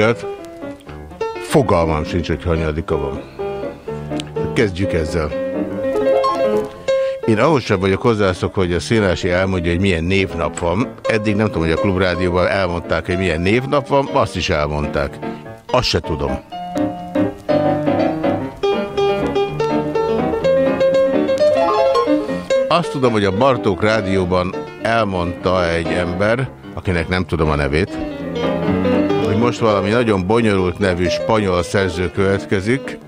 Reggelt! Fogalmam sincs, hogy hanyadika van. Kezdjük ezzel. Én ahhoz sem vagyok hozzászok, hogy a Szénási elmondja, hogy milyen névnap van. Eddig nem tudom, hogy a Klubrádióban elmondták, hogy milyen névnap van, azt is elmondták. Azt se tudom. Azt tudom, hogy a Bartók Rádióban elmondta egy ember, akinek nem tudom a nevét, most valami nagyon bonyolult nevű spanyol szerző következik,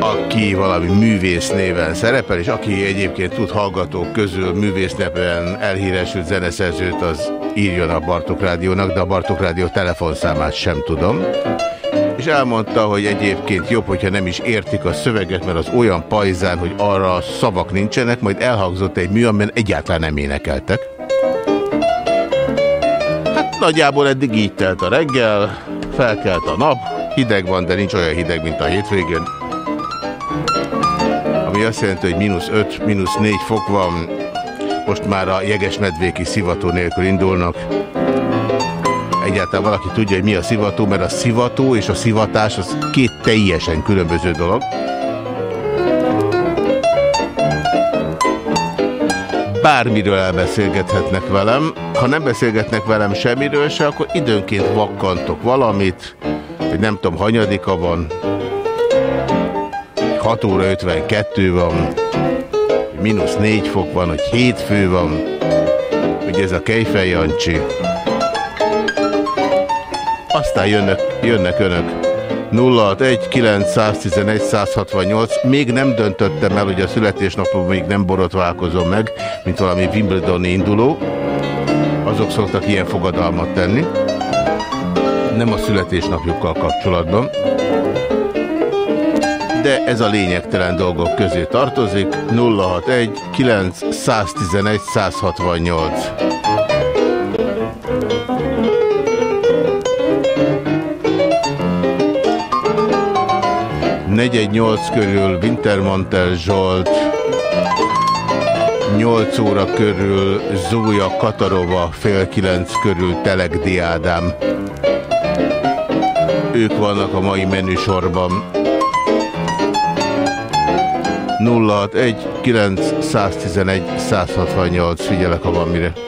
aki valami művész néven szerepel, és aki egyébként tud hallgatók közül művész neven elhíresült zeneszerzőt, az írjon a Bartók Rádiónak, de a Bartók Rádió telefonszámát sem tudom. És elmondta, hogy egyébként jobb, hogyha nem is értik a szöveget, mert az olyan pajzán, hogy arra szavak nincsenek, majd elhangzott egy mű, amiben egyáltalán nem énekeltek. Nagyjából eddig így telt a reggel, felkelt a nap, hideg van, de nincs olyan hideg, mint a hétvégén. Ami azt jelenti, hogy mínusz 5, mínusz 4 fok van, most már a jegesmedvéki szivató nélkül indulnak. Egyáltalán valaki tudja, hogy mi a szivató, mert a szivató és a szivatás az két teljesen különböző dolog. Bármiről elbeszélgethetnek velem. Ha nem beszélgetnek velem semmiről se, akkor időnként vakkantok valamit, hogy nem tudom, hanyadika van, 6 óra 52 van, mínusz 4 fok van, hogy hétfő van, ugye ez a Kejfej Jancsi. Aztán jönnek, jönnek önök. 061 911 168. Még nem döntöttem el, hogy a születésnapom még nem borotválkozom meg, mint valami Wimbledoni induló. Azok szoktak ilyen fogadalmat tenni. Nem a születésnapjukkal kapcsolatban de ez a lényegtelen dolgok közé tartozik. 061 911 168. Negyed nyolc körül Wintermantel Zsolt, 8 óra körül Zója Katarova, fél kilenc körül Telegdi Ádám. Ők vannak a mai menüsorban. 061 911 168 figyelek, ha van mire.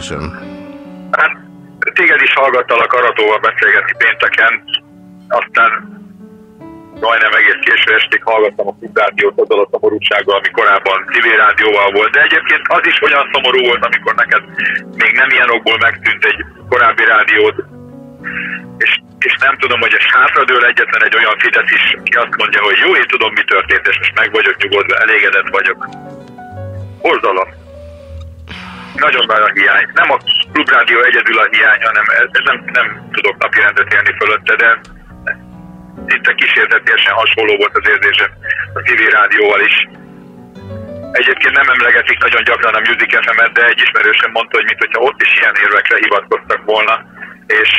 Szédesen! Hát téged is hallgattalak Aratóval beszélgetni pénteken, aztán majdnem egész késő estig hallgattam a klubrádiót azzal a szomorúsággal, ami korábban civil rádióval volt, de egyébként az is olyan szomorú volt, amikor neked még nem ilyen okból megtűnt egy korábbi rádiód, és, és nem tudom, hogy a hátradől egyetlen egy olyan fitet is, ki azt mondja, hogy jó, én tudom, mi történt, és most meg vagyok nyugodva, elégedett vagyok. Borzalom nagyon nagy a hiány. Nem a klubrádió egyedül a hiány, hanem ez, nem, nem tudok napirendet élni fölötte, de szinte kísértetésen hasonló volt az érzésem a TV rádióval is. Egyébként nem emlegetik nagyon gyakran a Music fm de egy ismerősen mondta, hogy mintha ott is ilyen érvekre hivatkoztak volna, és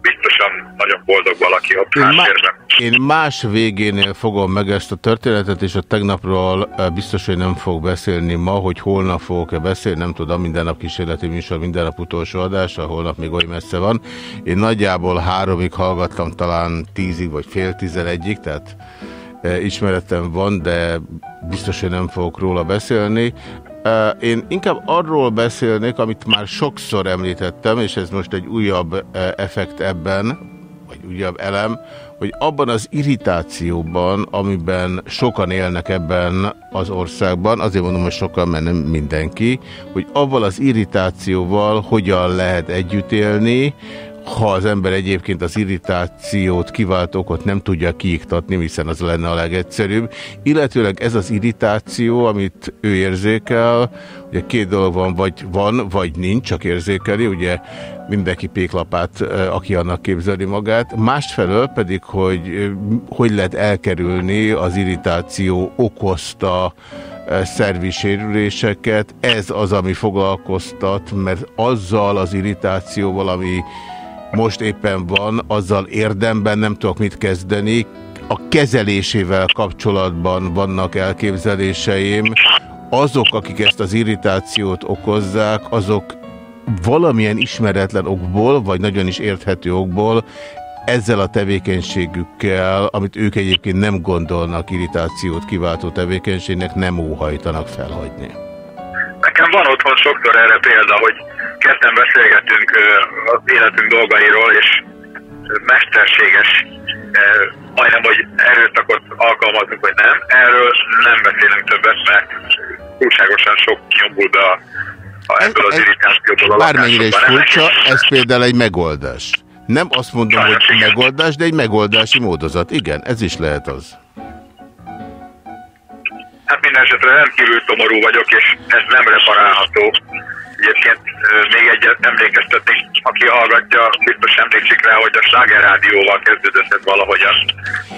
biztosan nagyon boldog valaki ott én, má én más végénél fogom meg ezt a történetet, és a tegnapról biztos, hogy nem fog beszélni ma, hogy holnap fogok-e beszélni, nem tudom, minden nap kísérleti műsor, minden nap utolsó adás, a holnap még oly messze van. Én nagyjából háromig hallgattam, talán tízig vagy fél tizenegyig, tehát ismeretem van, de biztos, hogy nem fogok róla beszélni. Én inkább arról beszélnék, amit már sokszor említettem, és ez most egy újabb effekt ebben, vagy újabb elem, hogy abban az irritációban, amiben sokan élnek ebben az országban, azért mondom, hogy sokan, mert nem mindenki, hogy avval az irritációval hogyan lehet együtt élni, ha az ember egyébként az irritációt kiváltó okot nem tudja kiiktatni, hiszen az lenne a legegyszerűbb, illetőleg ez az irritáció, amit ő érzékel, ugye két dolog van, vagy van, vagy nincs, csak érzékeli, ugye mindenki péklapát, aki annak képzeli magát, másfelől pedig, hogy hogy lehet elkerülni az irritáció okozta szervi sérüléseket, ez az, ami foglalkoztat, mert azzal az irritációval, ami most éppen van, azzal érdemben nem tudok mit kezdeni. A kezelésével kapcsolatban vannak elképzeléseim. Azok, akik ezt az irritációt okozzák, azok valamilyen ismeretlen okból, vagy nagyon is érthető okból ezzel a tevékenységükkel, amit ők egyébként nem gondolnak irritációt kiváltó tevékenységnek, nem óhajtanak felhagyni. Nekem van otthon sokszor erre példa, hogy ketten beszélgetünk az életünk dolgairól, és mesterséges, majdnem, hogy erőszakot alkalmazunk, vagy nem. Erről nem beszélünk többet, mert túlságosan sok nyomul be a, a ebből az irritációból. Bármennyire is furcsa, ez például egy megoldás. Nem azt mondom, Sajnos, hogy igen. megoldás, de egy megoldási módozat. Igen, ez is lehet az. Hát minden esetre rendkívül szomorú vagyok, és ez nem reparálható. Egyébként még egyet emlékeztetnék, aki hallgatja, biztos emlékszik rá, hogy a Sláger Rádióval kezdődött ez valahogyan.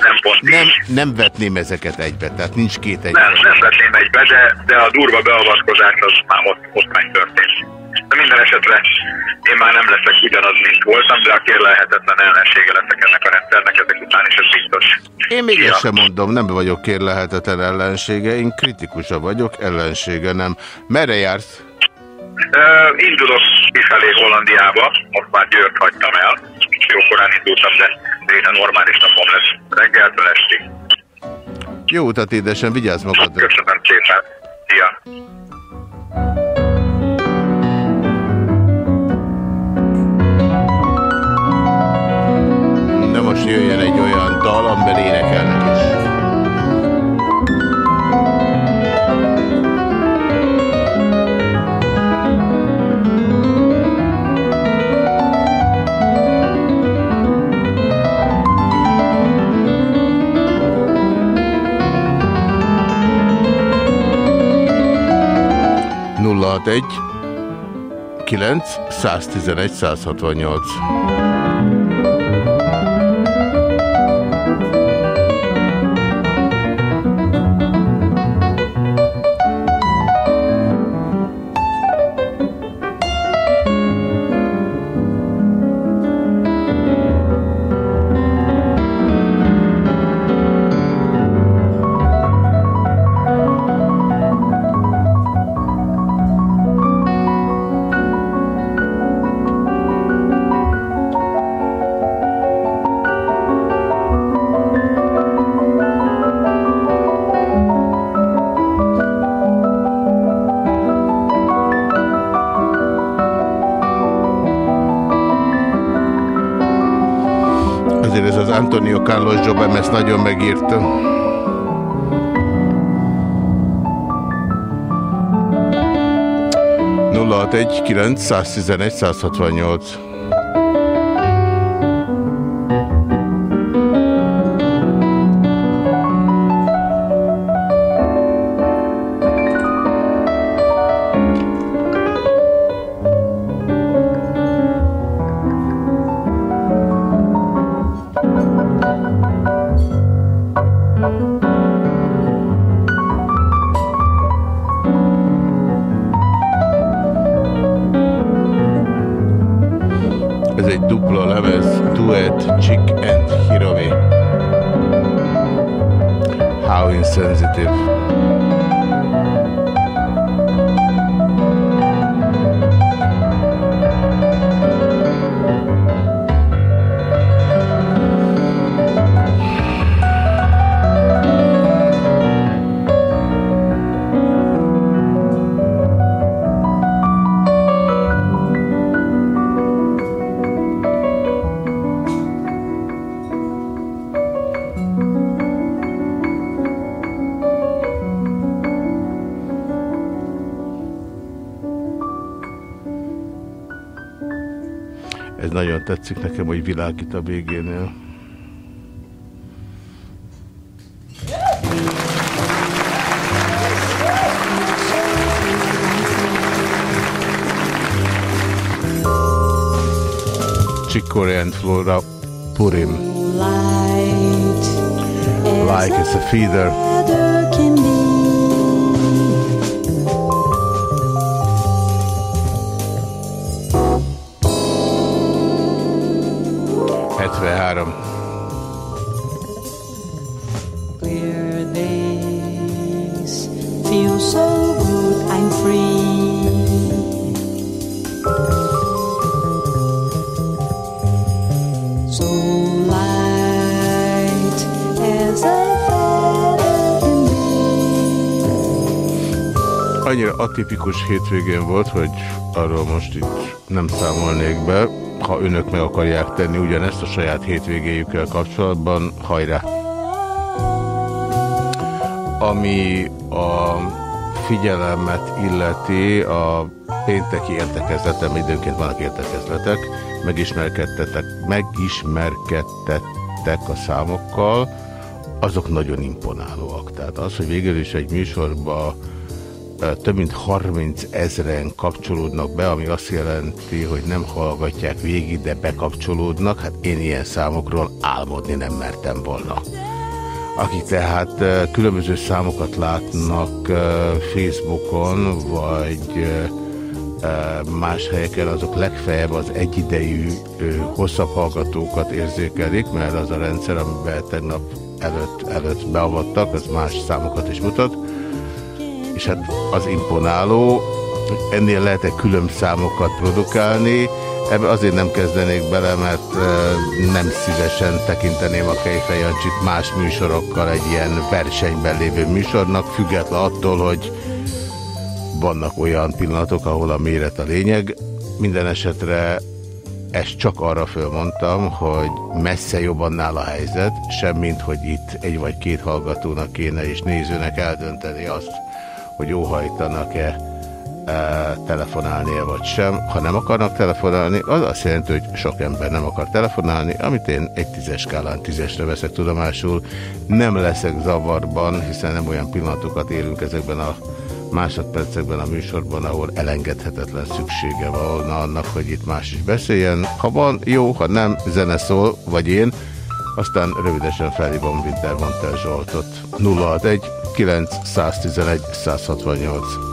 Nem pont nem, nem vetném ezeket egybe, tehát nincs két egybe. Nem, nem vetném egybe, de, de a durva beavatkozás az már ott, ott megtörtént. De minden esetre én már nem leszek ugyanaz, mint voltam, de a kérlelhetetlen ellensége leszek ennek a rendszernek, ezek után is ez biztos. Én még ezt sem mondom, nem vagyok kérlelhetetlen ellensége, én kritikusa vagyok, ellensége nem. Merre jársz? Uh, indulok kifelé Hollandiába, most már Győrt hagytam el. Jókorán indultam, de végre normális napom lesz reggeltől estig. Jó utat édesen, vigyázz magadra. Köszönöm szépen. Szia! Amiben énekelnek is. 061 9 111 168 Antonio Carlos Jobem ezt nagyon megírta. Nulla 911 168 világít a végénél. Chicory and Flora Purim. Like it's a feeder. 73. Clear days feel so good, I'm free. So light as a Annyira atipikus hétvégén volt, hogy arról most itt nem számolnék be ha önök meg akarják tenni ugyanezt a saját hétvégéjükkel kapcsolatban, hajrá! Ami a figyelemet illeti, a pénteki értekezletem, időnként vannak értekezletek, megismerkedtetek, megismerkedtettek a számokkal, azok nagyon imponálóak. Tehát az, hogy végül is egy műsorban több mint 30 ezeren kapcsolódnak be, ami azt jelenti, hogy nem hallgatják végig, de bekapcsolódnak. Hát én ilyen számokról álmodni nem mertem volna. Akik tehát különböző számokat látnak Facebookon, vagy más helyeken, azok legfeljebb az egyidejű hosszabb hallgatókat érzékelik, mert az a rendszer, amiben tegnap előtt, előtt beavattak, az más számokat is mutat és hát az imponáló, hogy ennél lehet-e külön számokat produkálni, ebbe azért nem kezdenék bele, mert nem szívesen tekinteném a Kejfej Jancsit más műsorokkal egy ilyen versenyben lévő műsornak, független attól, hogy vannak olyan pillanatok, ahol a méret a lényeg. Minden esetre ezt csak arra fölmondtam, hogy messze jobban áll a helyzet, semmint, hogy itt egy vagy két hallgatónak kéne és nézőnek eldönteni azt, hogy óhajtanak-e e, telefonálni-e vagy sem. Ha nem akarnak telefonálni, az azt jelenti, hogy sok ember nem akar telefonálni, amit én egy tízes skálán tízesre veszek tudomásul. Nem leszek zavarban, hiszen nem olyan pillanatokat élünk ezekben a másodpercekben a műsorban, ahol elengedhetetlen szüksége volna annak, hogy itt más is beszéljen. Ha van, jó, ha nem, zene szól, vagy én, aztán rövidesen felhívom Wintermantel Zsoltot. 061 911 168.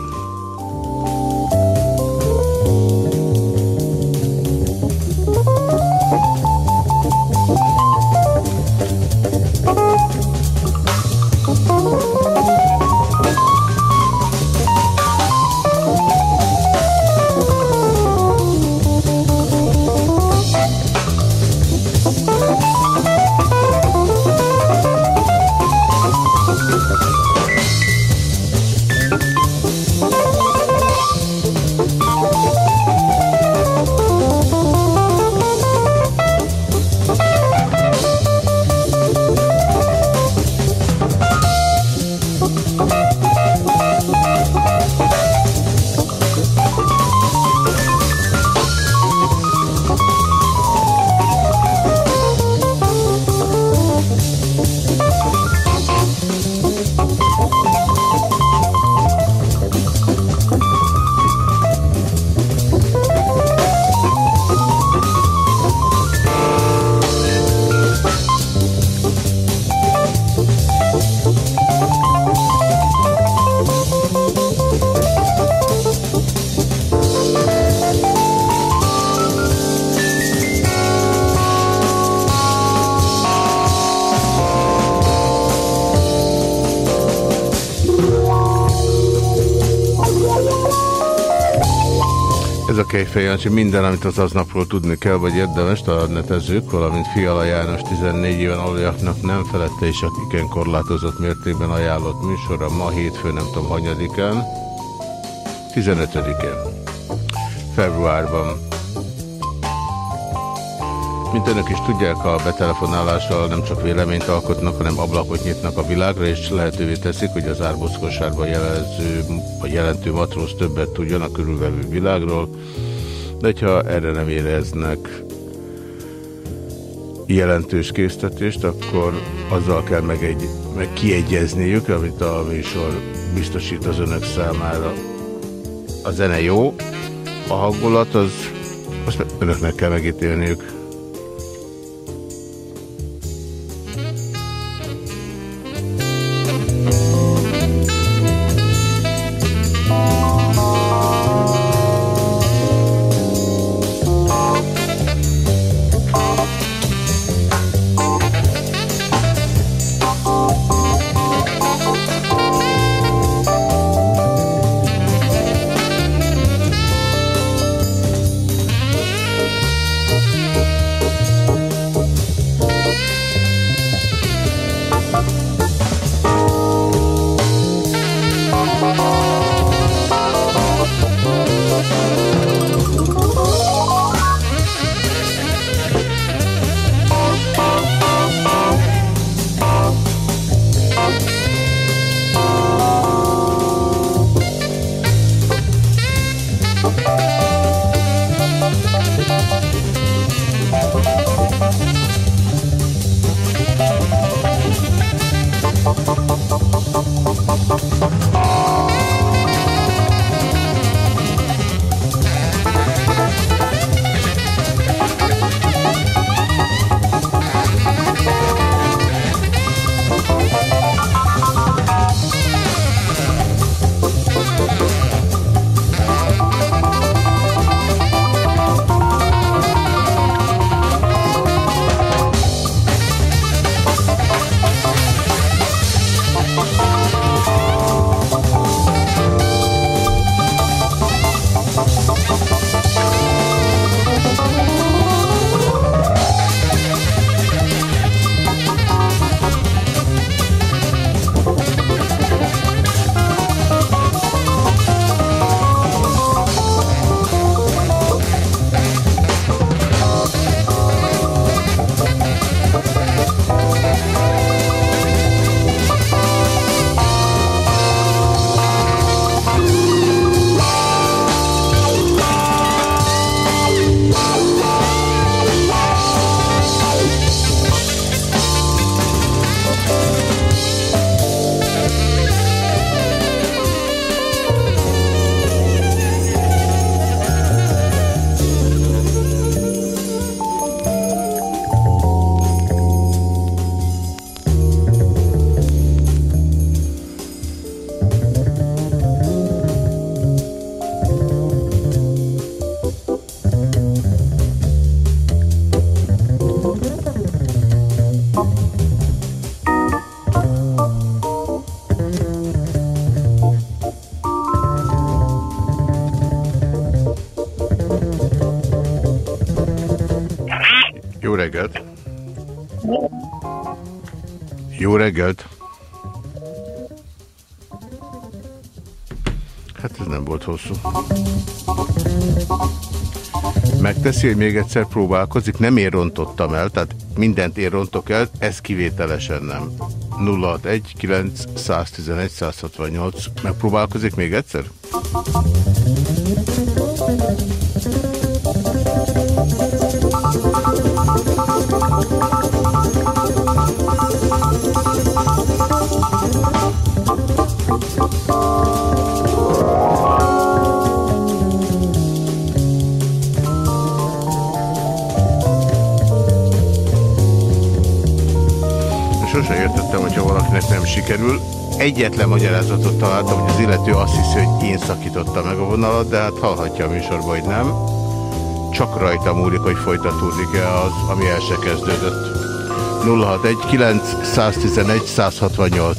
Jancsi, minden, amit az aznapról tudni kell, vagy érdemes, a netezők, valamint Fiala János 14 éven aluljaknak nem felette és a igen korlátozott mértékben ajánlott műsora ma hétfő, nem tudom, hanyadikán, 15-én, februárban. Mint önök is tudják, a betelefonálással nem csak véleményt alkotnak, hanem ablakot nyitnak a világra, és lehetővé teszik, hogy az árbockosárban jelentő matróz többet tudjon a körülvevő világról, de hogyha erre nem éreznek jelentős késztetést, akkor azzal kell meg, egy, meg kiegyezniük, amit a műsor biztosít az önök számára. A zene jó, a hangulat az azt önöknek kell megítélniük. Megteszi, hogy még egyszer próbálkozik, nem én rontottam el, tehát mindent én rontok el, ez kivételesen nem. 061 9 111 168. Megpróbálkozik még egyszer? valakinek nem sikerül. Egyetlen magyarázatot találtam, hogy az illető azt hiszi, hogy én szakítottam meg a vonalat, de hát hallhatja a műsorban, hogy nem. Csak rajta múlik, hogy folytatódik-e az, ami el se kezdődött. 061 9 111 168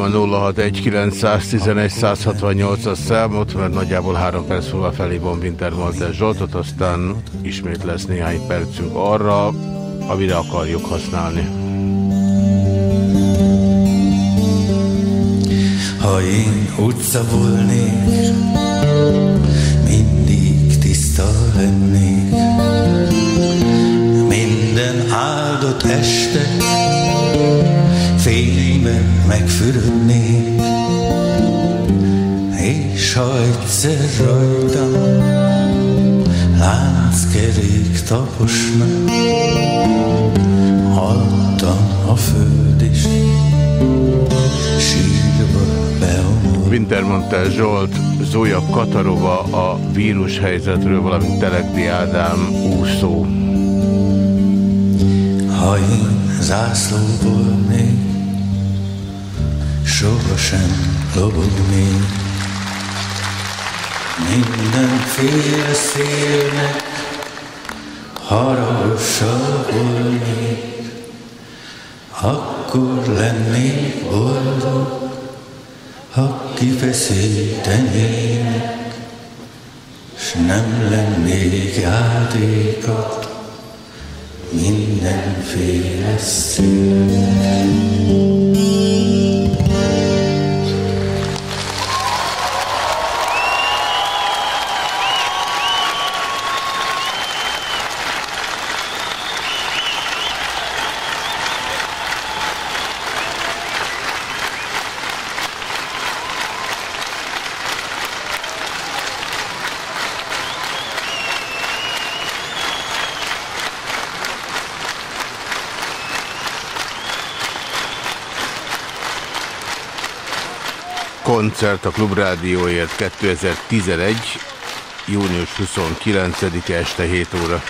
ajánlom a 0619111 számot, mert nagyjából három perc múlva felhívom Winter Maltes Zsoltot, aztán ismét lesz néhány percünk arra, amire akarjuk használni. Ha én utca volnék, mindig tiszta lennék, minden áldott este, fényben megfürödnék, és ha egyszer rajtam lánckerék taposna, hallottam a föld is, sírba beomol. Wintermantel Zsolt, Zója Katarova a vírushelyzetről, valamint Telekdi Ádám úszó. Ha én zászló volnék, sohasem lobogni. Mindenféle szélnek haragosabb volnék, akkor lennék boldog, ha kifeszítenének, s nem lennék játéka mindenféle szélnek. Koncert a Klubrádióért 2011. június 29-e este 7 óra.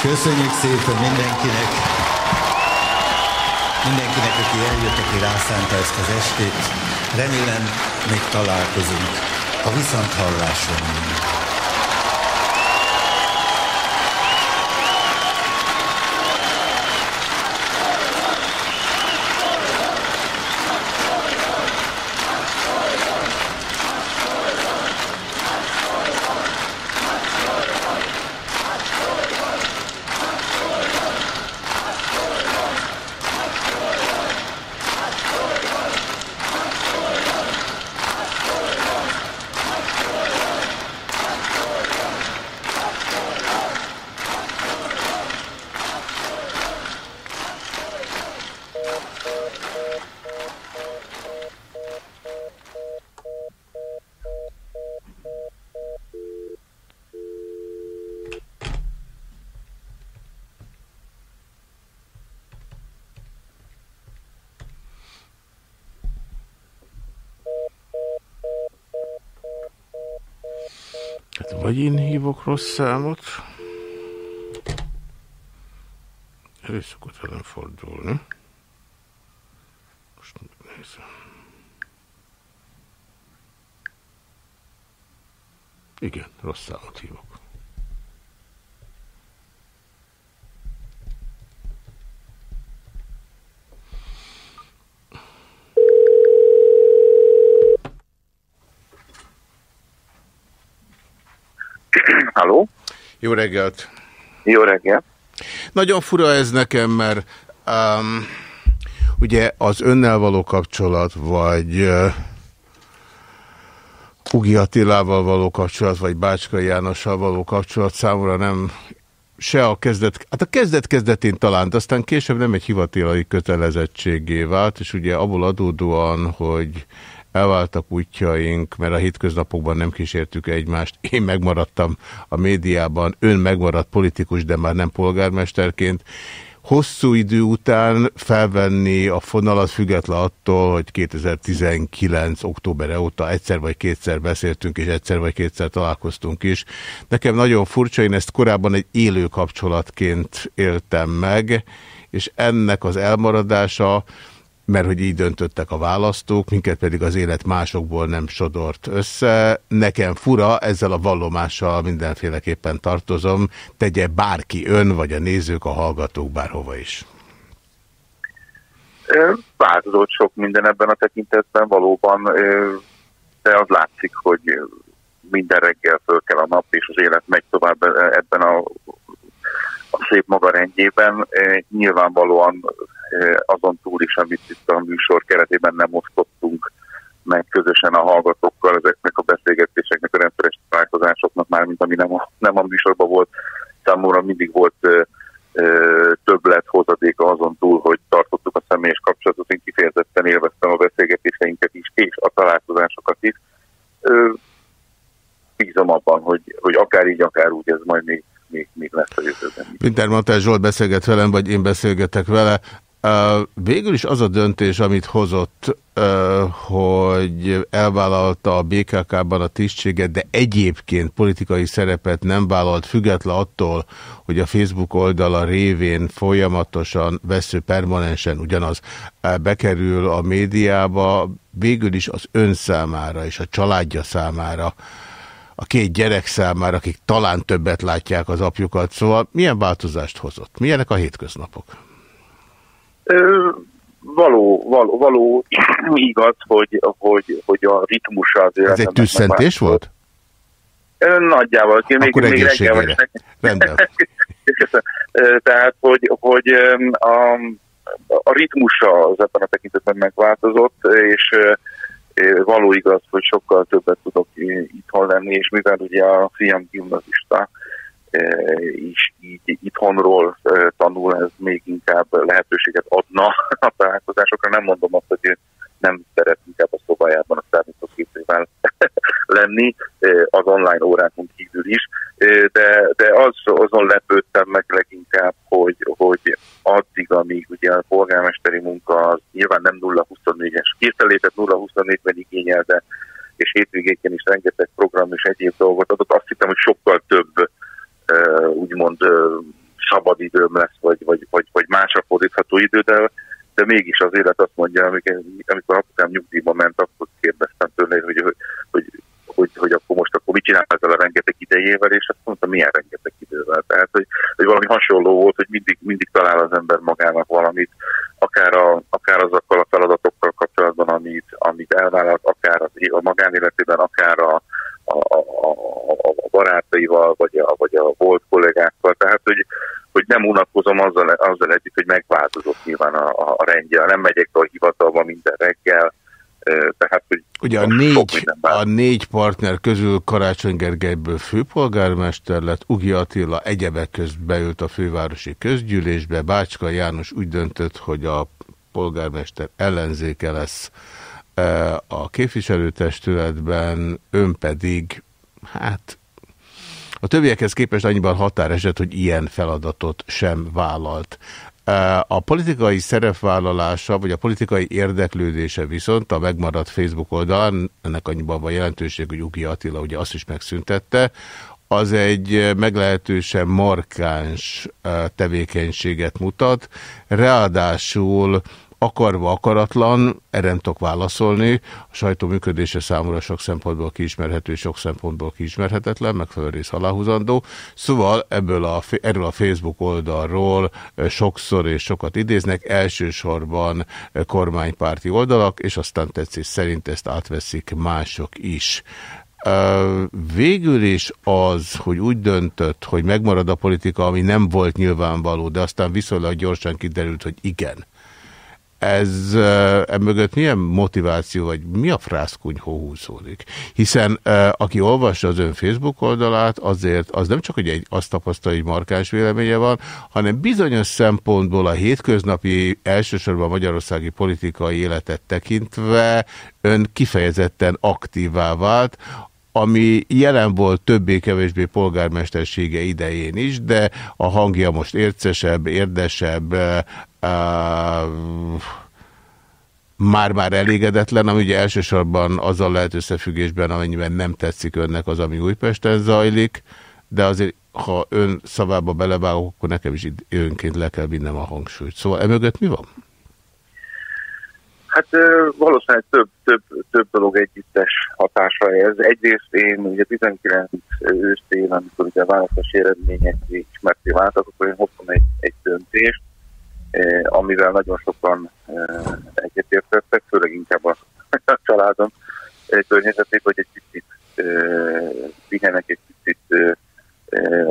Köszönjük szépen mindenkinek! Mindenkinek, aki eljött, aki rászánta ezt az estét. Remélem, még találkozunk a viszonthalláson. Hívok rossz számot. Elő szokott velem fordulni. Most nézem. Igen, rossz számot hívok. Halló? Jó reggelt! Jó reggelt! Nagyon fura ez nekem, mert um, ugye az önnel való kapcsolat, vagy uh, Ugi Attilával való kapcsolat, vagy Bácska Jánossal való kapcsolat számomra nem se a kezdet, hát a kezdet-kezdetén talán, aztán később nem egy hivatalai kötelezettségé vált, és ugye abból adódóan, hogy elváltak útjaink, mert a hétköznapokban nem kísértük egymást. Én megmaradtam a médiában, ön megmaradt politikus, de már nem polgármesterként. Hosszú idő után felvenni a fonalat független attól, hogy 2019. október óta egyszer vagy kétszer beszéltünk, és egyszer vagy kétszer találkoztunk is. Nekem nagyon furcsa, én ezt korábban egy élő kapcsolatként éltem meg, és ennek az elmaradása mert hogy így döntöttek a választók, minket pedig az élet másokból nem sodort össze. Nekem fura, ezzel a vallomással mindenféleképpen tartozom, tegye bárki ön, vagy a nézők, a hallgatók bárhova is. Változott sok minden ebben a tekintetben valóban, de az látszik, hogy minden reggel föl kell a nap, és az élet megy tovább ebben a, a szép maga rendjében. Nyilvánvalóan azon túl is, amit itt a műsor keretében nem osztottunk meg közösen a hallgatókkal ezeknek a beszélgetéseknek, a rendszeres találkozásoknak már, mint ami nem a, nem a műsorban volt, számomra mindig volt ö, ö, többlet hozadéka azon túl, hogy tartottuk a személyes kapcsolatot, én kifejezetten élveztem a beszélgetéseinket is, és a találkozásokat is. Ö, bízom abban, hogy, hogy akár így, akár úgy ez majd még, még, még lesz a jövőben. Winter Matás Zsolt beszélget velem, vagy én beszélgetek vele. Végül is az a döntés, amit hozott, hogy elvállalta a BKK-ban a tisztséget, de egyébként politikai szerepet nem vállalt, független attól, hogy a Facebook oldala révén folyamatosan vesző permanensen ugyanaz bekerül a médiába, végül is az ön számára és a családja számára, a két gyerek számára, akik talán többet látják az apjukat. Szóval milyen változást hozott? Milyenek a hétköznapok? való, való, való igaz, hogy, hogy, hogy a ritmusa az Ez egy tüsszentés volt? Nagyjából. Akkor még, még reggel Rendben. Tehát, hogy, hogy a, a ritmusa az ebben a tekintetben megváltozott, és való igaz, hogy sokkal többet tudok itthon lenni, és mivel ugye a fiam gimnazista, is így itthonról tanul, ez még inkább lehetőséget adna a találkozásokra. Nem mondom azt, hogy nem szeret inkább a szobájában a számítógépével lenni, az online órákon kívül is, de, de az, azon lepődtem meg leginkább, hogy, hogy addig, amíg ugye a polgármesteri munka az nyilván nem 0-24-es késztelétet 0-24-ben igényel, és hétvégéken is rengeteg program és egyéb dolgot adott, azt hittem, hogy sokkal több úgymond szabad időm lesz, vagy, vagy, vagy, vagy másra fordítható idő, de de mégis az élet azt mondja, amikor, amikor apukám nyugdíjba ment, akkor kérdeztem tőle, hogy, hogy, hogy, hogy, hogy akkor most akkor mit csinál a rengeteg idejével, és azt mondta, milyen rengeteg idővel. Tehát, hogy, hogy valami hasonló volt, hogy mindig, mindig talál az ember magának valamit, akár, a, akár azokkal a feladatokkal kapcsolatban, amit, amit elvállalt, akár az, a magánéletében, akár a, a, a, a barátaival, vagy a, vagy a volt kollégákkal. Tehát, hogy, hogy nem unatkozom azzal, azzal együtt, hogy megváltozott nyilván a, a, rendje. Nem megyek a hivatalba minden reggel, tehát, hogy Ugye a négy, a négy partner közül Karácsony Gergelyből főpolgármester lett, Ugi Attila egyebek közt beült a fővárosi közgyűlésbe, Bácska János úgy döntött, hogy a polgármester ellenzéke lesz a képviselőtestületben, ön pedig, hát a többiekhez képest annyiban határeset, hogy ilyen feladatot sem vállalt. A politikai szerepvállalása, vagy a politikai érdeklődése viszont a megmaradt Facebook oldalán, ennek annyiban van jelentőség, hogy Ugi Attila ugye azt is megszüntette, az egy meglehetősen markáns tevékenységet mutat, ráadásul akarva akaratlan, erre nem tudok válaszolni, a sajtó működése számomra sok szempontból kiismerhető, sok szempontból kiismerhetetlen, megfelelő rész aláhúzandó. Szóval ebből a, erről a Facebook oldalról sokszor és sokat idéznek, elsősorban kormánypárti oldalak, és aztán tetszés szerint ezt átveszik mások is. Végül is az, hogy úgy döntött, hogy megmarad a politika, ami nem volt nyilvánvaló, de aztán viszonylag gyorsan kiderült, hogy igen ez emögött milyen motiváció, vagy mi a frászkunyhó húzódik? Hiszen aki olvassa az ön Facebook oldalát, azért az nem csak, hogy egy, azt tapasztalja, hogy markáns véleménye van, hanem bizonyos szempontból a hétköznapi, elsősorban a magyarországi politikai életet tekintve ön kifejezetten aktívá vált, ami jelen volt többé-kevésbé polgármestersége idején is, de a hangja most ércesebb, érdesebb, már-már elégedetlen, ami ugye elsősorban azzal lehet összefüggésben, amennyiben nem tetszik önnek az, ami Újpesten zajlik, de azért, ha ön szavába belevágok, akkor nekem is önként le kell vinnem a hangsúlyt. Szóval emögött mi van? Hát valószínűleg több, több, több dolog együttes hatása ez. Egyrészt én ugye 19 őszén, amikor ugye a választási eredmények ismerté váltak, akkor én hoztam egy, egy döntést, amivel nagyon sokan egyetértettek, főleg inkább a, a családom környezetét, hogy egy picit pihenek, egy picit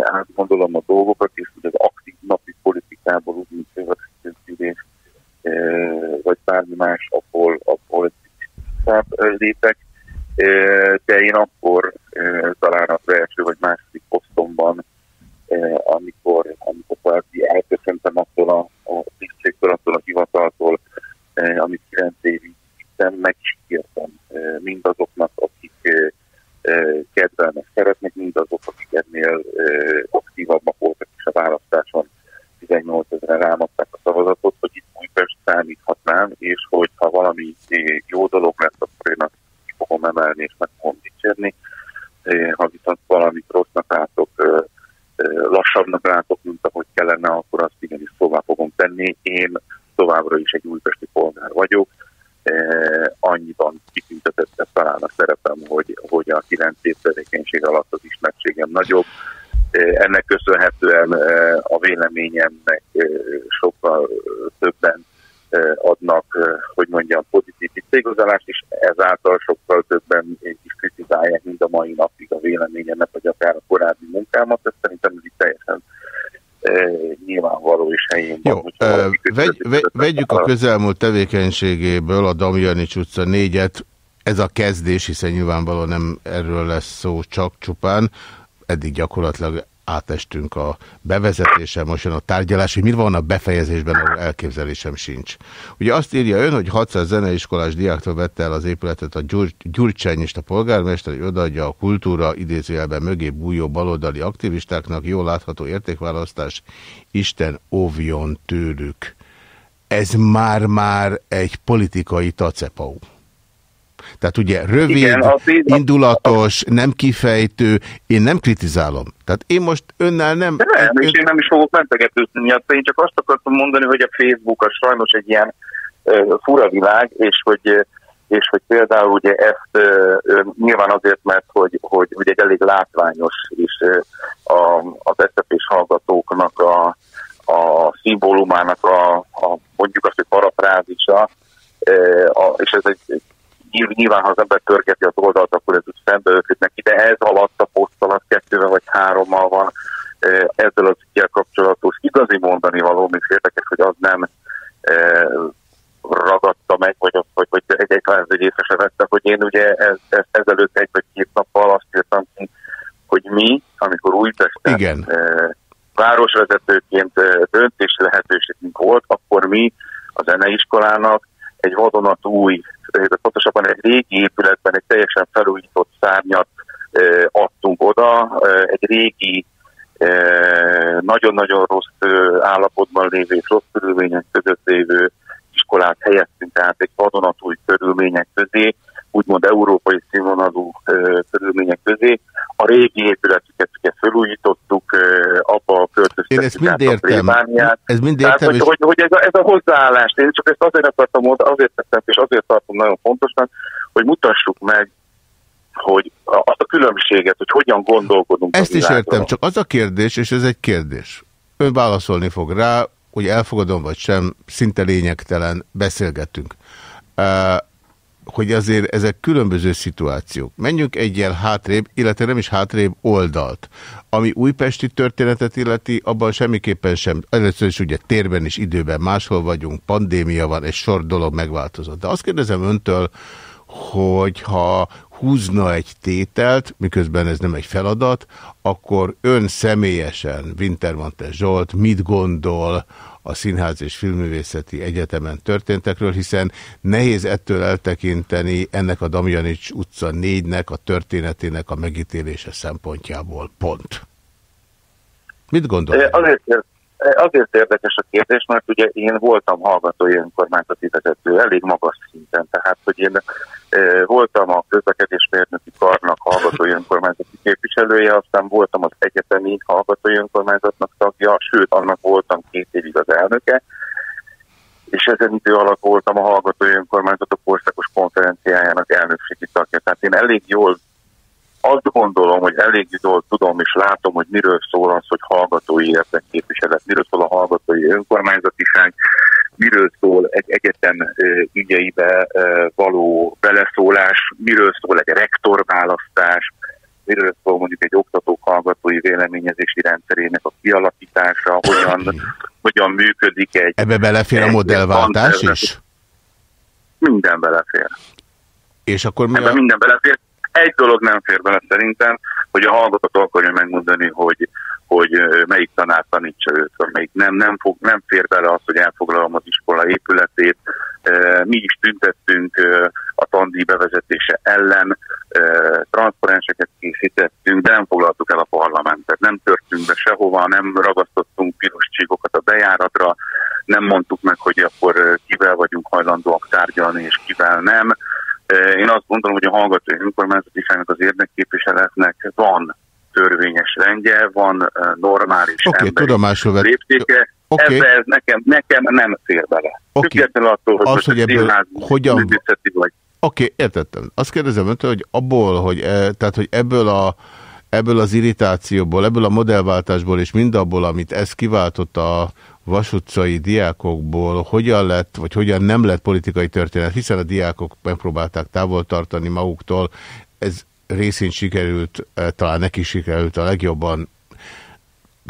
átgondolom a dolgokat, és ugye az aktív napi politikából úgy, mint fővárosi vagy bármi más, ahol, egy picit lépek, de én akkor talán az első vagy második posztomban, amikor, amikor kvázi elköszöntem attól a, a tisztségtől, attól a hivataltól, amit 9 évig hittem, meg is írtam mindazoknak, akik kedvelnek, szeretnek, mindazok, akik ennél aktívabbak voltak is a választáson 18 ezeren rámadták a szavazatot, hogy itt Újpest számíthatnám, és hogyha valami jó dolog lesz, akkor én azt fogom emelni és meg fogom dicsérni. Ha viszont valamit rossznak látok, lassabbnak látok, mint ahogy kellene, akkor azt igenis tovább fogom tenni. Én továbbra is egy újpesti polgár vagyok, annyiban kitüntetett talán a szerepem, hogy, hogy a 9 év tevékenység alatt az ismertségem nagyobb, ennek köszönhetően a véleményemnek sokkal többen adnak, hogy mondjam, pozitív visszaigazolást, és ezáltal sokkal többen is kritizálják, mint a mai napig a véleményemet, vagy akár a korábbi munkámat. Ez szerintem ez itt teljesen nyilvánvaló és helyén van. Jó, vegy, vegy, vegyük a közelmúlt tevékenységéből a Damjanics utca négyet, ez a kezdés, hiszen nyilvánvalóan nem erről lesz szó csak csupán, eddig gyakorlatilag átestünk a bevezetésen, most jön a tárgyalás, hogy mi van a befejezésben, ahol elképzelésem sincs. Ugye azt írja ön, hogy 600 zeneiskolás diáktól vette el az épületet a Gyurcsány és a polgármester, hogy odaadja a kultúra idézőjelben mögé bújó baloldali aktivistáknak, jól látható értékválasztás, Isten óvjon tőlük. Ez már-már egy politikai tacepau. Tehát ugye rövid, Igen, indulatos, nem kifejtő, én nem kritizálom. Tehát én most önnel nem... De nem, én, és én nem is fogok mentegetőzni miatt. Én csak azt akartam mondani, hogy a Facebook a sajnos egy ilyen uh, fura világ, és hogy és hogy például ugye ezt uh, nyilván azért, mert hogy, hogy ugye egy elég látványos is uh, az SZP-s hallgatóknak a, a szimbólumának a, a mondjuk azt, hogy parafrázisa, uh, és ez egy nyilván, ha az ember törgeti az oldalt, akkor ez úgy szembe ötlik neki, de ez alatt a poszt alatt kettővel vagy hárommal van ezzel az ügyel kapcsolatos igazi mondani való, még érdekes, hogy az nem ragadta meg, vagy, az, vagy, vagy egyáltalán ez egy észre se vette, hogy én ugye ez, ez, ezelőtt egy vagy két nappal azt írtam ki, hogy mi, amikor Újpesten Igen. E, városvezetőként döntési lehetőségünk volt, akkor mi a zeneiskolának egy vadonatúj pontosabban egy régi épületben egy teljesen felújított szárnyat adtunk oda, egy régi, nagyon-nagyon rossz állapotban lévő, rossz körülmények között lévő iskolát helyeztünk tehát egy vadonatúj körülmények közé, úgymond európai színvonalú körülmények közé. A régi épületüket Én ezt mind értem. Ez mind értem. Tehát, hogy, hogy, hogy ez, a, ez a hozzáállás, én csak ezt azért akartam mondani, azért tettem, és azért tartom nagyon fontosnak, hogy mutassuk meg, hogy azt a különbséget, hogy hogyan gondolkodunk. Ezt is értem, csak az a kérdés, és ez egy kérdés. Ön válaszolni fog rá, hogy elfogadom vagy sem, szinte lényegtelen, beszélgetünk hogy azért ezek különböző szituációk. Menjünk egyel hátrébb, illetve nem is hátrébb oldalt. Ami újpesti történetet illeti, abban semmiképpen sem, először is ugye térben is időben máshol vagyunk, pandémia van, egy sor dolog megváltozott. De azt kérdezem öntől, hogy ha húzna egy tételt, miközben ez nem egy feladat, akkor ön személyesen, Wintermantel Zsolt, mit gondol a Színház és Filmművészeti Egyetemen történtekről, hiszen nehéz ettől eltekinteni ennek a Damjanics utca négynek a történetének a megítélése szempontjából. Pont. Mit gondol? Azért, azért érdekes a kérdés, mert ugye én voltam hallgatói önkormányzati vezető elég magas szinten, tehát hogy én voltam a közlekedésmérnöki karnak hallgatói önkormányzati képviselője, aztán voltam az egyetemi hallgatói önkormányzatnak tagja, sőt, annak voltam két évig az elnöke, és ezen idő alatt voltam a hallgatói önkormányzatok országos konferenciájának elnökségi tagja. Tehát én elég jól azt gondolom, hogy elég jól tudom és látom, hogy miről szól az, hogy hallgatói érdekképviselet, miről szól a hallgatói önkormányzatiság, miről szól egy egyetem ügyeibe való beleszólás, miről szól egy rektorválasztás, miről szól mondjuk egy oktatók hallgatói véleményezési rendszerének a kialakítása, hogyan, hogyan működik egy... Ebbe belefér a modellváltás is? Minden belefér. És akkor mi Ebbe a... minden belefér. Egy dolog nem fér bele szerintem, hogy a hallgatók akarja megmondani, hogy hogy melyik tanár tanítsa őt, melyik nem, nem, fog, nem fér bele az, hogy elfoglalom az iskola épületét. Mi is tüntettünk a tandíj bevezetése ellen, transzparenseket készítettünk, de nem foglaltuk el a parlamentet, nem törtünk be sehova, nem ragasztottunk piros csíkokat a bejáratra, nem mondtuk meg, hogy akkor kivel vagyunk hajlandóak tárgyalni, és kivel nem. Én azt gondolom, hogy a hallgatói önkormányzatiságnak az érdekképviseletnek van törvényes rendje, van normális okay, emberi tudomásul léptéke, okay. ebbe ez nekem, nekem nem fér bele. Okay. Függetlenül attól, hogy, Az, hogy ebből hogyan... vagy. Oké, okay, értettem. Azt kérdezem öntől, hogy abból, hogy, e, tehát, hogy ebből a ebből az irritációból, ebből a modellváltásból és mindabból, amit ez kiváltott a vasutcai diákokból, hogyan lett, vagy hogyan nem lett politikai történet, hiszen a diákok megpróbálták távol tartani maguktól. Ez részén sikerült, eh, talán neki sikerült a legjobban,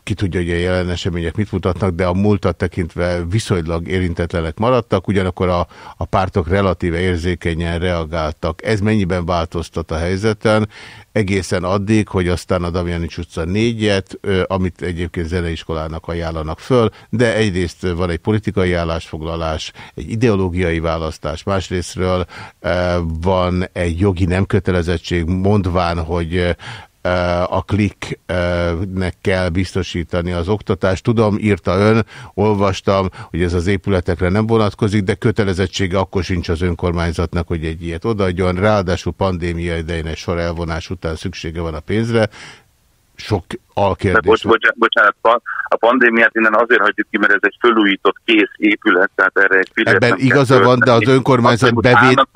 ki tudja, hogy a jelen események mit mutatnak, de a múltat tekintve viszonylag érintetlenek maradtak, ugyanakkor a, a pártok relatíve érzékenyen reagáltak. Ez mennyiben változtat a helyzeten, egészen addig, hogy aztán a Damjanics utca négyet, amit egyébként zeneiskolának ajánlanak föl, de egyrészt van egy politikai állásfoglalás, egy ideológiai választás, másrésztről van egy jogi nem kötelezettség, mondván, hogy a kliknek kell biztosítani az oktatást. Tudom, írta ön, olvastam, hogy ez az épületekre nem vonatkozik, de kötelezettsége akkor sincs az önkormányzatnak, hogy egy ilyet odaadjon. Ráadásul pandémia idején egy sor elvonás után szüksége van a pénzre sok alkérdés. Bocs, bocsánat, bocsánat, a pandémiát innen azért hagyjuk ki, mert ez egy fölújított kész épület, tehát erre egy Ebben igaza van, de az önkormányzat bevét...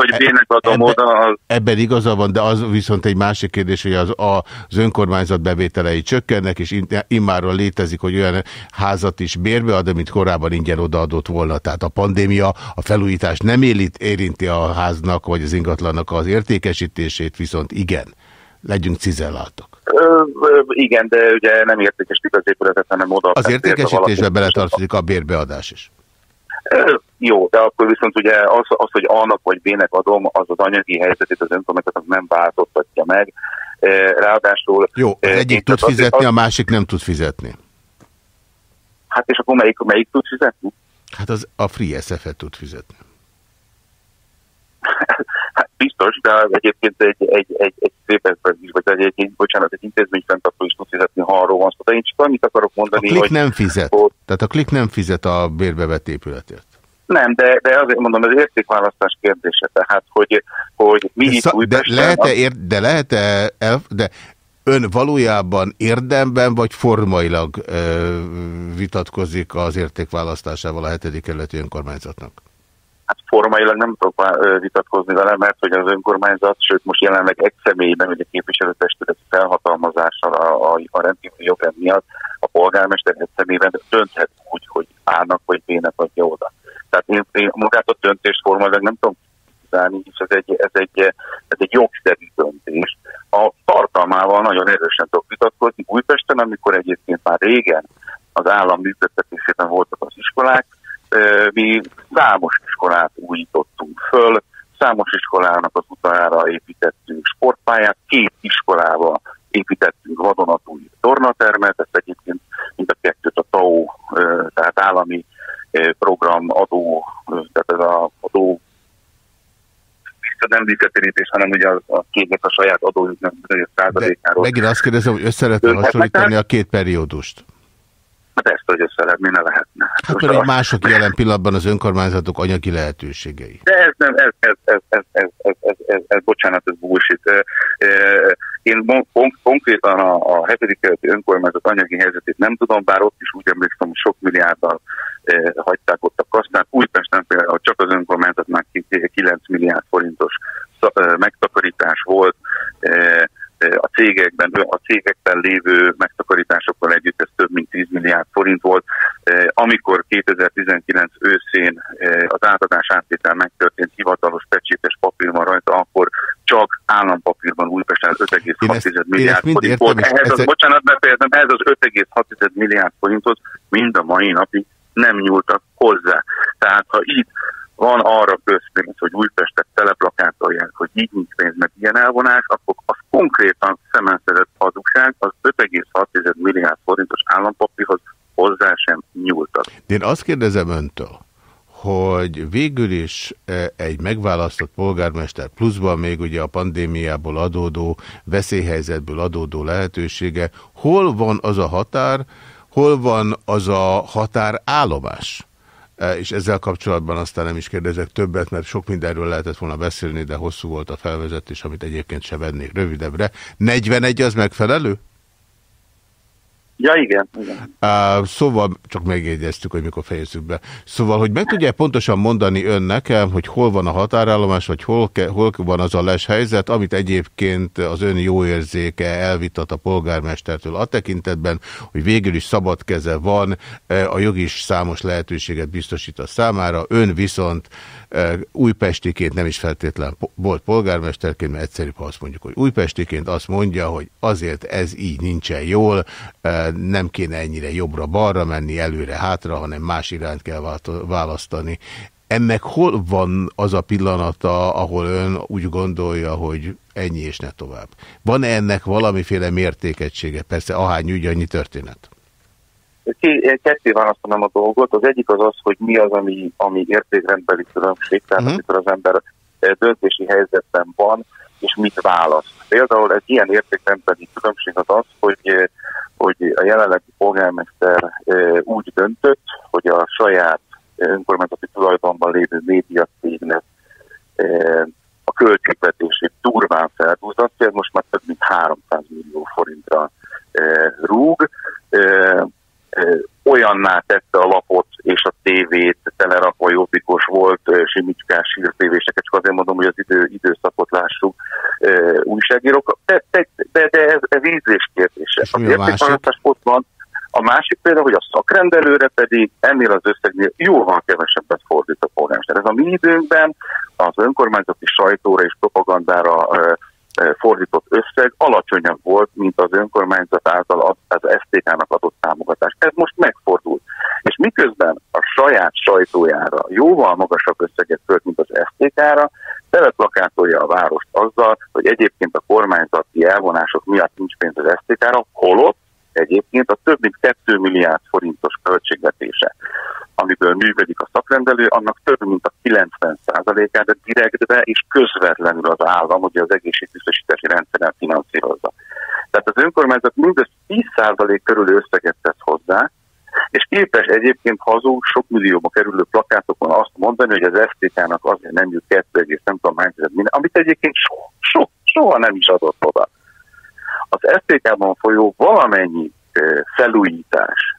Ebben, az... ebben igaza van, de az viszont egy másik kérdés, hogy az, az önkormányzat bevételei csökkennek, és immáról létezik, hogy olyan házat is bérbe ad, amit korábban ingyen odaadott volna. Tehát a pandémia, a felújítás nem élít, érinti a háznak, vagy az ingatlannak az értékesítését, viszont igen. Legyünk cizellátok. Ö, ö, igen, de ugye nem értékesítik az épületet, hanem oda... Az értékesítésbe beletartozik a bérbeadás is. Ö, jó, de akkor viszont ugye az, az, hogy A-nak vagy B-nek adom, az az anyagi helyzetét az önkormányzatnak nem változtatja meg. Ráadásul... Jó, az egyik tud fizetni, az... a másik nem tud fizetni. Hát és akkor melyik, melyik tud fizetni? Hát az a Free SF-et tud fizetni. Biztos, de egyébként egy, egy, egy, egy szép is, vagy egy, egy, bocsánat, egy intézményfenntartó is tud fizetni, ha arról van szó. De én csak annyit akarok mondani, a klik hogy... nem fizet. Hogy... Tehát a klik nem fizet a bérbevett épületért. Nem, de, de azért mondom, az értékválasztás kérdése, tehát, hogy, hogy mi de itt de lehet-e, ér, de lehet-e, de ön valójában érdemben vagy formailag ö, vitatkozik az értékválasztásával a hetedik kerületi önkormányzatnak? Hát formailag nem tudok vitatkozni vele, mert hogy az önkormányzat, sőt most jelenleg egy személyben, hogy a képviselőtestület felhatalmazással a, a, a rendkívüli jogrend miatt a polgármester egy személyben dönthet úgy, hogy állnak vagy B-nek adja oda. Tehát én, én magát a döntést formailag nem tudom kizárni, hisz ez egy, ez egy, ez egy jogszerű döntés. A tartalmával nagyon erősen tudok vitatkozni Újpesten, amikor egyébként már régen az állam működtetésében voltak az iskolák, mi számos iskolát újítottunk föl, számos iskolának az utajára építettünk sportpályát, két iskolába építettünk vadonatúj tornatermet, ezt egyébként mind a kettőt a TAO, tehát állami program adó, tehát ez a adó nem visszatérítés, hanem ugye a, a kétnek a saját adójuknak bizonyos százalékáról. Megint azt kérdezem, hogy össze lehet hasonlítani a két periódust. Hát ezt, hogy összeredni ne lehetne. Hát mert egy mások jelen pillanatban az önkormányzatok anyagi lehetőségei. De ez nem, ez, ez, ez, ez, ez, ez, ez, ez, ez bocsánat, ez bullshit. Én konkrétan a, a hetedik keleti önkormányzat anyagi helyzetét nem tudom, bár ott is úgy emlékszem, hogy sok milliárddal hagyták ott a kasznát. Újpesten például csak az önkormányzatnak 9 milliárd forintos megtakarítás volt, a cégekben, a cégekben lévő megtakarításokkal együtt ez több mint 10 milliárd forint volt. Amikor 2019 őszén az átadás áttétel megtörtént, hivatalos pecsétes papír van rajta, akkor csak állampapírban Újpesten 5,6 milliárd forint értem, volt. Ehhez az, bocsánat, befejezem, ehhez az 5,6 milliárd forinthoz mind a mai napig nem nyúltak hozzá. Tehát ha itt van arra közpénz, hogy Újpestet teleplakátolják, hogy így nincs pénz, meg ilyen elvonás, akkor az konkrétan szemenszedett hazugság, az 5,6 milliárd forintos állampapírhoz hozzá sem nyúltak. Én azt kérdezem öntől, hogy végül is e, egy megválasztott polgármester pluszban még ugye a pandémiából adódó, veszélyhelyzetből adódó lehetősége, hol van az a határ, hol van az a határállomás? E, és ezzel kapcsolatban aztán nem is kérdezek többet, mert sok mindenről lehetett volna beszélni, de hosszú volt a felvezetés, amit egyébként se vennék rövidebbre. 41 az megfelelő? Ja, igen. igen. Uh, szóval, csak megjegyeztük, hogy mikor fejezzük be. Szóval, hogy meg tudja pontosan mondani ön nekem, hogy hol van a határállomás, vagy hol, ke, hol van az a les helyzet, amit egyébként az ön jó érzéke elvitat a polgármestertől a tekintetben, hogy végül is szabad keze van, a jog is számos lehetőséget biztosít a számára, ön viszont újpestiként nem is feltétlen volt polgármesterként, mert egyszerűbb, ha azt mondjuk, hogy újpestiként azt mondja, hogy azért ez így nincsen jól, nem kéne ennyire jobbra-balra menni, előre-hátra, hanem más irányt kell választani. Ennek hol van az a pillanata, ahol ön úgy gondolja, hogy ennyi és ne tovább? Van -e ennek valamiféle mértékegysége? Persze, ahány ügy, annyi történet. Ketté választanám a dolgot. Az egyik az az, hogy mi az, ami, ami értékrendbeli különbség, tehát uh mhm. -huh. amikor az ember döntési helyzetben van, és mit választ. Például egy ilyen értékrendbeli különbség az az, hogy, hogy a jelenlegi polgármester úgy döntött, hogy a saját önkormányzati tulajdonban lévő médiacégnek a költségvetését durván feldúzatja, ez most már több mint 300 millió forintra rúg. Olyanná tette a lapot és a tévét, telerakva jobbikos volt, simicskás hírtévéseket, csak azért mondom, hogy az idő, időszakot lássuk újságírók. De, de, de, de ez, ez ízlés kérdése. És a másik? ott van, a másik például, hogy a szakrendelőre pedig ennél az összegnél jóval kevesebbet fordít a polgármester. Ez a mi időnkben az önkormányzati sajtóra és propagandára fordított összeg alacsonyabb volt, mint az önkormányzat által az SZTK-nak adott támogatás. Ez most megfordult. És miközben a saját sajtójára jóval magasabb összeget költ, mint az SZTK-ra, teleplakátolja a várost azzal, hogy egyébként a kormányzati elvonások miatt nincs pénz az SZTK-ra, holott egyébként a több mint 2 milliárd forintos költségvetése, amiből működik a szakrendelő, annak több mint a 90%-át direktbe és közvetlenül az állam, ugye az egészségbiztosítási rendszeren finanszírozza. Tehát az önkormányzat mindössze 10% körül összeget tesz hozzá, és képes egyébként hazug, sok millióba kerülő plakátokon azt mondani, hogy az SZTK-nak azért nem jut 2, nem tudom hány minden, amit egyébként so, so, soha nem is adott oda. Az SZTK-ban folyó valamennyi felújítás,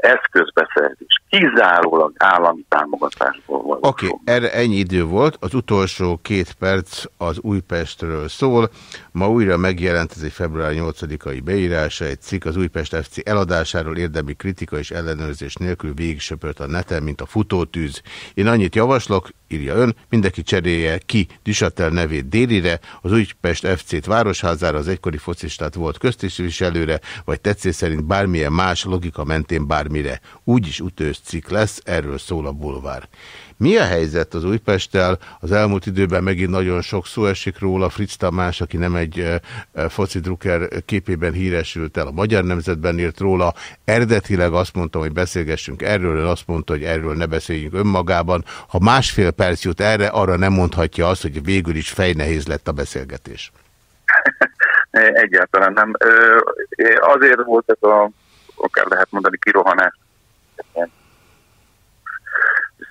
eszközbeszerzés, kizárólag állami támogatásból van. Oké, okay, erre ennyi idő volt. Az utolsó két perc az Újpestről szól. Ma újra megjelent, ez egy február 8-ai beírása, egy cikk az Újpest FC eladásáról érdemi kritika és ellenőrzés nélkül végig söpört a neten, mint a futótűz. Én annyit javaslok, írja ön, mindenki cserélje ki Düsatel nevét délire, az Újpest FC-t városházára, az egykori focistát volt köztisviselőre, vagy tetszés szerint bármilyen más logika mentén bármire. Úgyis utős cikk lesz, erről szól a bulvár. Mi a helyzet az Újpesttel? Az elmúlt időben megint nagyon sok szó esik róla. Fritz Tamás, aki nem egy foci drukker képében híresült el, a Magyar Nemzetben írt róla. Eredetileg azt mondtam, hogy beszélgessünk erről, ön azt mondta, hogy erről ne beszéljünk önmagában. Ha másfél perc jut erre, arra nem mondhatja azt, hogy végül is fejnehéz lett a beszélgetés. Egyáltalán nem. Azért volt ez a, akár lehet mondani, kirohanás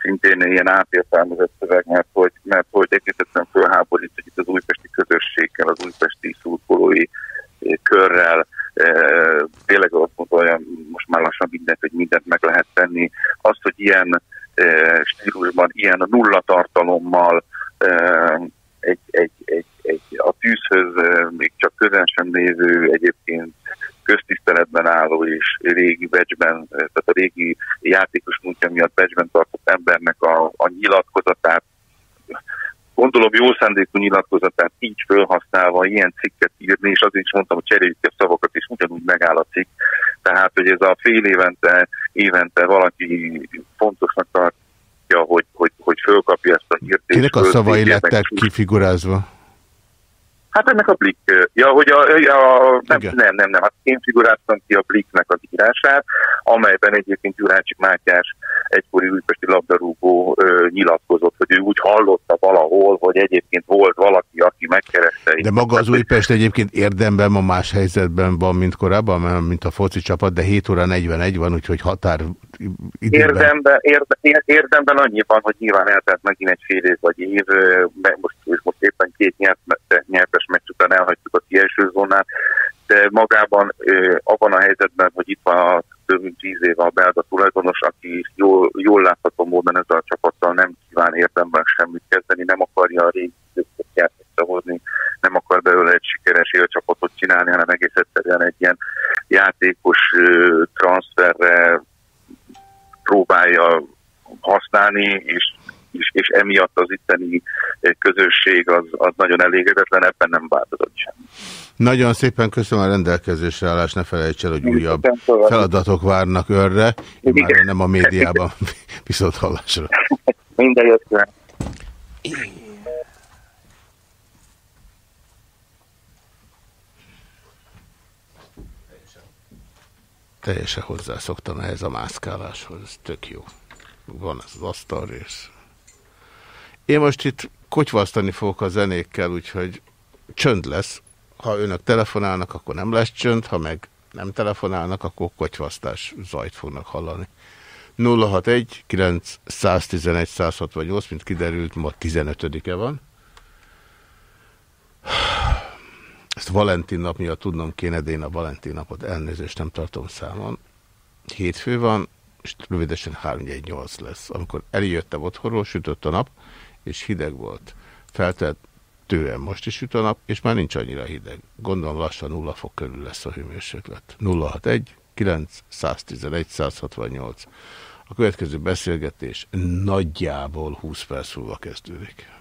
szintén ilyen átértelmezett szöveg, mert hogy, mert hogy egészen fölháborít, hogy itt az újpesti közösséggel, az újpesti szurkolói eh, körrel, eh, tényleg azt mondta, olyan most már lassan mindent, hogy mindent meg lehet tenni. Azt, hogy ilyen eh, stílusban, ilyen nulla tartalommal egy, egy, egy, egy a tűzhöz még csak közel sem néző egyébként köztiszteletben álló és régi becsben, tehát a régi játékos munkja miatt becsben tartott embernek a, a nyilatkozatát, gondolom jó szándékú nyilatkozatát így felhasználva ilyen cikket írni, és azért is mondtam, hogy cseréljük a szavakat, és ugyanúgy megáll a cikk. Tehát, hogy ez a fél évente, évente valaki fontosnak tartja, hogy, hogy, hogy fölkapja ezt a hírt. Kinek a szavai lettek kifigurázva? Hát ennek a Blik, ja, hogy a, a nem, nem, nem, nem, hát én figuráltam ki a Bliknek az írását, amelyben egyébként Gyurácsik Mátyás egykori újpesti labdarúgó ö, nyilatkozott, hogy ő úgy hallotta valahol, hogy egyébként volt valaki, aki megkereste. De maga az Újpest egyébként érdemben ma más helyzetben van, mint korábban, mint a foci csapat, de 7 óra 41 van, úgyhogy határ időben. Érdemben, érde, érdemben annyi van, hogy nyilván eltelt megint egy fél év vagy év, most, most éppen két nyert, nyertes meccs után elhagytuk a kieső zónát, de magában abban a helyzetben, hogy itt van a több mint tíz éve a belga tulajdonos, aki jól, jól látható módon ezzel a csapattal nem kíván érdemben semmit kezdeni, nem akarja a régi időket visszahozni, nem akar belőle egy sikeres élcsapatot csinálni, hanem egész egyszerűen egy ilyen játékos transferre próbálja használni, és, és, és emiatt az itteni közösség az, az nagyon elégedetlen, ebben nem változott semmi. Nagyon szépen köszönöm a rendelkezésre állást, ne felejts el, hogy újabb feladatok várnak önre, már nem a médiában, viszont hallásra. Minden jött Teljesen hozzászoktam ehhez a mászkáláshoz, tök jó. Van ez az asztalrész. Én most itt kotyvasztani fogok a zenékkel, úgyhogy csönd lesz. Ha önök telefonálnak, akkor nem lesz csönd, ha meg nem telefonálnak, akkor kocsvasztás zajt fognak hallani. 061 911 168, mint kiderült, ma 15-e van. Ezt Valentin nap miatt tudnom kéne, de én a Valentin napot elnézést nem tartom számon. Hétfő van, és rövidesen 318 lesz. Amikor eljöttem otthonról, sütött a nap, és hideg volt. Feltett tőlem most is süt a nap, és már nincs annyira hideg. Gondolom lassan nulla fok körül lesz a hőmérséklet. 061 9 111 168. A következő beszélgetés nagyjából 20 perc múlva kezdődik.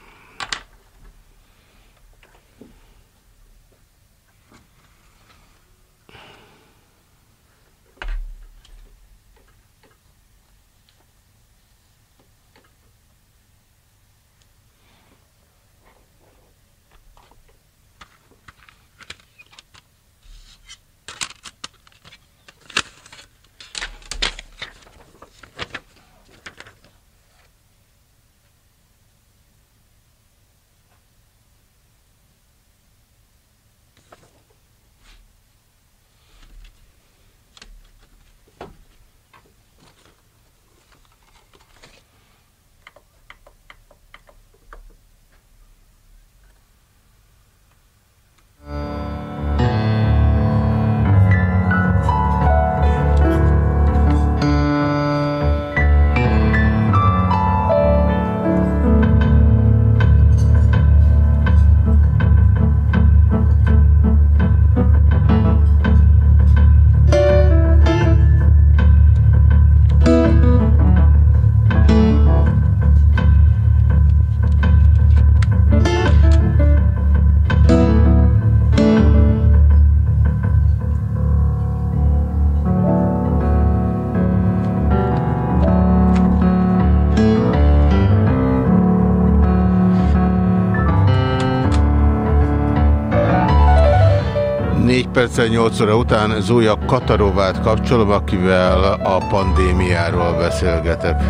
8 óra után Zója Katarovát kapcsolom, akivel a pandémiáról beszélgetek.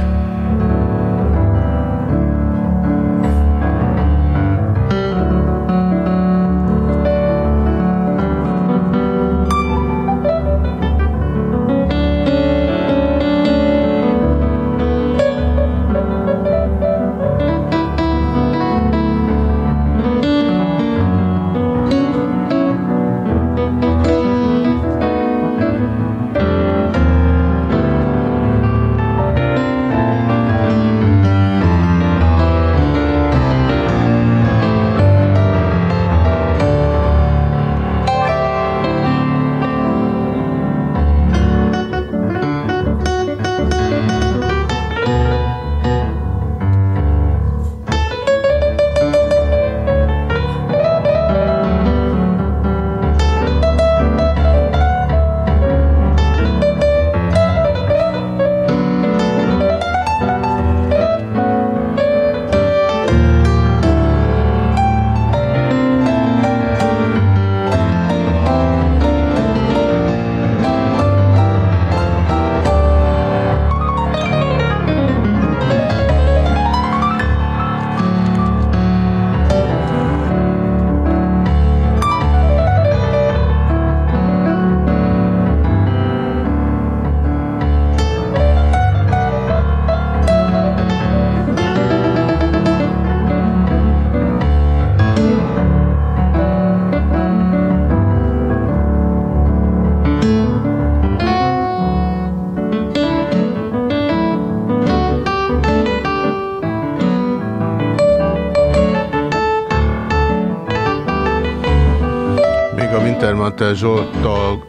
Winter Zsolttal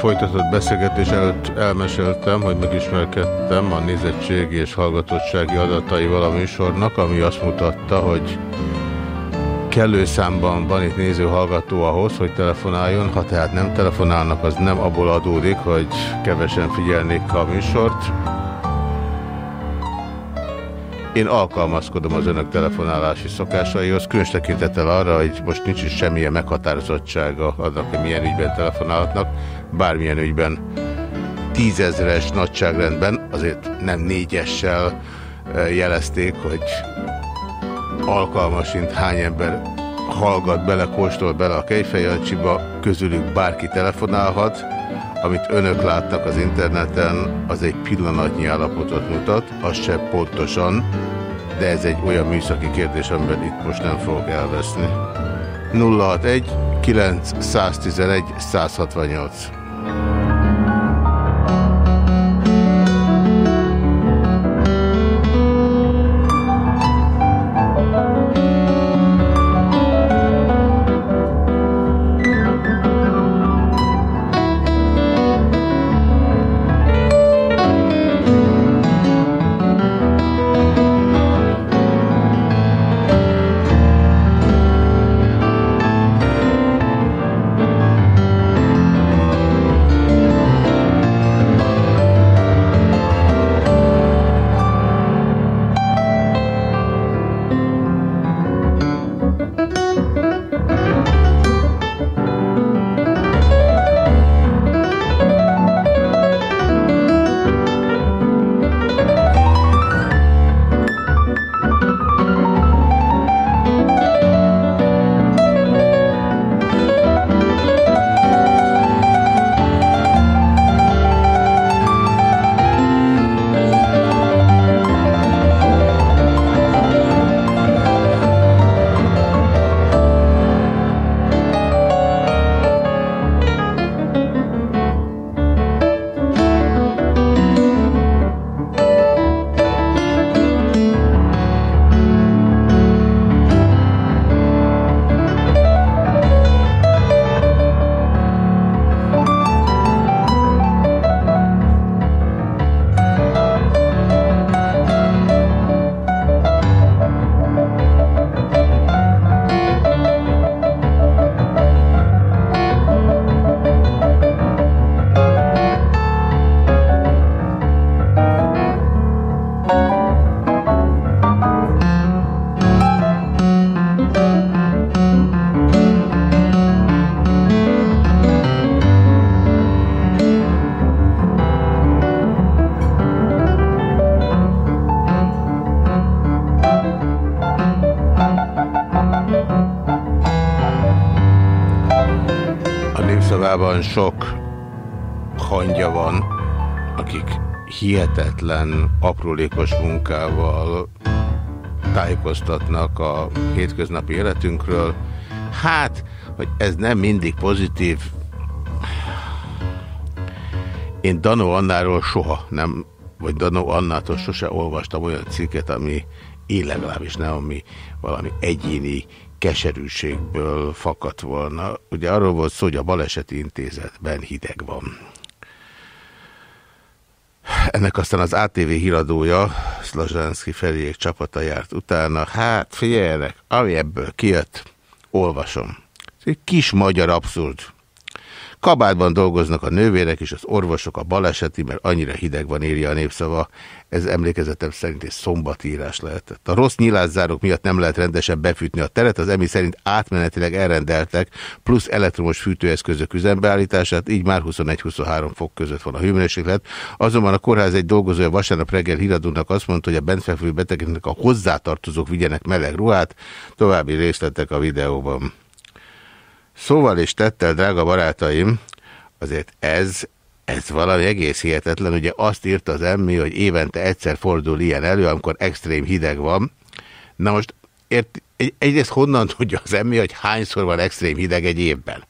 folytatott beszélgetés előtt elmeséltem, hogy megismerkedtem a nézettségi és hallgatottsági adataival a műsornak, ami azt mutatta, hogy kellő számban van itt néző-hallgató ahhoz, hogy telefonáljon. Ha tehát nem telefonálnak, az nem abból adódik, hogy kevesen figyelnék a műsort, én alkalmazkodom az önök telefonálási szokásaihoz, különös tekintettel arra, hogy most nincs is semmilyen meghatározottsága annak, hogy milyen ügyben telefonálhatnak, bármilyen ügyben tízezres nagyságrendben, azért nem négyessel eh, jelezték, hogy alkalmasint hány ember hallgat bele, kóstol bele a Kejfejancsiba, közülük bárki telefonálhat. Amit önök látnak az interneten, az egy pillanatnyi állapotot mutat, az se pontosan, de ez egy olyan műszaki kérdés, amiben itt most nem fogok elveszni. 061 911 168 hihetetlen, aprólékos munkával tájékoztatnak a hétköznapi életünkről. Hát, hogy ez nem mindig pozitív. Én Danó Annáról soha nem, vagy Danó Annától sose olvastam olyan cikket, ami én legalábbis nem, ami valami egyéni keserűségből fakadt volna. Ugye arról volt szó, hogy a baleseti intézetben hideg van. Ennek aztán az ATV híradója, Szlazsánszki Feriék csapata járt utána. Hát figyeljenek, ami ebből kijött, olvasom. Ez egy kis magyar abszurd. Kabátban dolgoznak a nővérek és az orvosok a baleseti, mert annyira hideg van, írja a népszava. Ez emlékezetem szerint egy szombatírás lehetett. A rossz nyilászárok miatt nem lehet rendesen befűtni a teret, az emi szerint átmenetileg elrendeltek, plusz elektromos fűtőeszközök üzembeállítását, így már 21-23 fok között van a hőmérséklet. Azonban a kórház egy dolgozója vasárnap reggel híradónak azt mondta, hogy a bentfekvő betegeknek a hozzátartozók vigyenek meleg ruhát. További részletek a videóban. Szóval és tettel, drága barátaim, azért ez, ez valami egész hihetetlen. Ugye azt írta az emmi, hogy évente egyszer fordul ilyen elő, amikor extrém hideg van. Na most ért, egy, egyrészt honnan tudja az emmi, hogy hányszor van extrém hideg egy évben?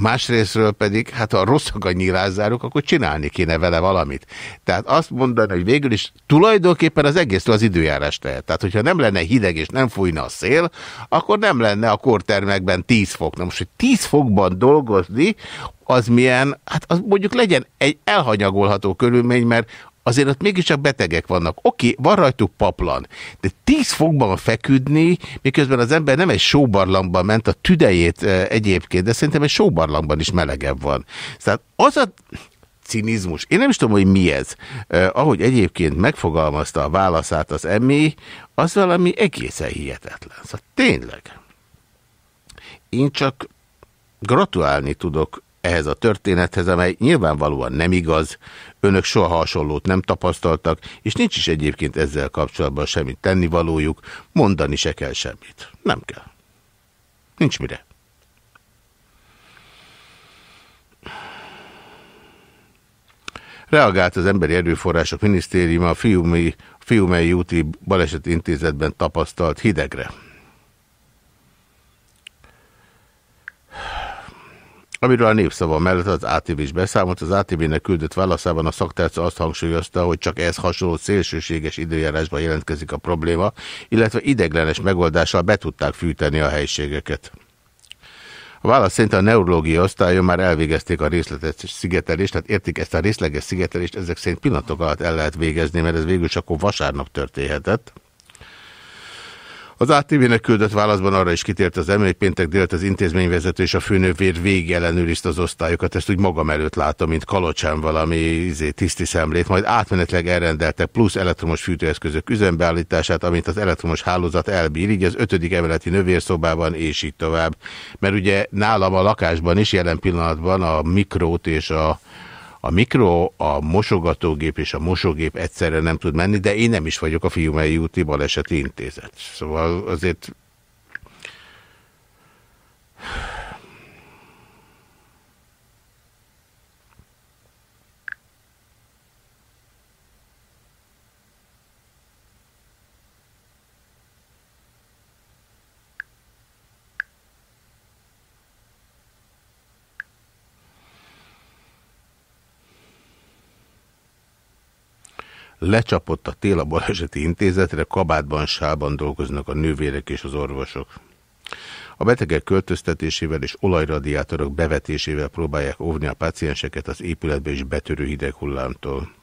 Másrésztről pedig, hát ha rosszak a nyilázárok, akkor csinálni kéne vele valamit. Tehát azt mondani, hogy végül is tulajdonképpen az egészről az időjárás tehet. Tehát, hogyha nem lenne hideg és nem fújna a szél, akkor nem lenne a kortermekben 10 fok. Na most, hogy 10 fokban dolgozni, az milyen, hát az mondjuk legyen egy elhanyagolható körülmény, mert azért ott mégiscsak betegek vannak. Oké, van rajtuk paplan, de 10 fokban feküdni, miközben az ember nem egy sóbarlangban ment a tüdejét e, egyébként, de szerintem egy sóbarlangban is melegebb van. Tehát az a cinizmus, én nem is tudom, hogy mi ez, eh, ahogy egyébként megfogalmazta a válaszát az emmi, az valami egészen hihetetlen. Szóval tényleg. Én csak gratulálni tudok ehhez a történethez, amely nyilvánvalóan nem igaz, önök soha hasonlót nem tapasztaltak, és nincs is egyébként ezzel kapcsolatban semmit tennivalójuk, mondani se kell semmit. Nem kell. Nincs mire. Reagált az Emberi Erőforrások Minisztériuma a Fiumei, Fiumei úti balesetintézetben tapasztalt hidegre. Amiről a népszava mellett az ATV is beszámolt, az ATV-nek küldött válaszában a szaktárca azt hangsúlyozta, hogy csak ez hasonló szélsőséges időjárásban jelentkezik a probléma, illetve ideglenes megoldással be tudták fűteni a helységeket. A válasz szerint a neurológia osztályon már elvégezték a részletes szigetelést, tehát értik ezt a részleges szigetelést, ezek szerint pillanatok alatt el lehet végezni, mert ez végül csak akkor vasárnap történhetett. Az ATV-nek küldött válaszban arra is kitért az emlék, péntek délt az intézményvezető és a főnővér végig ellenőrizte az osztályokat, ezt úgy magam előtt látom, mint kalocsán valami izé, tiszti szemlét, majd átmenetleg elrendeltek plusz elektromos fűtőeszközök üzembeállítását, amint az elektromos hálózat elbír, így az ötödik emeleti növérszobában, és így tovább. Mert ugye nálam a lakásban is jelen pillanatban a mikrót és a a mikro, a mosogatógép és a mosógép egyszerre nem tud menni, de én nem is vagyok a Fiumei úti baleseti intézet. Szóval azért Lecsapott a tél baleseti intézetre, kabátban, sálban dolgoznak a nővérek és az orvosok. A betegek költöztetésével és olajradiátorok bevetésével próbálják óvni a pacienseket az épületbe és betörő hideg hullámtól.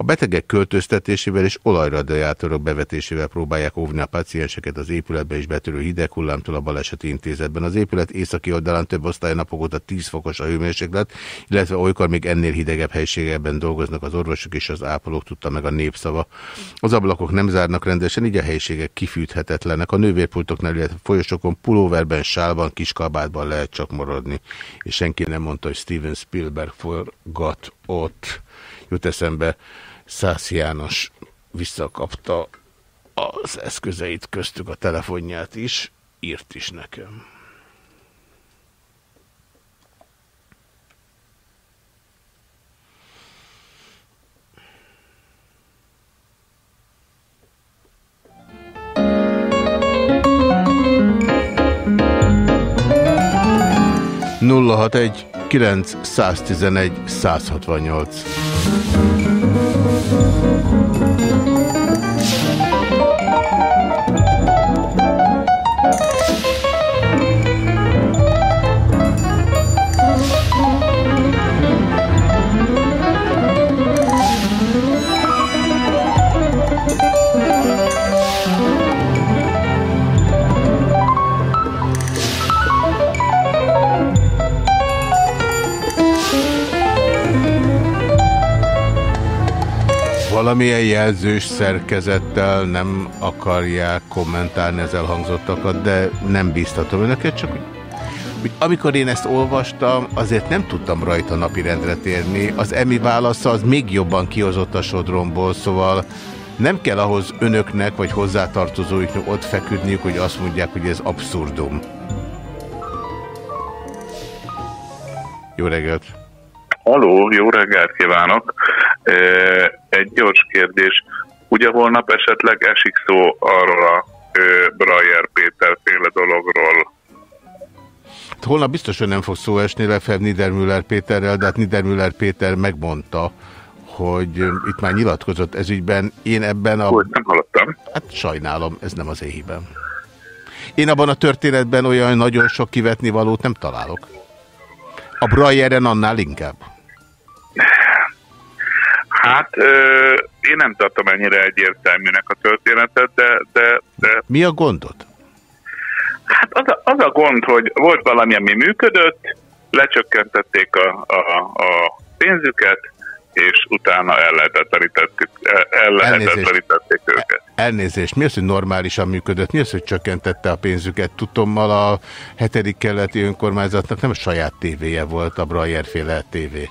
A betegek költöztetésével és olajradiátorok bevetésével próbálják óvni a pacienseket az épületbe is betörő hideghullámtól a baleseti intézetben. Az épület északi oldalán több osztálynapok óta 10 fokos a hőmérséklet, illetve olykor még ennél hidegebb helységekben dolgoznak az orvosok és az ápolók, tudta meg a népszava. Az ablakok nem zárnak rendesen, így a helységek kifűthetetlenek. A nővérpultoknál, illetve folyosokon pulóverben, sálban, kiskabátban lehet csak maradni. És senki nem mondta, hogy Steven Spielberg forgat ott jut eszembe, Szász János visszakapta az eszközeit, köztük a telefonját is, írt is nekem. Nulla hat egy 9 111 168. valamilyen jelzős szerkezettel nem akarják kommentálni az elhangzottakat, de nem bíztatom önöket, csak hogy amikor én ezt olvastam, azért nem tudtam rajta napirendre térni. Az emi válasza az még jobban kihozott a sodromból, szóval nem kell ahhoz önöknek vagy hozzátartozóiknak ott feküdniük, hogy azt mondják, hogy ez abszurdum. Jó reggelt! Haló, jó reggelt kívánok! Egy gyors kérdés. Ugye holnap esetleg esik szó arról a Brajer Péter féle dologról? Hát holnap biztos, hogy nem fog szó esni Lefebvre Niedermüller Péterrel, de hát Niedermüller Péter megmondta, hogy itt már nyilatkozott ez ügyben. Én ebben a... Hogy nem hallottam. Hát sajnálom, ez nem az én hibám. Én abban a történetben olyan nagyon sok kivetni valót nem találok. A Brajeren annál inkább. Hát ö, én nem tartom ennyire egyértelműnek a történetet, de... de, de... Mi a gondod? Hát az a, az a gond, hogy volt valami, ami működött, lecsökkentették a, a, a pénzüket, és utána ellehetetlenítették, ellehetetlenítették őket. Elnézést, mi az, hogy normálisan működött? Mi az, hogy csökkentette a pénzüket? Tudtommal a hetedik keleti önkormányzatnak nem a saját tévéje volt, a Brajer féle tévé.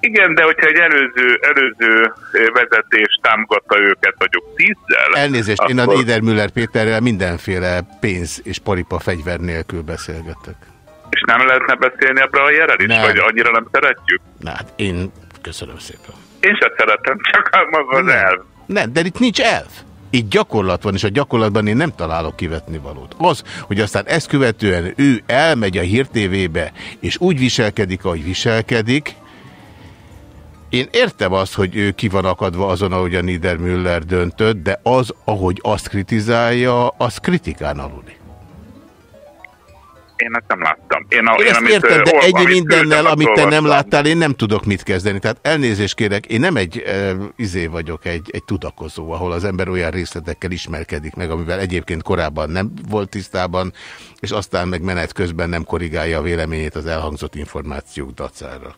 Igen, de hogyha egy előző, előző vezetés támogatta őket vagyok tízzel... Elnézést, akkor... én a Niedermüller Péterrel mindenféle pénz és paripa fegyver nélkül beszélgetek. És nem lehetne beszélni a Brajerrel is, nem. vagy annyira nem szeretjük? Na, hát én köszönöm szépen. Én sem szeretem, csak maga az elv. Nem, de itt nincs elv. Itt gyakorlat van, és a gyakorlatban én nem találok kivetni valót. Az, hogy aztán ezt követően ő elmegy a hírtévébe, és úgy viselkedik, ahogy viselkedik, én értem azt, hogy ő ki van akadva azon, ahogy a Niedermüller döntött, de az, ahogy azt kritizálja, az kritikán aluli. Én ezt nem láttam. Én, a, én, én ezt amit, értem, de egy mindennel, amit te nem láttál, én nem tudok mit kezdeni. Tehát elnézést kérek, én nem egy e, izé vagyok, egy, egy tudakozó, ahol az ember olyan részletekkel ismerkedik meg, amivel egyébként korábban nem volt tisztában, és aztán meg menet közben nem korrigálja a véleményét az elhangzott információk dacára.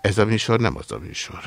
Ez a műsor nem az a műsor.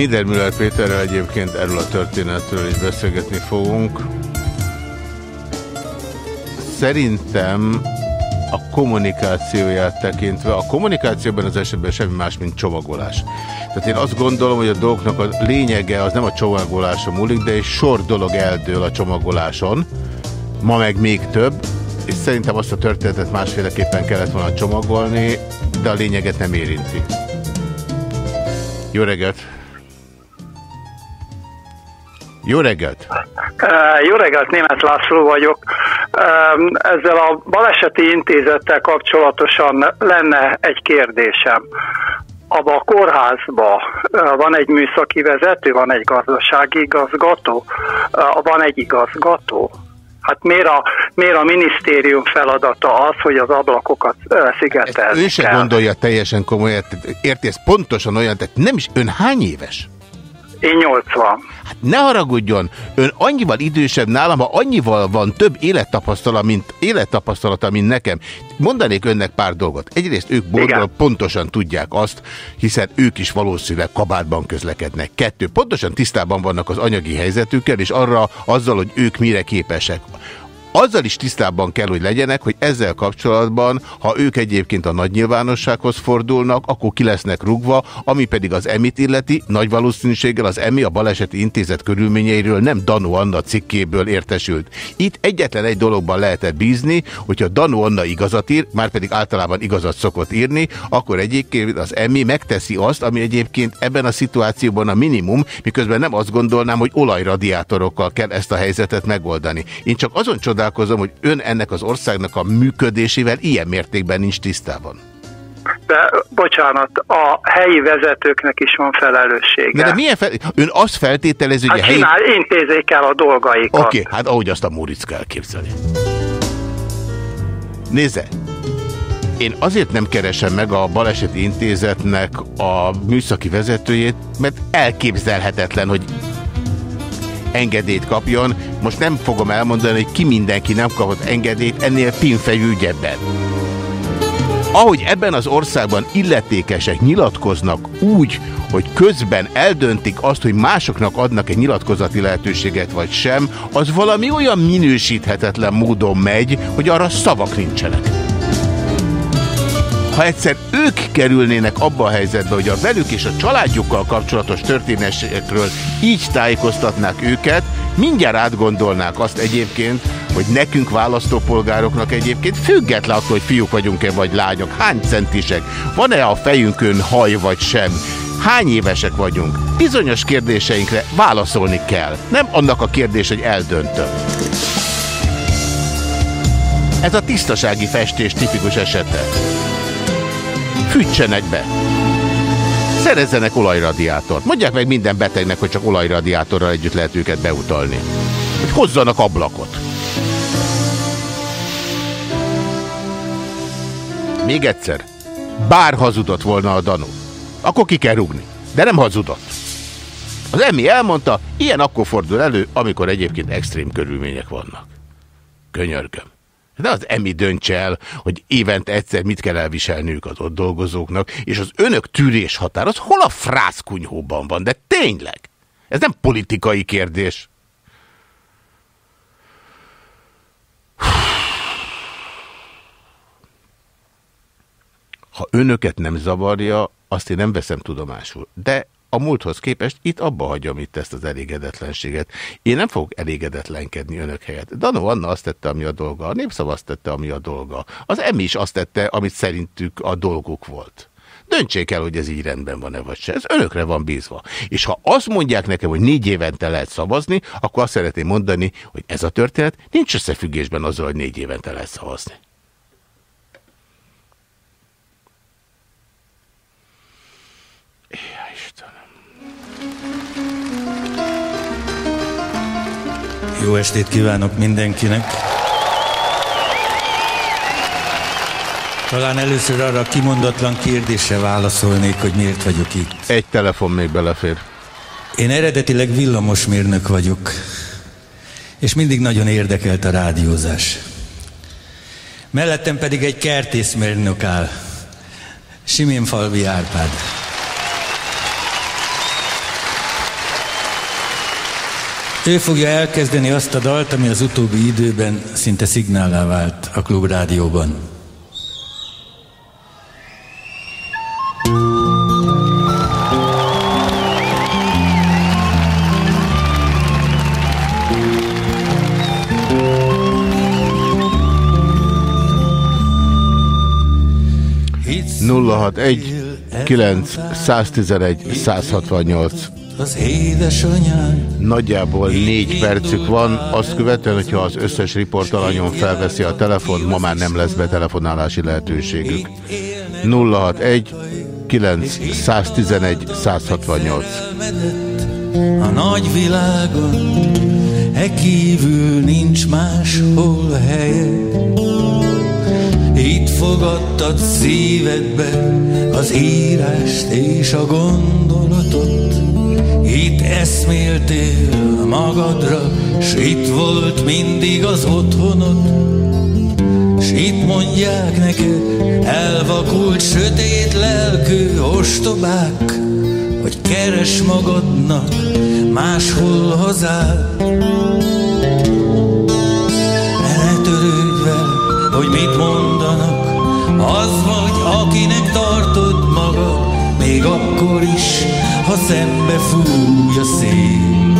Niedermüller Péterrel egyébként erről a történetről is beszélgetni fogunk. Szerintem a kommunikációját tekintve, a kommunikációban az esetben semmi más, mint csomagolás. Tehát én azt gondolom, hogy a dolgoknak a lényege az nem a csomagoláson múlik, de egy sor dolog eldől a csomagoláson, ma meg még több, és szerintem azt a történetet másféleképpen kellett volna csomagolni, de a lényeget nem érinti. Jó reggelt! Jó reggelt! Jó reggelt, Német László vagyok. Ezzel a baleseti intézettel kapcsolatosan lenne egy kérdésem. Abba a kórházba van egy műszaki vezető, van egy gazdasági igazgató, van egy igazgató. Hát miért a, miért a minisztérium feladata az, hogy az ablakokat szigetelni Ő se gondolja teljesen komolyan, érti, ez pontosan olyan, tehát nem is, ön hány éves? Én 80. Hát ne haragudjon, ön annyival idősebb nálam, ha annyival van több élettapasztalata, mint, élettapasztalata, mint nekem. Mondanék önnek pár dolgot. Egyrészt ők boldog, pontosan tudják azt, hiszen ők is valószínűleg kabátban közlekednek. Kettő, pontosan tisztában vannak az anyagi helyzetükkel, és arra azzal, hogy ők mire képesek azzal is tisztában kell, hogy legyenek, hogy ezzel kapcsolatban, ha ők egyébként a nagy nyilvánossághoz fordulnak, akkor ki lesznek rugva, ami pedig az emit illeti, nagy valószínűséggel az emi a baleseti intézet körülményeiről nem Danu Anna cikkéből értesült. Itt egyetlen egy dologban lehetett bízni, hogyha Danu Anna igazat ír, már pedig általában igazat szokott írni, akkor egyébként az emi megteszi azt, ami egyébként ebben a szituációban a minimum, miközben nem azt gondolnám, hogy olajradiátorokkal kell ezt a helyzetet megoldani. Én csak azon csodálkozom, csodálkozom, hogy ön ennek az országnak a működésével ilyen mértékben nincs tisztában. De bocsánat, a helyi vezetőknek is van felelőssége. De, de milyen fel... Ön azt feltételező, hogy hát a helyi... csinál, intézzék el a dolgaikat. Oké, okay, hát ahogy azt a Móricz kell képzelni. Nézze, én azért nem keresem meg a baleseti intézetnek a műszaki vezetőjét, mert elképzelhetetlen, hogy engedélyt kapjon. Most nem fogom elmondani, hogy ki mindenki nem kapott engedélyt ennél pinfejű ügyebben. Ahogy ebben az országban illetékesek nyilatkoznak úgy, hogy közben eldöntik azt, hogy másoknak adnak egy nyilatkozati lehetőséget vagy sem, az valami olyan minősíthetetlen módon megy, hogy arra szavak nincsenek ha egyszer ők kerülnének abba a helyzetbe, hogy a velük és a családjukkal kapcsolatos történésekről így tájékoztatnák őket, mindjárt átgondolnák azt egyébként, hogy nekünk választópolgároknak egyébként független attól, hogy fiúk vagyunk-e vagy lányok, hány centisek, van-e a fejünkön haj vagy sem, hány évesek vagyunk, bizonyos kérdéseinkre válaszolni kell. Nem annak a kérdés, hogy eldöntöm. Ez a tisztasági festés tipikus esete fűtsenek be. Szerezzenek olajradiátort. Mondják meg minden betegnek, hogy csak olajradiátorral együtt lehet őket beutalni. Hogy hozzanak ablakot. Még egyszer. Bár hazudott volna a Danó, akkor ki kell rúgni. De nem hazudott. Az Emi elmondta, ilyen akkor fordul elő, amikor egyébként extrém körülmények vannak. Könyörgöm. De az emi döntse el, hogy évente egyszer mit kell elviselniük az ott dolgozóknak, és az önök tűrés határ, az hol a frászkunyhóban van, de tényleg. Ez nem politikai kérdés. Ha önöket nem zavarja, azt én nem veszem tudomásul. De a múlthoz képest itt abba hagyom itt ezt az elégedetlenséget. Én nem fogok elégedetlenkedni önök helyett. Danó Anna azt tette, ami a dolga. A népszav azt tette, ami a dolga. Az EMI is azt tette, amit szerintük a dolguk volt. Döntsék el, hogy ez így rendben van-e vagy se. Ez önökre van bízva. És ha azt mondják nekem, hogy négy évente lehet szavazni, akkor azt szeretném mondani, hogy ez a történet nincs összefüggésben azzal, hogy négy évente lehet szavazni. Jó estét kívánok mindenkinek! Talán először arra a kimondatlan kérdésre válaszolnék, hogy miért vagyok itt. Egy telefon még belefér. Én eredetileg villamosmérnök vagyok, és mindig nagyon érdekelt a rádiózás. Mellettem pedig egy kertészmérnök áll, Falvi Árpád. Ő fogja elkezdeni azt a dalt, ami az utóbbi időben szinte szignálá vált a klubrádióban. nulla hat egy kilenc 111 168 az édesanyám. Nagyjából négy percük van, azt követően, hogyha az összes riportalanyon felveszi a telefon, ma már nem lesz betelefonálási lehetőségük. 061 9 111 168 A nagy világon e kívül nincs máshol helye Itt fogadtad szívedbe az írást és a gondolatot itt eszméltél magadra, s itt volt mindig az otthonod, s itt mondják neked, elvakult, sötét lelkű ostobák, hogy keres magadnak máshol hazát. Ne törődj hogy mit mondanak, az vagy, akinek tartod magad, még akkor is, ha szembe fúj a szél.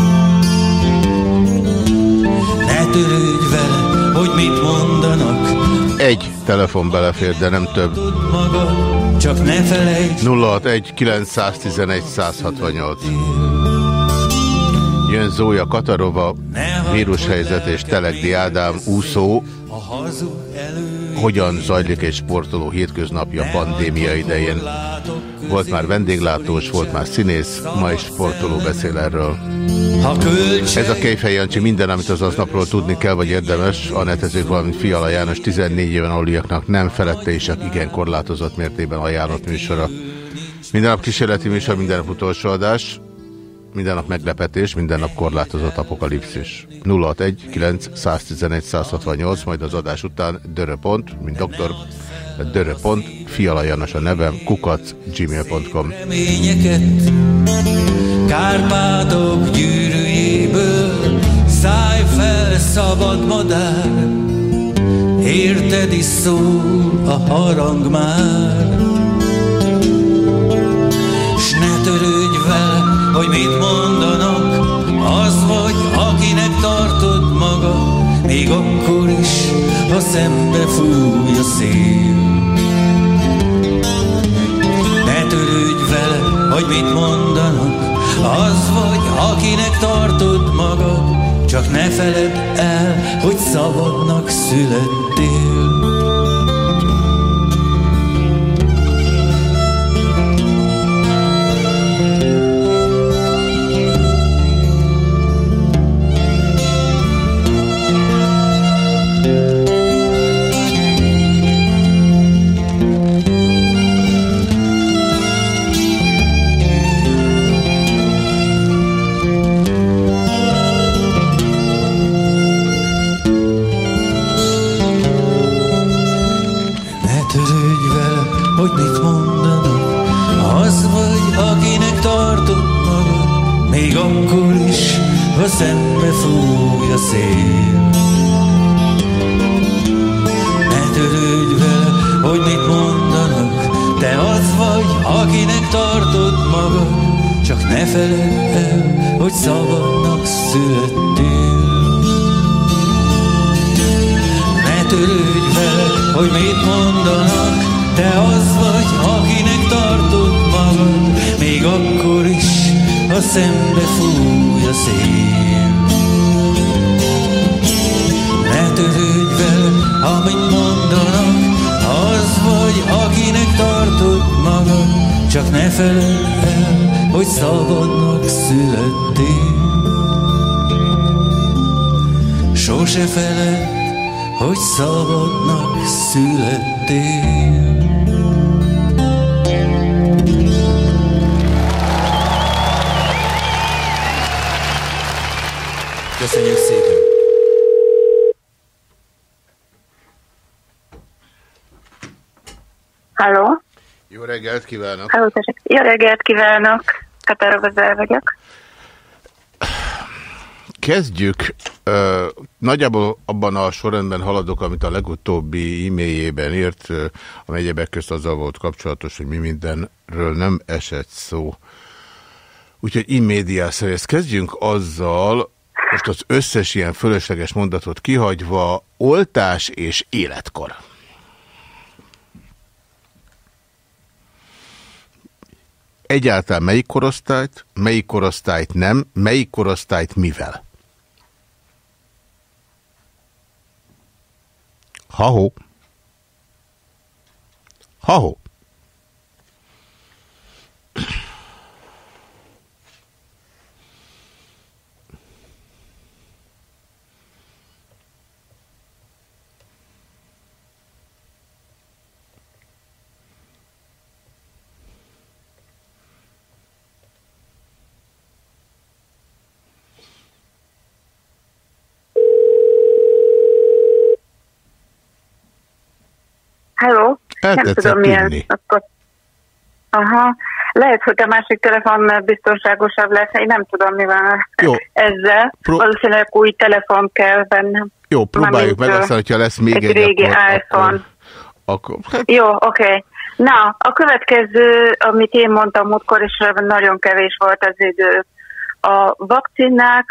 Ne törődj vele, hogy mit mondanak. Egy telefon belefér, de nem több. Magad, csak ne felejtsd. 061 911 168. Jön Zója Katarova, vírushelyzet és Telegdi Ádám úszó. Hogyan zajlik egy sportoló hétköznapja pandémia idején? Volt már vendéglátós, volt már színész, ma is sportoló beszél erről. Ez a Kejfej Jancsi minden, amit az aznapról tudni kell, vagy érdemes. A netezők, valamint Fiala János 14 éven aluliaknak nem felette és igen korlátozott mértében ajánlott műsora. Minden nap kísérleti műsor, minden nap utolsó adás. Minden nap meglepetés, minden nap korlátozott apokalipszis. 061 9 111 168, majd az adás után döröpont, mint doktor dörö.pont, Fiala Janos a nevem, kukac, gmail.com. Kárpátok gyűrűjéből szállj fel szabad madár, érted is szól a harang már. S ne törődj vele, hogy mit mondanak, az vagy, akinek tartod magad, még akkor is, ha szembe fúj a szél. Ne törődj vele, hogy mit mondanak, az vagy, akinek tartod magad, csak ne feled el, hogy szabadnak születtél. Akinek tartod magad, még akkor is, ha szembe fúj a szél. Ne törődj vele, hogy mit mondanak, te az vagy, akinek tartod magad, csak ne feledd el, hogy szabadnak születtél. törődj vele, hogy mit mondanak, te az ha szembe fúj a szél. Ne törődj vele, amit mondanak, az vagy, akinek tartod magad, csak ne feledd el, hogy szabadnak születtél. Sose feledd hogy szabadnak születtél. Köszönjük szépen! Halló? Jó reggelt kívánok! Halló, Jó reggelt kívánok! Katarabazár vagyok. Kezdjük. Uh, nagyjából abban a sorrendben haladok, amit a legutóbbi e-mailjében írt, amely egyebek közt azzal volt kapcsolatos, hogy mi mindenről nem esett szó. Úgyhogy immédiás szerint kezdjünk azzal, most az összes ilyen fölösleges mondatot kihagyva, oltás és életkor. Egyáltalán melyik korosztályt, melyik korosztályt nem, melyik korosztályt mivel? Ha-ho. Ha-ho. Hello? El nem tudom milyen. Akkor... Aha. Lehet, hogy a másik telefon biztonságosabb lesz, én nem tudom, mi van Jó. ezzel. Pro... Valószínűleg új telefon kell vennem. Jó, próbáljuk meg, aztán, hogyha lesz még egy, egy régi akkor, iPhone. Akkor, hát... Jó, oké. Okay. Na, a következő, amit én mondtam múltkor, és nagyon kevés volt az idő, a vakcinák,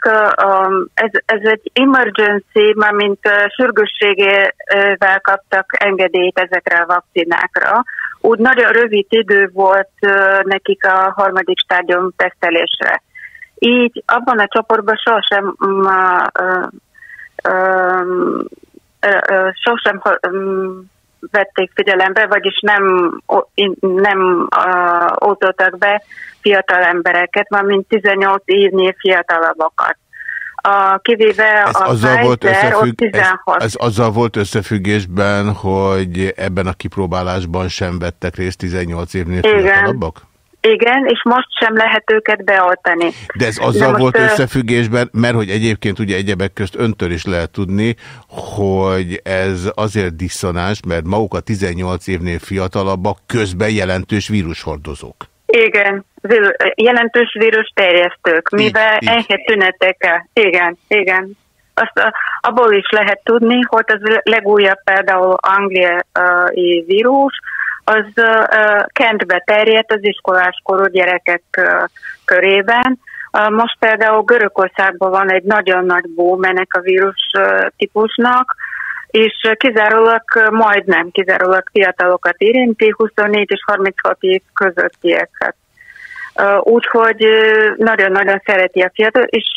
ez, ez egy emergency, mint sürgősségével kaptak engedélyt ezekre a vakcinákra. Úgy nagyon rövid idő volt nekik a harmadik stádium tesztelésre. Így abban a csoportban sosem sosem vették figyelembe, vagyis nem, nem oltottak be fiatal embereket, mint 18 évnél fiatalabbakat. A, kivéve ez a azzal Pfizer, volt összefügg, 16. Ez, ez azzal volt összefüggésben, hogy ebben a kipróbálásban sem vettek részt 18 évnél fiatalabbak? Igen, és most sem lehet őket beoltani. De ez azzal De volt most, összefüggésben, mert hogy egyébként ugye egyebek közt öntől is lehet tudni, hogy ez azért diszonáns, mert maguk a 18 évnél fiatalabbak közben jelentős vírushordozók. Igen, jelentős vírus terjesztők, mivel enyhe tünetekkel. Igen, igen. Azt abból is lehet tudni, hogy az legújabb például angliai vírus, az Kentbe terjedt az iskoláskorú gyerekek uh, körében. Most például Görögországban van egy nagyon nagy boom ennek a vírus típusnak, és kizárólag, majdnem kizárólag fiatalokat érinti, 24 és 36 év közöttieket. Úgyhogy nagyon-nagyon szereti a fiatal, és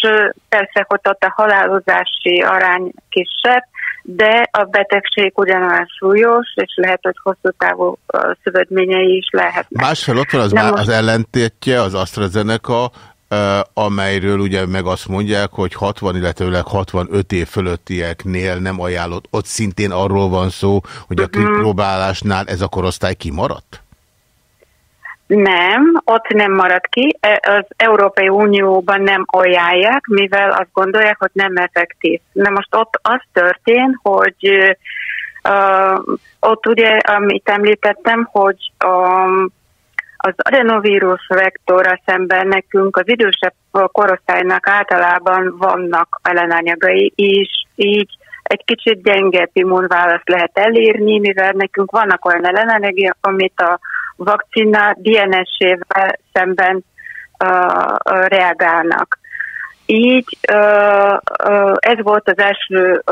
persze, hogy ott a halálozási arány kisebb, de a betegség ugyanolyan súlyos, és lehet, hogy hosszú távú szövődményei is lehetnek. Másfél ott van az, most... az ellentétje, az AstraZeneca, amelyről ugye meg azt mondják, hogy 60, illetőleg 65 év fölöttieknél nem ajánlott. Ott szintén arról van szó, hogy a kipróbálásnál ez a korosztály kimaradt? Nem, ott nem marad ki. E, az Európai Unióban nem ajánlják, mivel azt gondolják, hogy nem effektív. Na most ott az történt, hogy Uh, ott ugye, amit említettem, hogy um, az adenovírus vektorra szemben nekünk az idősebb korosztálynak általában vannak ellenanyagai is, így egy kicsit gyengebb immunválaszt lehet elérni, mivel nekünk vannak olyan ellenanyagok, amit a vakcina DNS-ével szemben reagálnak. Így ez volt az első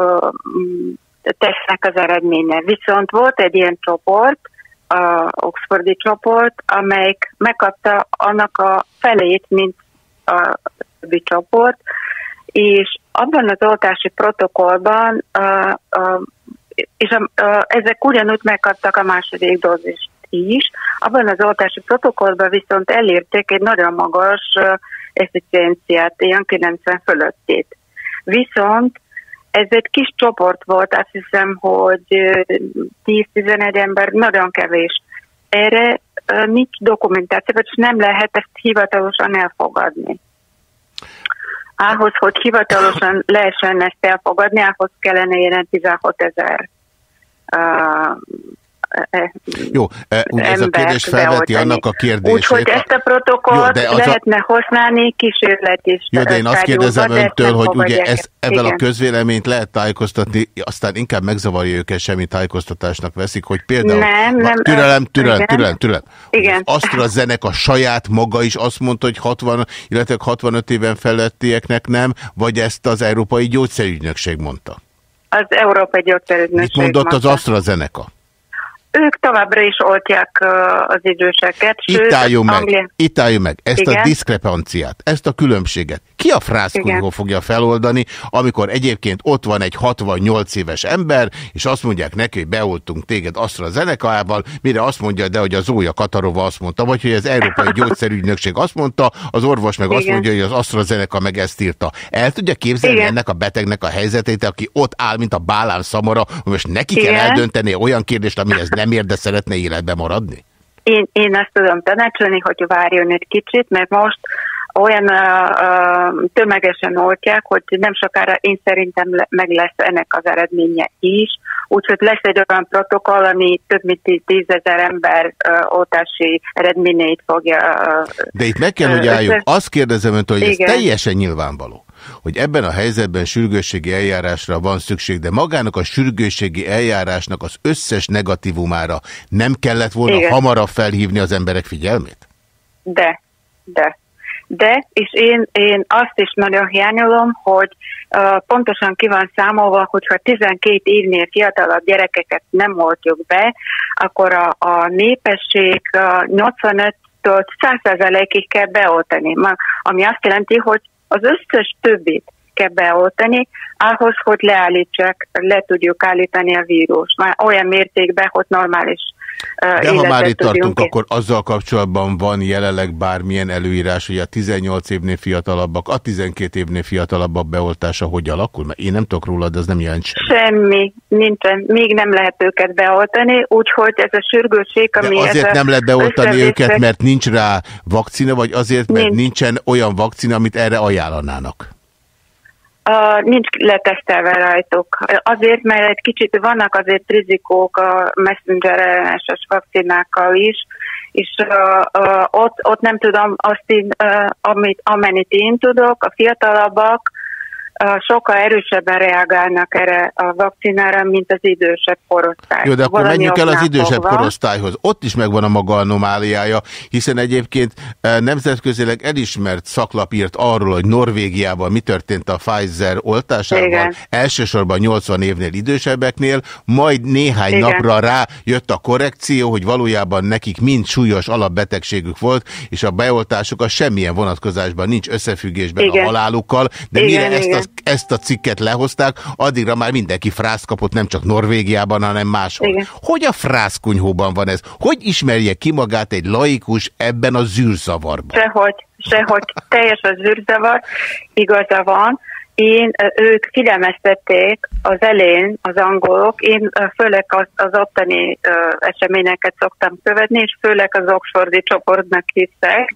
tesznek az eredménye. Viszont volt egy ilyen csoport, a Oxfordi csoport, amelyik megkapta annak a felét, mint a többi csoport, és abban az oltási protokollban, és uh, ezek ugyanúgy megkaptak a második dózist is, abban az oltási protokollban viszont elérték egy nagyon magas uh, efficienciát, ilyen 90 fölöttét. Viszont ez egy kis csoport volt, azt hiszem, hogy 10-11 ember, nagyon kevés. Erre nincs dokumentáció, vagy nem lehet ezt hivatalosan elfogadni. Ahhoz, hogy hivatalosan lehessen ezt elfogadni, ahhoz kellene ilyen 16 ezer jó, e, ugye ez a kérdés felveti beoltani. annak a kérdését. Úgyhogy ezt a protokollt jó, lehetne a... használni kísérlet is. Jó, de én azt kérdezem öntől, hogy ugye ezt, ezzel a közvéleményt lehet tájékoztatni, aztán inkább megzavarja őket, semmi tájékoztatásnak veszik, hogy például... Nem, nem. Türelem, türelem, türelem, türelem. Igen. Az a saját maga is azt mondta, hogy 60, illetve 65 éven felettieknek nem, vagy ezt az Európai Gyógyszerügynökség mondta? Az Európai Gyógyszerügynökség Mit mondott mondta. az AstraZeneca? Ők továbbra is oltják az időseket. Sőt, itt álljunk meg, Anglia... itt álljunk meg ezt Igen. a diszkrepanciát, ezt a különbséget. Ki a frászkunyhó fogja feloldani, amikor egyébként ott van egy 68 éves ember, és azt mondják neki, hogy beoltunk téged AstraZeneca-ával, mire azt mondja, de hogy az Zója Katarova azt mondta, vagy hogy az Európai Gyógyszerügynökség azt mondta, az orvos meg Igen. azt mondja, hogy az AstraZeneca meg ezt írta. El tudja képzelni Igen. ennek a betegnek a helyzetét, aki ott áll, mint a bálán szamara, most neki Igen. kell eldönteni olyan kérdést, amihez nem ér, de szeretne életbe maradni? Én, én ezt tudom tanácsolni, hogy várjon egy kicsit, mert most olyan uh, tömegesen oltják, hogy nem sokára én szerintem meg lesz ennek az eredménye is. Úgyhogy lesz egy olyan protokoll, ami több mint tízezer ember uh, oltási eredményeit fogja... Uh, De itt meg kell, hogy álljunk. Azt kérdezem öntől, hogy Igen. ez teljesen nyilvánvaló hogy ebben a helyzetben sürgősségi eljárásra van szükség, de magának a sürgősségi eljárásnak az összes negatívumára nem kellett volna Igen. hamarabb felhívni az emberek figyelmét? De, de. De, és én, én azt is nagyon hiányolom, hogy uh, pontosan ki van számolva, hogyha 12 évnél fiatalabb gyerekeket nem oltjuk be, akkor a, a népesség uh, 85-től 100%-ig kell beoltani. Ami azt jelenti, hogy az összes többit kell beoltani, ahhoz, hogy leállítsák, le tudjuk állítani a vírus. Már olyan mértékben, hogy normális de ha már itt tartunk, én. akkor azzal kapcsolatban van jelenleg bármilyen előírás, hogy a 18 évnél fiatalabbak, a 12 évnél fiatalabbak beoltása hogy alakul? Mert én nem tudok róla, de az nem jelent semmi. Semmi, nincsen. Még nem lehet őket beoltani, úgyhogy ez a sürgőség, ami... De azért nem lehet beoltani őket, mert nincs rá vakcina, vagy azért, mert nincs. nincsen olyan vakcina, amit erre ajánlanának? Uh, nincs letesztelve rajtuk. Azért, mert egy kicsit vannak azért rizikók a messenger ellenes vakcinákkal is, és uh, uh, ott, ott nem tudom azt, én, uh, amit, amennyit én tudok, a fiatalabbak sokkal erősebben reagálnak erre a vakcinára, mint az idősebb korosztály. Jó, de akkor Valami menjünk el az idősebb fogva. korosztályhoz. Ott is megvan a maga anomáliája, hiszen egyébként nemzetközileg elismert szaklap írt arról, hogy Norvégiában mi történt a Pfizer oltásával, Igen. elsősorban 80 évnél idősebbeknél, majd néhány Igen. napra rá jött a korrekció, hogy valójában nekik mind súlyos alapbetegségük volt, és a beoltásuk a semmilyen vonatkozásban nincs összefüggésben Igen. a halálukkal, de Igen, mire ezt az ezt a cikket lehozták, addigra már mindenki frász kapott, nem csak Norvégiában, hanem máshol. Igen. Hogy a frászkunyhóban van ez? Hogy ismerje ki magát egy laikus ebben a zűrzavarban? Sehogy, sehogy teljes a zűrzavar, igaza van. Én, ők figyelmeztették az elén, az angolok, én főleg az, az ottani uh, eseményeket szoktam követni, és főleg az Oxfordi csoportnak hiszek,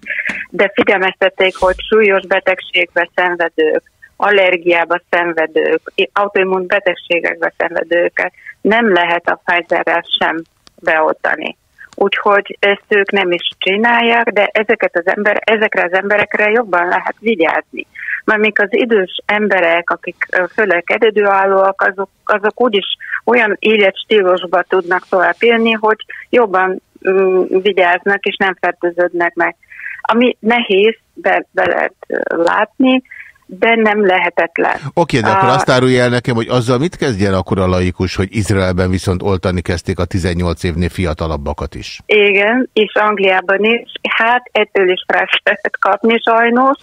de figyelmeztették, hogy súlyos betegségbe szenvedők, allergiába szenvedők, autoimmun betegségekbe szenvedőket nem lehet a Pfizerrel sem beoltani. Úgyhogy ezt ők nem is csinálják, de ezeket az ember, ezekre az emberekre jobban lehet vigyázni. Mert még az idős emberek, akik főleg egyedülállóak, azok, azok úgyis olyan életstílusba tudnak tovább élni, hogy jobban mm, vigyáznak és nem fertőződnek meg. Ami nehéz, be, be lehet látni, de nem lehetetlen. Oké, de akkor azt árulja el nekem, hogy azzal mit kezdjen akkor a laikus, hogy Izraelben viszont oltani kezdték a 18 évnél fiatalabbakat is? Igen, és Angliában is. Hát ettől is rá lehet kapni sajnos.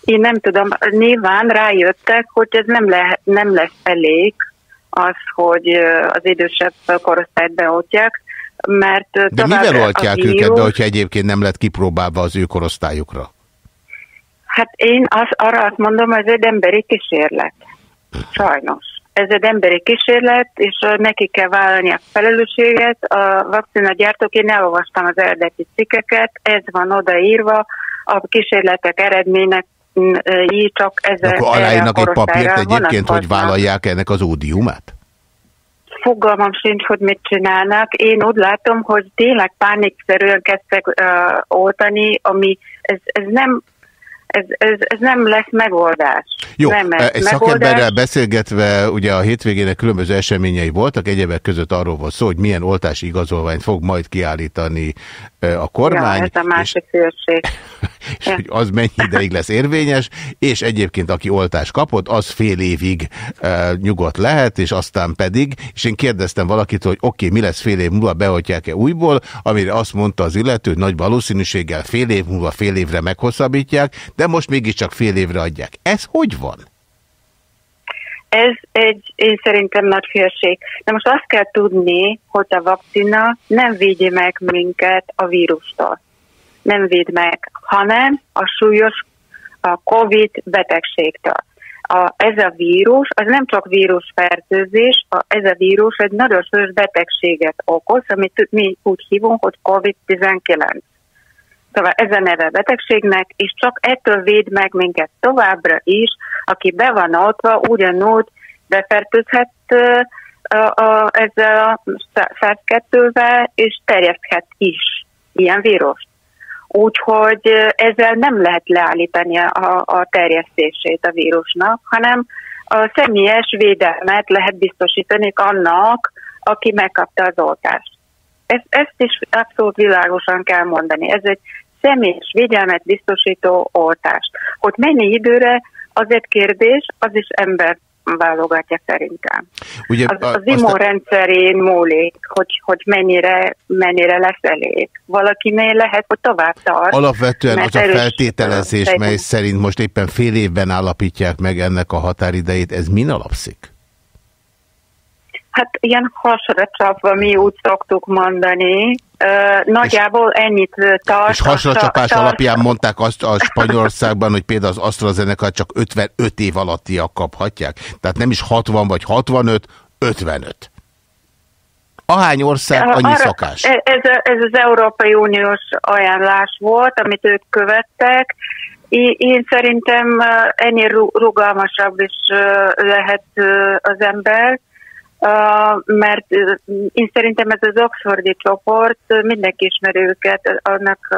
Én nem tudom, nyilván rájöttek, hogy ez nem, lehet, nem lesz elég az, hogy az idősebb korosztályt beoltják, mert De mivel oltják vírus... őket be, hogyha egyébként nem lett kipróbálva az ő korosztályukra? Hát én az, arra azt mondom, ez egy emberi kísérlet. Sajnos. Ez egy emberi kísérlet, és neki kell vállalni a felelősséget. A vakcina gyártók, én elolvastam az eredeti cikkeket, ez van odaírva, a kísérletek eredménynek így csak ez Akkor aláírnak egy papírt egyébként, hogy vállalják ennek az ódiumát? Fogalmam sincs, hogy mit csinálnak. Én úgy látom, hogy tényleg pánikszerűen kezdtek uh, oltani, ami ez, ez nem ez, ez, ez nem lesz megoldás. Jó, nem lesz egy megoldás. szakemberrel beszélgetve, ugye a hétvégének különböző eseményei voltak, egyebek között arról volt szó, hogy milyen oltási igazolványt fog majd kiállítani a kormány. Ja, ez a másik és, és hogy az mennyi ideig lesz érvényes, és egyébként aki oltást kapott, az fél évig e, nyugodt lehet, és aztán pedig, és én kérdeztem valakit, hogy oké, okay, mi lesz fél év múlva, beoltják-e újból, amire azt mondta az illető, hogy nagy valószínűséggel fél év múlva fél évre meghosszabbítják, de most mégiscsak fél évre adják. Ez hogy van? Ez egy, én szerintem nagy félség. De most azt kell tudni, hogy a vakcina nem védi meg minket a vírustól. Nem véd meg, hanem a súlyos a COVID betegségtől. A, ez a vírus, az nem csak vírusfertőzés, a, ez a vírus egy nagyon súlyos betegséget okoz, amit mi úgy hívunk, hogy COVID-19. Szóval ez a neve betegségnek, és csak ettől véd meg minket továbbra is, aki be van oltva, ugyanúgy befertőzhet ezzel a SARS-2-vel, és terjeszthet is ilyen vírust. Úgyhogy ezzel nem lehet leállítani a, a terjesztését a vírusnak, hanem a személyes védelmet lehet biztosítani annak, aki megkapta az oltást. Ezt, ezt is abszolút világosan kell mondani. Ez egy személyes védelmet biztosító oltást. Hogy mennyi időre, az egy kérdés, az is ember válogatja szerintem. Ugye, az, az immunrendszerén múlik, hogy, hogy mennyire, mennyire lesz elég. Valakinél lehet, hogy tovább tart. Alapvetően az a feltételezés, mely szerint most éppen fél évben állapítják meg ennek a határidejét, ez min alapszik? Hát ilyen hasra csapva mi úgy szoktuk mondani. Nagyjából és, ennyit tart. És hasracsapás tart, alapján mondták azt a Spanyolországban, hogy például az AstraZeneca csak 55 év alattiak kaphatják. Tehát nem is 60 vagy 65, 55. Ahány ország, annyi Arra, szakás? Ez, ez az Európai Uniós ajánlás volt, amit ők követtek. Én szerintem ennél rugalmasabb is lehet az ember mert én szerintem ez az Oxfordi csoport, mindenki ismeri őket, annak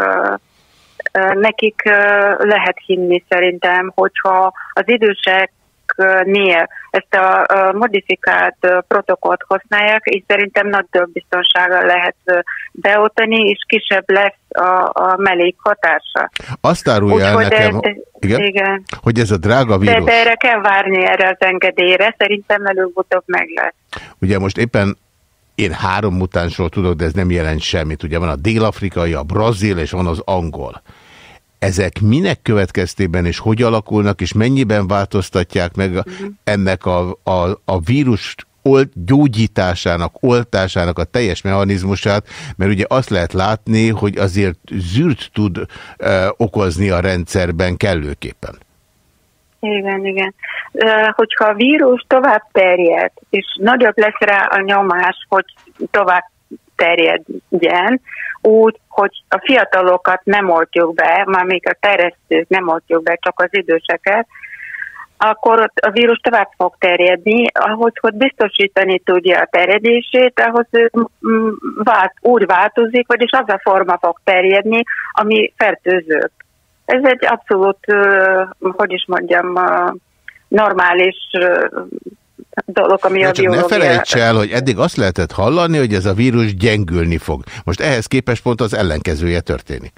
nekik lehet hinni szerintem, hogyha az idősek nél ezt a modifikált protokollt használják, és szerintem nagy több biztonsággal lehet beoltani, és kisebb lesz a, a mellékhatása. Azt árulja el nekem, de, igen? igen, hogy ez a drága vírus... De, de erre kell várni erre az engedélyre, szerintem előbb-utóbb meg lesz. Ugye most éppen én három mutánsról tudok, de ez nem jelent semmit. Ugye van a dél-afrikai, a brazil és van az angol ezek minek következtében és hogy alakulnak, és mennyiben változtatják meg ennek a, a, a vírust olt, gyógyításának, oltásának a teljes mechanizmusát, mert ugye azt lehet látni, hogy azért zűrt tud e, okozni a rendszerben kellőképpen. Igen, igen. Hogyha a vírus tovább terjed, és nagyobb lesz rá a nyomás, hogy tovább terjedjen, úgy, hogy a fiatalokat nem oltjuk be, már még a teresztők nem oltjuk be, csak az időseket, akkor a vírus tovább fog terjedni, ahhoz, hogy biztosítani tudja a terjedését, ahhoz vált, úgy változik, vagyis az a forma fog terjedni, ami fertőző. Ez egy abszolút, hogy is mondjam, normális dolog, ami De a csak biológia... ne felejts el, hogy eddig azt lehetett hallani, hogy ez a vírus gyengülni fog. Most ehhez képest pont az ellenkezője történik.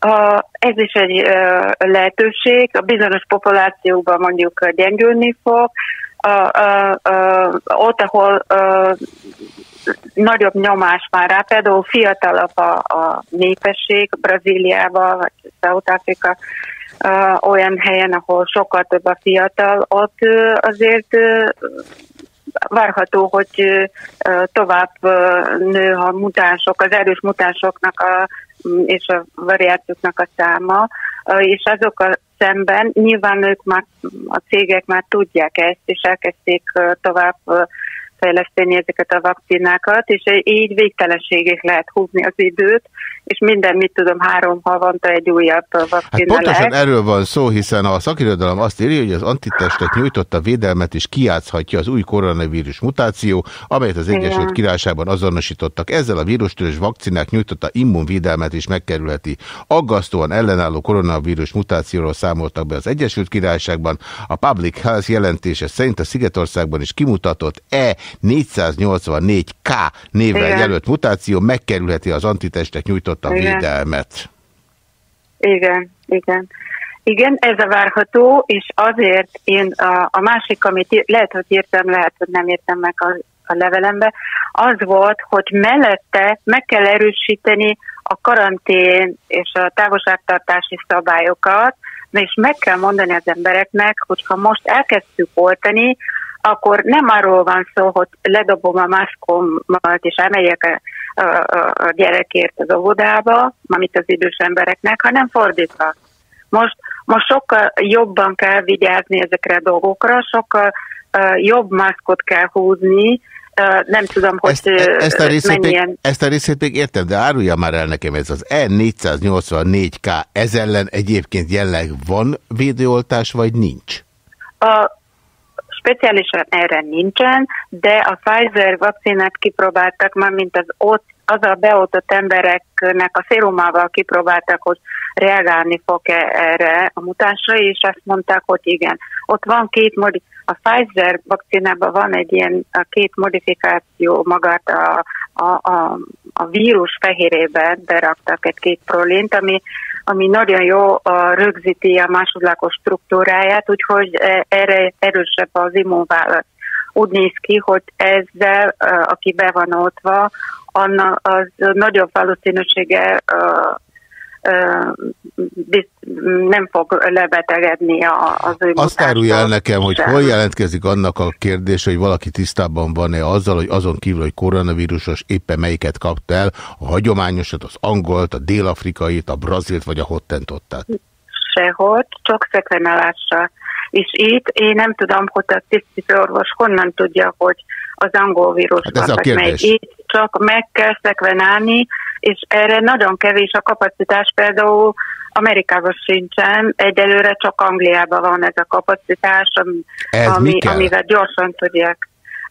A, ez is egy uh, lehetőség, a bizonyos populációkban mondjuk gyengülni fog, uh, uh, uh, ott, ahol uh, nagyobb nyomás már rá, például fiatalabb a, a népesség, Brazíliában vagy South-Afrika, uh, olyan helyen, ahol sokkal több a fiatal, ott azért várható, hogy tovább nő a mutánsok, az erős mutánsoknak a és a variációknak a száma, és azokkal szemben nyilván ők már, a cégek már tudják ezt, és elkezdték tovább fejleszteni ezeket a vakcinákat, és így végtelenségig lehet húzni az időt, és minden, mit tudom, három havonta egy újabb vakcina hát pontosan lehet. erről van szó, hiszen a szakirodalom azt írja, hogy az antitestek nyújtotta védelmet és kiátszhatja az új koronavírus mutáció, amelyet az Egyesült Igen. Királyságban azonosítottak. Ezzel a vírustörös vakcinák nyújtotta immunvédelmet is megkerülheti. Aggasztóan ellenálló koronavírus mutációról számoltak be az Egyesült Királyságban. A Public Health jelentése szerint a Szigetországban is kimutatott E484K névvel Igen. jelölt mutáció megkerülheti az antitestek nyújtott a igen. védelmet. Igen, igen. Igen, ez a várható, és azért én a, a másik, amit lehet, hogy értem, lehet, hogy nem értem meg a, a levelembe, az volt, hogy mellette meg kell erősíteni a karantén és a távolságtartási szabályokat, és meg kell mondani az embereknek, hogy ha most elkezdtük oltani, akkor nem arról van szó, hogy ledobom a maszkomat és elmegyek a, gyerekért az óvodába, amit az idős embereknek, hanem fordítva. Most, most sokkal jobban kell vigyázni ezekre a dolgokra, sokkal uh, jobb maszkot kell húzni, Uh, nem tudom, hogy ezt, e- ezt, a részét mennyien... még, ezt a részét még értem, de árulja már el nekem, ez az E484K, ez ellen egyébként jelenleg van védőoltás, vagy nincs? A, speciálisan erre nincsen, de a Pfizer vakcinát kipróbáltak már, mint az ott az a beoltott embereknek a szérumával kipróbáltak, hogy reagálni fog-e erre a mutánsra, és azt mondták, hogy igen. Ott van két modi a Pfizer vakcinában van egy ilyen a két modifikáció magát a, a, a, a vírus fehérébe beraktak egy két prolint, ami ami nagyon jó a rögzíti a másodlagos struktúráját, úgyhogy e, erre erősebb az immunválasz. Úgy néz ki, hogy ezzel, aki be van oltva, az nagyobb valószínűsége nem fog lebetegedni az ő Azt árulja el nekem, hogy hol jelentkezik annak a kérdés, hogy valaki tisztában van-e azzal, hogy azon kívül, hogy koronavírusos éppen melyiket kapta el, a hagyományosat, az angolt, a dél-afrikait, a brazilt vagy a hottentottát? Sehol, csak szekvenálással. És itt. Én nem tudom, hogy a tisztítőorvos honnan tudja, hogy az angol vírus hát ez a kérdés. Itt. Csak meg kell szekvenálni, és erre nagyon kevés a kapacitás, például Amerikában sincsen, egyelőre csak Angliában van ez a kapacitás, ami, ez ami, amivel gyorsan tudják.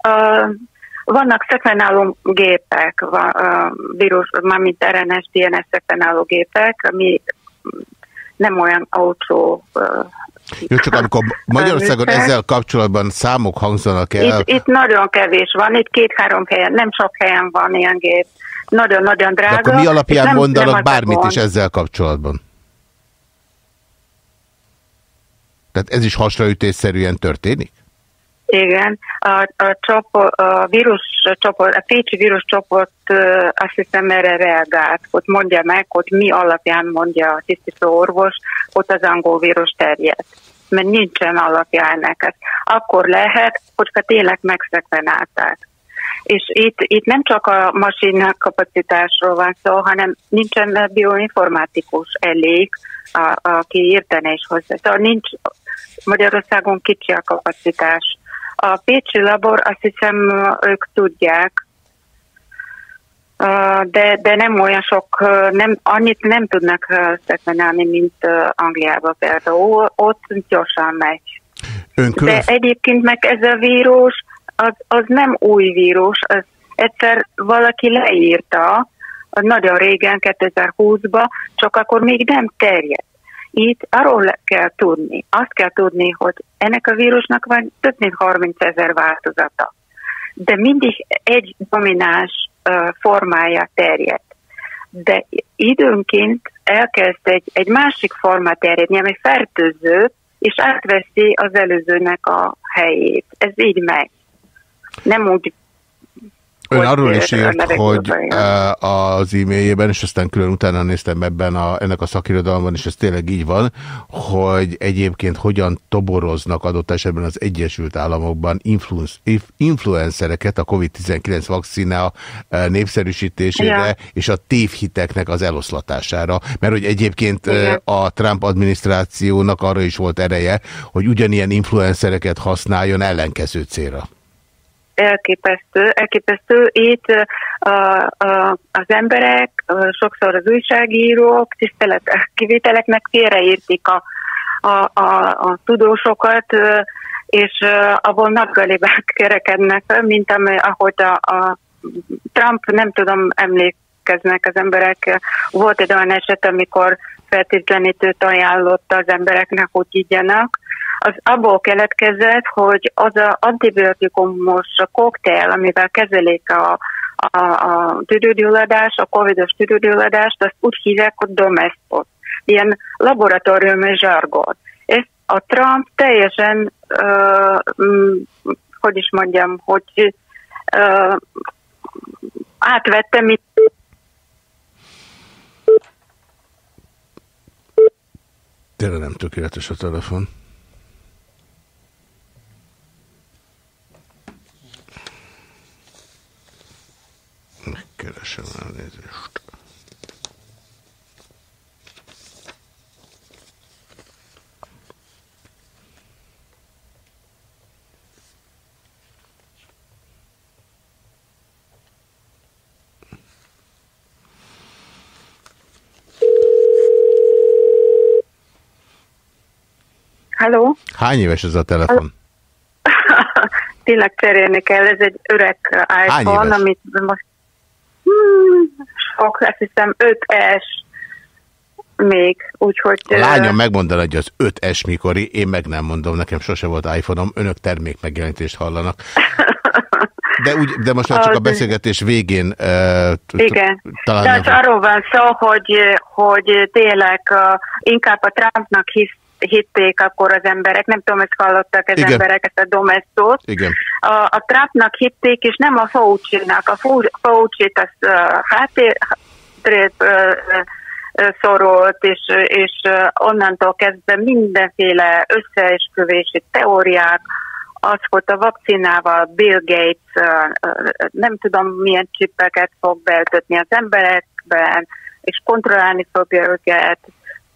Uh, vannak szekvenáló gépek, uh, vírus, mármint RNS, DNS szekvenáló gépek, ami nem olyan olcsó uh, jó, csak amikor Magyarországon ezzel kapcsolatban számok hangzanak el... Itt, itt nagyon kevés van, itt két-három helyen, nem sok helyen van ilyen gép. Nagyon-nagyon drága. De akkor mi alapján nem, mondanak nem bármit is ezzel kapcsolatban? Tehát ez is hasraütésszerűen történik? Igen, a, a, csoport, a vírus csoport, a Pécsi vírus csoport azt hiszem erre reagált, hogy mondja meg, hogy mi alapján mondja a tisztító orvos, hogy az angol vírus terjed. Mert nincsen alapja ennek. Akkor lehet, hogyha tényleg megszekvenálták. És itt, itt nem csak a masinak kapacitásról van szó, hanem nincsen bioinformatikus elég, aki értene is hozzá. Szóval nincs, Magyarországon kicsi a kapacitás a Pécsi labor azt hiszem ők tudják, de, de nem olyan sok, nem, annyit nem tudnak szekvenálni, mint Angliában például. Ott gyorsan megy. De egyébként meg ez a vírus, az, az nem új vírus, az egyszer valaki leírta, az nagyon régen, 2020-ban, csak akkor még nem terjedt. Itt arról kell tudni, azt kell tudni, hogy ennek a vírusnak van több mint 30 ezer változata. De mindig egy domináns uh, formája terjed. De időnként elkezd egy, egy másik forma terjedni, ami fertőző, és átveszi az előzőnek a helyét. Ez így megy. Nem úgy Ön arról is írt, hogy eh, az e-mailjében, és aztán külön utána néztem ebben a, ennek a szakirodalomban, és ez tényleg így van, hogy egyébként hogyan toboroznak adott esetben az Egyesült Államokban influencereket a COVID-19 vakcina eh, népszerűsítésére ja. és a tévhiteknek az eloszlatására. Mert hogy egyébként eh, Igen. a Trump adminisztrációnak arra is volt ereje, hogy ugyanilyen influencereket használjon ellenkező célra elképesztő, elképesztő. Itt a, a, az emberek, sokszor az újságírók tisztelet kivételeknek félreértik a, a, a, a tudósokat, és abból nagygalibák kerekednek, mint ami, ahogy a, a Trump, nem tudom, emlékeznek az emberek. Volt egy olyan eset, amikor feltétlenítőt ajánlott az embereknek, hogy igyanak, az abból keletkezett, hogy az a antibiotikumos koktél, amivel kezelik a, a, a tüdőgyulladást, a covidos tüdőgyulladást, azt úgy hívják, hogy domestot. Ilyen laboratóriumi zsargon. És a Trump teljesen, uh, hogy is mondjam, hogy uh, átvette, mit Tényleg nem tökéletes a telefon. Megkeresem elnézést. Halló? Hány éves ez a telefon? Tényleg cserélni kell, ez egy öreg iPhone, amit most sok, azt hiszem 5S még, úgyhogy... A lányom megmondaná, hogy az 5S mikori, én meg nem mondom, nekem sose volt iPhone-om, önök termék megjelenítést hallanak. De, úgy, de most már csak a beszélgetés végén uh, Igen. talán... Tehát arról van szó, hogy, hogy tényleg uh, inkább a Trumpnak hisz hitték akkor az emberek, nem tudom, hogy hallottak az Igen. emberek ezt a domestót. Igen. A, a Trumpnak hitték, és nem a Fauci-nak. A Fauci-t az uh, háttérét uh, szorolt, és, és onnantól kezdve mindenféle összeesküvési teóriák, az, hogy a vakcinával Bill Gates nem tudom milyen csippeket fog beültetni az emberekben, és kontrollálni fogja őket,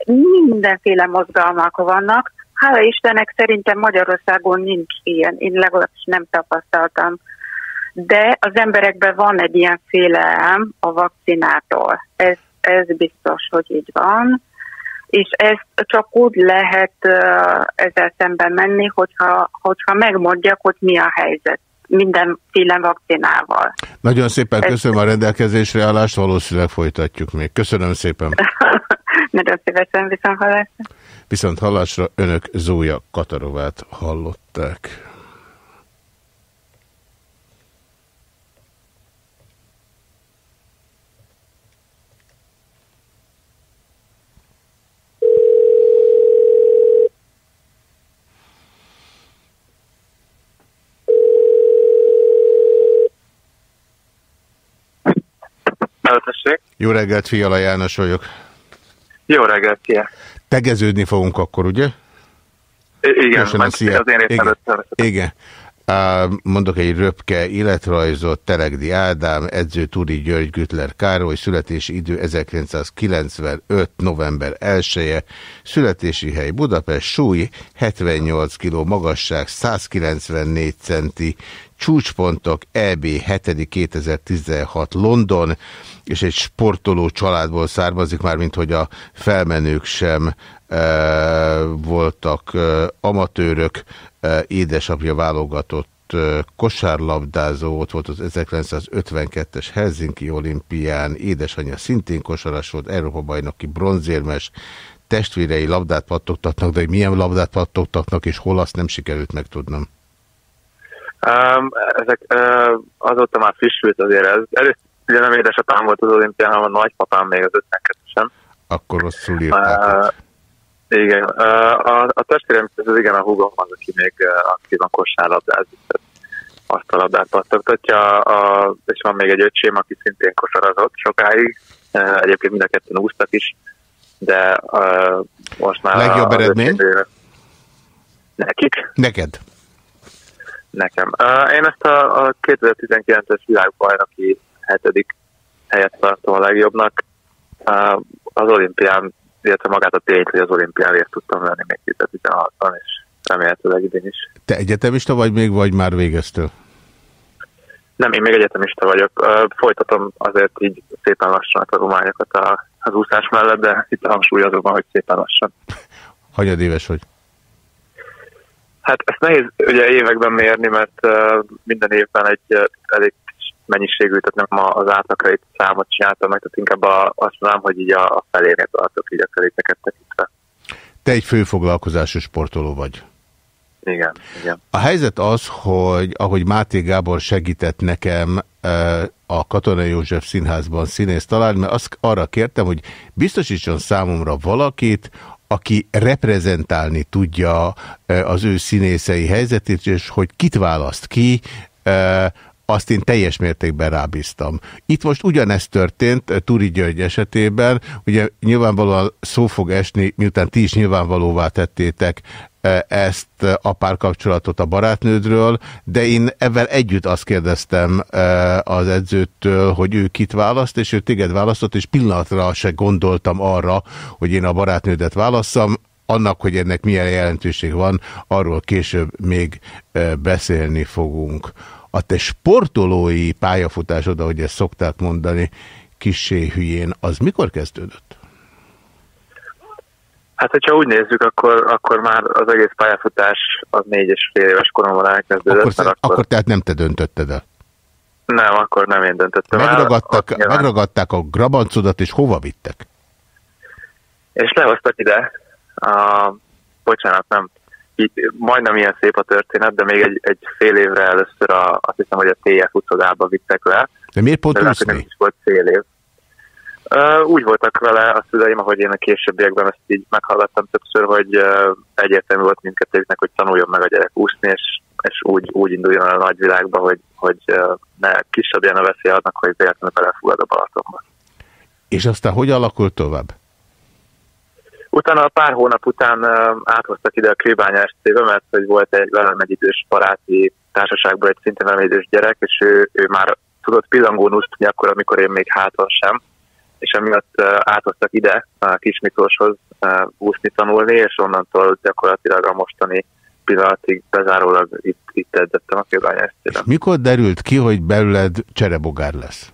mindenféle mozgalmak vannak. Hála Istennek szerintem Magyarországon nincs ilyen, én legalábbis nem tapasztaltam. De az emberekben van egy ilyen félelem a vakcinától. Ez, ez biztos, hogy így van. És ezt csak úgy lehet ezzel szemben menni, hogyha, hogyha megmondják, hogy mi a helyzet mindenféle vakcinával. Nagyon szépen köszönöm a rendelkezésre állást, valószínűleg folytatjuk még. Köszönöm szépen. Nagyon szívesen viszont hallásra. Viszont hallásra önök Zója Katarovát hallották. Jó reggelt, Fiala János vagyok. Jó reggelt, szia! Tegeződni fogunk akkor, ugye? Igen, az én igen. igen. Mondok egy röpke életrajzot, Telegdi Ádám, edző Turi György Gütler Károly, születési idő 1995. november 1 -e, születési hely Budapest, súly 78 kg, magasság 194 centi, csúcspontok EB 7. 2016 London, és egy sportoló családból származik, már mint hogy a felmenők sem e, voltak e, amatőrök, édesapja válogatott kosárlabdázó, ott volt az 1952-es Helsinki olimpián, édesanyja szintén kosaras volt, Európa-bajnoki bronzérmes, testvérei labdát pattogtatnak, de hogy milyen labdát pattogtatnak, és hol azt nem sikerült megtudnom. Um, ezek uh, azóta már frissült azért ez. Először ugye nem édesapám volt az olimpián, hanem a nagypapám még az 52-esen. Akkor rosszul írták. Uh, igen. A, a testvérem, ez igen a húgom az, aki még aktívan kosárlabdázik. Azt a labdát pattogtatja, a, és van még egy öcsém, aki szintén kosarazott sokáig. Egyébként mind a ketten úsztak is, de uh, most már... Legjobb eredmény? Nekik? Neked? nekem. Uh, én ezt a, a 2019-es világbajnoki hetedik helyet tartom a legjobbnak. Uh, az olimpián, illetve magát a tényt, hogy az olimpián részt tudtam venni még 2016-ban, és remélhetőleg idén is. Te egyetemista vagy még, vagy már végeztél? Nem, én még egyetemista vagyok. Folytatom azért így szépen lassan a tanulmányokat az úszás mellett, de itt a hangsúly azokban, hogy szépen lassan. Hanyad éves vagy? Hát ezt nehéz ugye években mérni, mert minden évben egy elég mennyiségű, tehát nem az átlagra itt számot csináltam meg, tehát inkább a, azt mondanám, hogy így a, a felénél tartok így a feléteket tekintve. Te egy főfoglalkozású sportoló vagy. Igen, igen. A helyzet az, hogy ahogy Máté Gábor segített nekem a Katona József Színházban színész találni, mert azt arra kértem, hogy biztosítson számomra valakit, aki reprezentálni tudja az ő színészei helyzetét, és hogy kit választ ki, azt én teljes mértékben rábíztam. Itt most ugyanezt történt Turi György esetében, ugye nyilvánvalóan szó fog esni, miután ti is nyilvánvalóvá tettétek ezt a párkapcsolatot a barátnődről, de én ebben együtt azt kérdeztem az edzőtől, hogy ő kit választ, és ő téged választott, és pillanatra se gondoltam arra, hogy én a barátnődet válasszam, annak, hogy ennek milyen jelentőség van, arról később még beszélni fogunk. A te sportolói pályafutásod, ahogy ezt szokták mondani, kissé hülyén, az mikor kezdődött? Hát, hogyha úgy nézzük, akkor, akkor már az egész pályafutás az négy és fél éves koromban elkezdődött. Akkor, akkor... akkor tehát nem te döntötted el? Nem, akkor nem én döntöttem Megragadtak, el. Megragadták a grabancodat, és hova vittek? És lehoztak ide. A, bocsánat, nem. Majdnem ilyen szép a történet, de még egy, egy fél évre először a, azt hiszem, hogy a TF utcodába vittek le. De miért pont de nem is volt fél év. Uh, úgy voltak vele a szüleim, ahogy én a későbbiekben ezt így meghallgattam többször, hogy uh, egyértelmű volt mindkettőknek, hogy tanuljon meg a gyerek úszni, és, és úgy, úgy induljon el a nagyvilágba, hogy, hogy uh, ne kisebb ilyen a veszély annak, hogy véletlenül belefugad a Balatonba. És aztán hogy alakult tovább? Utána pár hónap után áthoztak ide a Kőbánya SC-be, mert hogy volt egy velem egy idős baráti társaságban egy szintén velem idős gyerek, és ő, ő már tudott pillangón úszni akkor, amikor én még háton sem és emiatt átoztak ide a Kis Miklóshoz úszni tanulni, és onnantól gyakorlatilag a mostani pillanatig bezárólag itt, itt edzettem a kőbányásztében. Mikor derült ki, hogy belőled cserebogár lesz?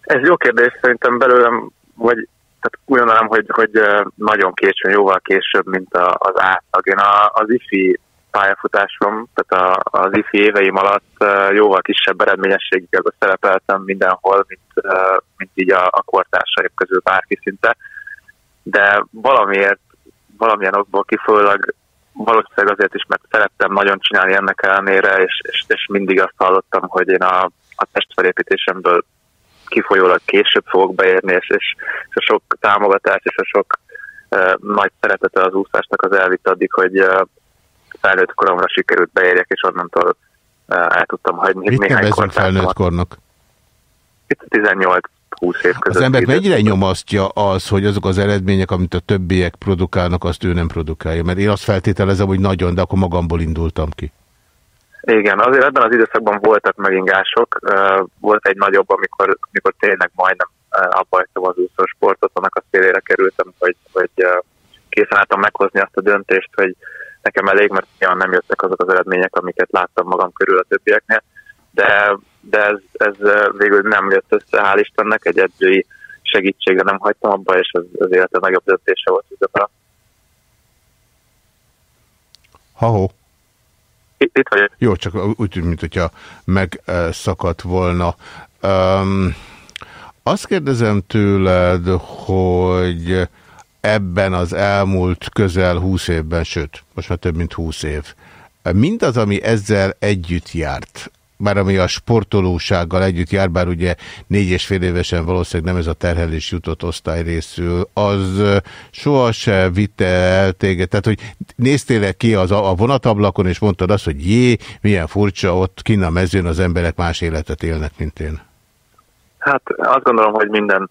Ez jó kérdés, szerintem belőlem, vagy tehát mondanám, hogy, hogy nagyon későn, jóval később, mint az átlag. Én az IFI pályafutásom, tehát az ifi éveim alatt jóval kisebb eredményességekben szerepeltem mindenhol, mint, mint így a, a kortársaim közül bárki szinte, de valamiért, valamilyen okból kifolyólag valószínűleg azért is, mert szerettem nagyon csinálni ennek ellenére, és, és, és mindig azt hallottam, hogy én a, a testfelépítésemből kifolyólag később fogok beérni, és, és, és a sok támogatás és a sok uh, nagy szeretete az úszásnak az elvitt addig, hogy uh, felnőtt koromra sikerült beérjek, és onnantól el tudtam hagyni. Mit nevezünk felnőtt kornak? Itt 18 20 év között. Az ember mennyire nyomasztja az, hogy azok az eredmények, amit a többiek produkálnak, azt ő nem produkálja? Mert én azt feltételezem, hogy nagyon, de akkor magamból indultam ki. Igen, azért ebben az időszakban voltak megingások. Volt egy nagyobb, amikor, amikor tényleg majdnem abba hagytam az úszósportot, annak a szélére kerültem, hogy, hogy készen álltam meghozni azt a döntést, hogy nekem elég, mert nyilván nem jöttek azok az eredmények, amiket láttam magam körül a többieknél, de, de ez, ez végül nem jött össze, hál' Istennek, egy edzői segítségre nem hagytam abba, és az, az életem nagyobb döntése volt üzemre. Ha-ho. Itt, vagyok. Jó, csak úgy tűnt, mint hogyha megszakadt volna. Um, azt kérdezem tőled, hogy ebben az elmúlt közel 20 évben, sőt, most már több mint 20 év, mindaz, ami ezzel együtt járt, már ami a sportolósággal együtt jár, bár ugye négy és fél évesen valószínűleg nem ez a terhelés jutott osztály részül, az sohasem vitte el téged, tehát hogy néztél -e ki az a vonatablakon, és mondtad azt, hogy jé, milyen furcsa, ott kinn a mezőn az emberek más életet élnek, mint én. Hát azt gondolom, hogy minden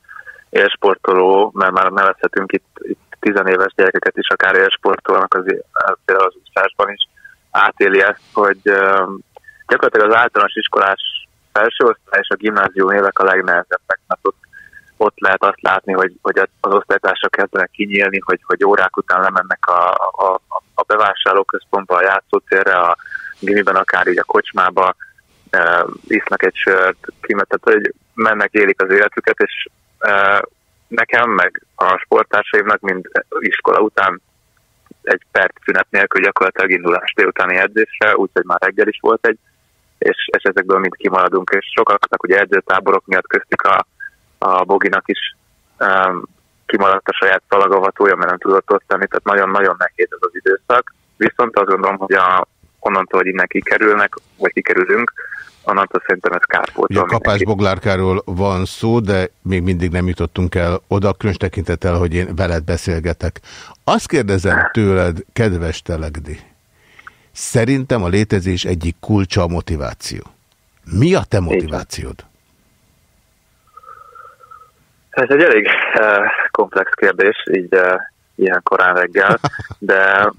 élsportoló, mert már nevezhetünk itt, itt tizenéves gyerekeket is, akár élsportolónak az, például az úszásban is, átéli ezt, hogy gyakorlatilag az általános iskolás felső osztály és a gimnázium évek a legnehezebbek, mert ott, ott lehet azt látni, hogy, hogy az osztálytársak kezdenek kinyílni, hogy, hogy órák után lemennek a, a, a bevásárlóközpontba, a játszótérre, a gimiben akár így a kocsmába, e, isznak egy sört, kimetet, hogy mennek, élik az életüket, és e, nekem meg a sporttársaimnak mind iskola után egy perc szünet nélkül gyakorlatilag indulás délutáni edzésre, úgyhogy már reggel is volt egy és, és ezekből mind kimaradunk, és sokaknak ugye edzőtáborok miatt köztük a, a Boginak is um, kimaradt a saját talagavatója, mert nem tudott ott lenni, tehát nagyon-nagyon nehéz ez az időszak. Viszont azt gondolom, hogy a, onnantól, hogy innen kikerülnek, vagy kikerülünk, onnantól szerintem ez kárpótol. A kapás boglárkáról van szó, de még mindig nem jutottunk el oda, különös tekintettel, hogy én veled beszélgetek. Azt kérdezem tőled, kedves Telegdi, Szerintem a létezés egyik kulcsa a motiváció. Mi a te motivációd? Ez egy elég uh, komplex kérdés, így uh, ilyen korán reggel, de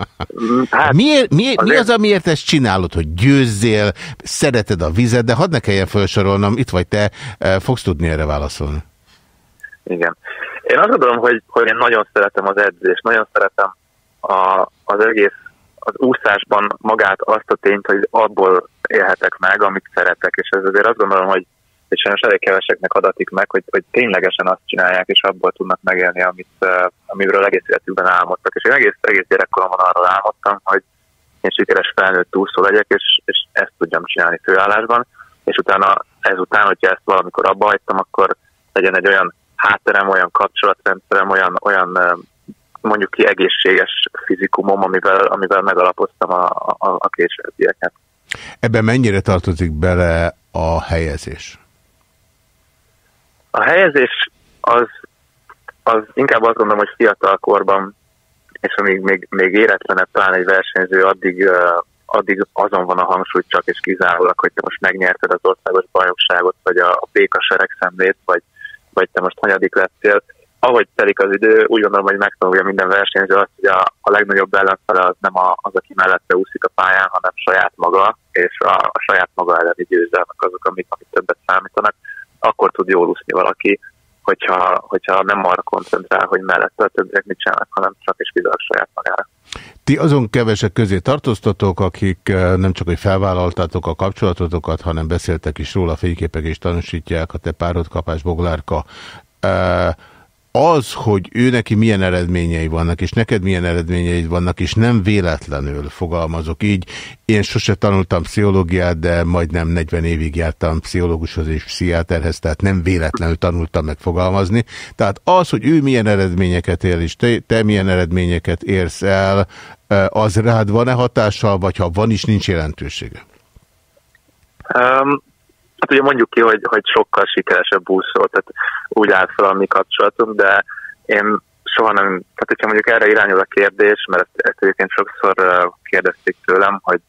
mm, hát... Miért, miért, azért... Mi az, amiért ezt csinálod, hogy győzzél, szereted a vizet, de hadd ne kelljen felsorolnom, itt vagy te, uh, fogsz tudni erre válaszolni. Igen. Én azt gondolom, hogy, hogy én nagyon szeretem az edzést, nagyon szeretem a, az egész az úszásban magát azt a tényt, hogy abból élhetek meg, amit szeretek, és ez azért azt gondolom, hogy és sajnos elég keveseknek adatik meg, hogy, hogy ténylegesen azt csinálják, és abból tudnak megélni, amit, amiről egész életükben álmodtak. És én egész, egész gyerekkoromban arról álmodtam, hogy én sikeres felnőtt túlszó legyek, és, és ezt tudjam csinálni főállásban, és utána ezután, hogyha ezt valamikor abba hagytam, akkor legyen egy olyan hátterem, olyan kapcsolatrendszerem, olyan, olyan mondjuk ki egészséges fizikumom, amivel, amivel megalapoztam a, a, a későbbieket. Ebben mennyire tartozik bele a helyezés? A helyezés az, az inkább azt gondolom, hogy fiatal korban, és amíg még, még éretlenebb talán egy versenyző, addig, addig azon van a hangsúly csak és kizárólag, hogy te most megnyerted az országos bajnokságot, vagy a, a békasereg szemlét, vagy, vagy te most hanyadik lettél ahogy telik az idő, úgy gondolom, hogy megtanulja minden versenyző azt, hogy a, a legnagyobb ellenfele az nem a, az, aki mellette úszik a pályán, hanem saját maga, és a, a saját maga elleni győzelmek azok, amik, amik többet számítanak. Akkor tud jól úszni valaki, hogyha, hogyha nem arra koncentrál, hogy mellette a többiek mit csinálnak, hanem csak is kizárólag saját magára. Ti azon kevesek közé tartoztatok, akik eh, nem csak, hogy felvállaltátok a kapcsolatotokat, hanem beszéltek is róla, fényképek is tanúsítják, a te párod kapás boglárka. Uh, az, hogy ő neki milyen eredményei vannak, és neked milyen eredményeid vannak, és nem véletlenül fogalmazok így. Én sose tanultam pszichológiát, de majdnem 40 évig jártam pszichológushoz és pszichiáterhez, tehát nem véletlenül tanultam megfogalmazni. Tehát az, hogy ő milyen eredményeket él, és te, te milyen eredményeket érsz el, az rád van-e hatással, vagy ha van is, nincs jelentősége? Um, hát ugye mondjuk ki, hogy, hogy sokkal sikeresebb úszó, tehát úgy állt fel a mi kapcsolatunk, de én soha nem, tehát hogyha mondjuk erre irányul a kérdés, mert ezt, ezt egyébként sokszor kérdezték tőlem, hogy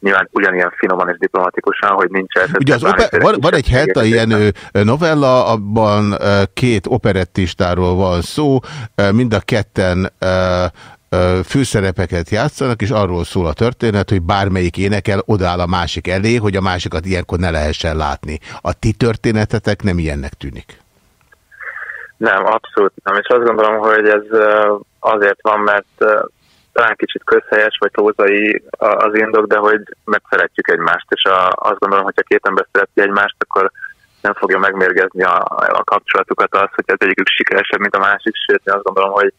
nyilván ugyanilyen finoman és diplomatikusan, hogy nincs ez. Ugye az oper, van, van egy Herta ilyen novella, abban két operettistáról van szó, mind a ketten főszerepeket játszanak, és arról szól a történet, hogy bármelyik énekel, odaáll a másik elé, hogy a másikat ilyenkor ne lehessen látni. A ti történetetek nem ilyennek tűnik. Nem, abszolút nem. És azt gondolom, hogy ez azért van, mert talán kicsit közhelyes vagy tózai az indok, de hogy megszeretjük egymást, és a, azt gondolom, hogy ha két ember szereti egymást, akkor nem fogja megmérgezni a, a kapcsolatukat az, hogy az egyikük sikeresebb, mint a másik, sőt, én azt gondolom, hogy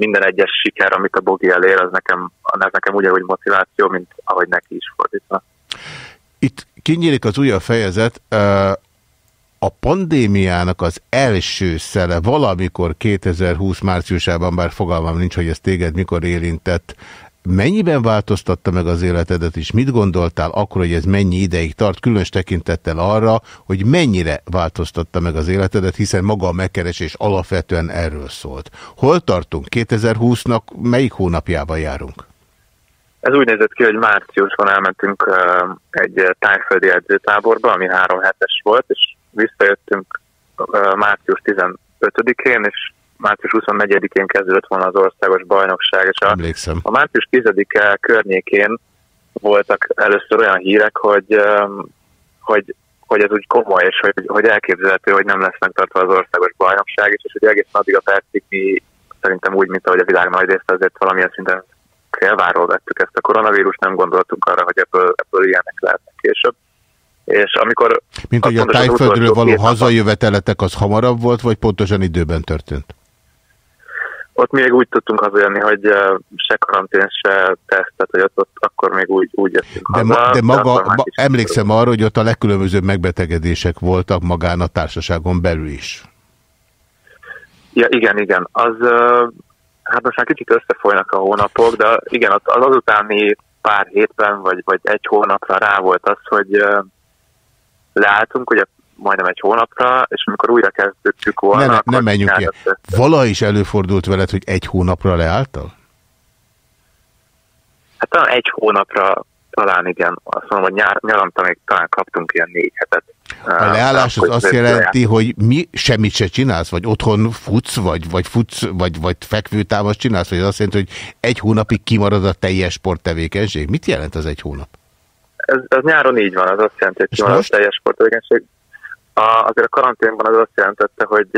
minden egyes siker, amit a Bogi elér, az nekem, az nekem ugyanúgy motiváció, mint ahogy neki is fordítva. Itt kinyílik az újabb fejezet. A pandémiának az első szele valamikor 2020 márciusában, bár fogalmam nincs, hogy ez téged mikor érintett, Mennyiben változtatta meg az életedet, és mit gondoltál akkor, hogy ez mennyi ideig tart, különös tekintettel arra, hogy mennyire változtatta meg az életedet, hiszen maga a megkeresés alapvetően erről szólt. Hol tartunk? 2020-nak melyik hónapjában járunk? Ez úgy nézett ki, hogy márciusban elmentünk egy tájföldi edzőtáborba, ami három hetes volt, és visszajöttünk március 15-én, és március 24-én kezdődött volna az országos bajnokság, és a, a március 10-e környékén voltak először olyan hírek, hogy, hogy, hogy ez úgy komoly, és hogy, hogy elképzelhető, hogy nem lesz megtartva az országos bajnokság, és, és hogy egészen addig a percig mi szerintem úgy, mint ahogy a világ nagy része azért valamilyen szinten félváról vettük ezt a koronavírus, nem gondoltunk arra, hogy ebből, ebből ilyenek lehetnek később. És amikor... Mint hogy a tájföldről való hazajöveteletek az hamarabb volt, vagy pontosan időben történt? Ott még úgy tudtunk hazajönni, hogy se karantén, se tesztet, hogy ott, ott akkor még úgy, úgy jöttünk de, haza. Ma, de maga, ma, emlékszem arra, hogy ott a legkülönbözőbb megbetegedések voltak magán a társaságon belül is. Ja, igen, igen. Az, hát most már kicsit összefolynak a hónapok, de igen, az, az azutáni pár hétben, vagy, vagy egy hónapra rá volt az, hogy leálltunk, ugye majdnem egy hónapra, és amikor újra kezdtük volna... Ne, ne, nem menjünk ki. Vala is előfordult veled, hogy egy hónapra leálltál? Hát talán egy hónapra talán igen. Azt mondom, hogy nyár, nyaranta még talán kaptunk ilyen négy hetet. A leállás az azt jelenti, hogy mi semmit se csinálsz, vagy otthon futsz, vagy, vagy futsz, vagy, vagy fekvőtámaszt csinálsz, vagy az azt jelenti, hogy egy hónapig kimarad a teljes sporttevékenység. Mit jelent az egy hónap? Ez, ez nyáron így van, az azt jelenti, hogy kimarad a teljes sporttevékenység. A, azért a karanténban az azt jelentette, hogy,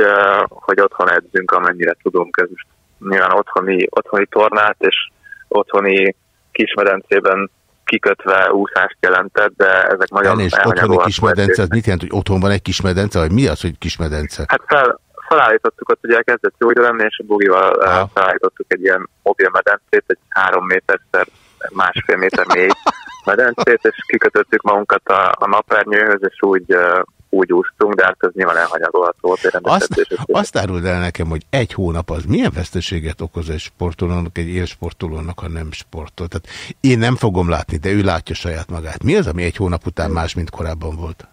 hogy otthon edzünk, amennyire tudunk. Ez most nyilván otthoni, otthoni tornát és otthoni kismedencében kikötve úszást jelentett, de ezek nagyon Elnézést, otthoni kismedence, az mit jelent, hogy otthon van egy kismedence, vagy mi az, hogy kismedence? Hát fel, felállítottuk ott, ugye elkezdett jó lenni, és a bugival Aha. felállítottuk egy ilyen mobil medencét, egy három méterszer másfél méter mély medencét, és kikötöttük magunkat a, a napernyőhöz, és úgy úgy úsztunk, de hát ez nyilván elhanyagolható. Azt, azt áruld el nekem, hogy egy hónap az milyen veszteséget okoz egy sportolónak, egy élsportolónak, ha nem sportol. Tehát én nem fogom látni, de ő látja saját magát. Mi az, ami egy hónap után más, mint korábban volt?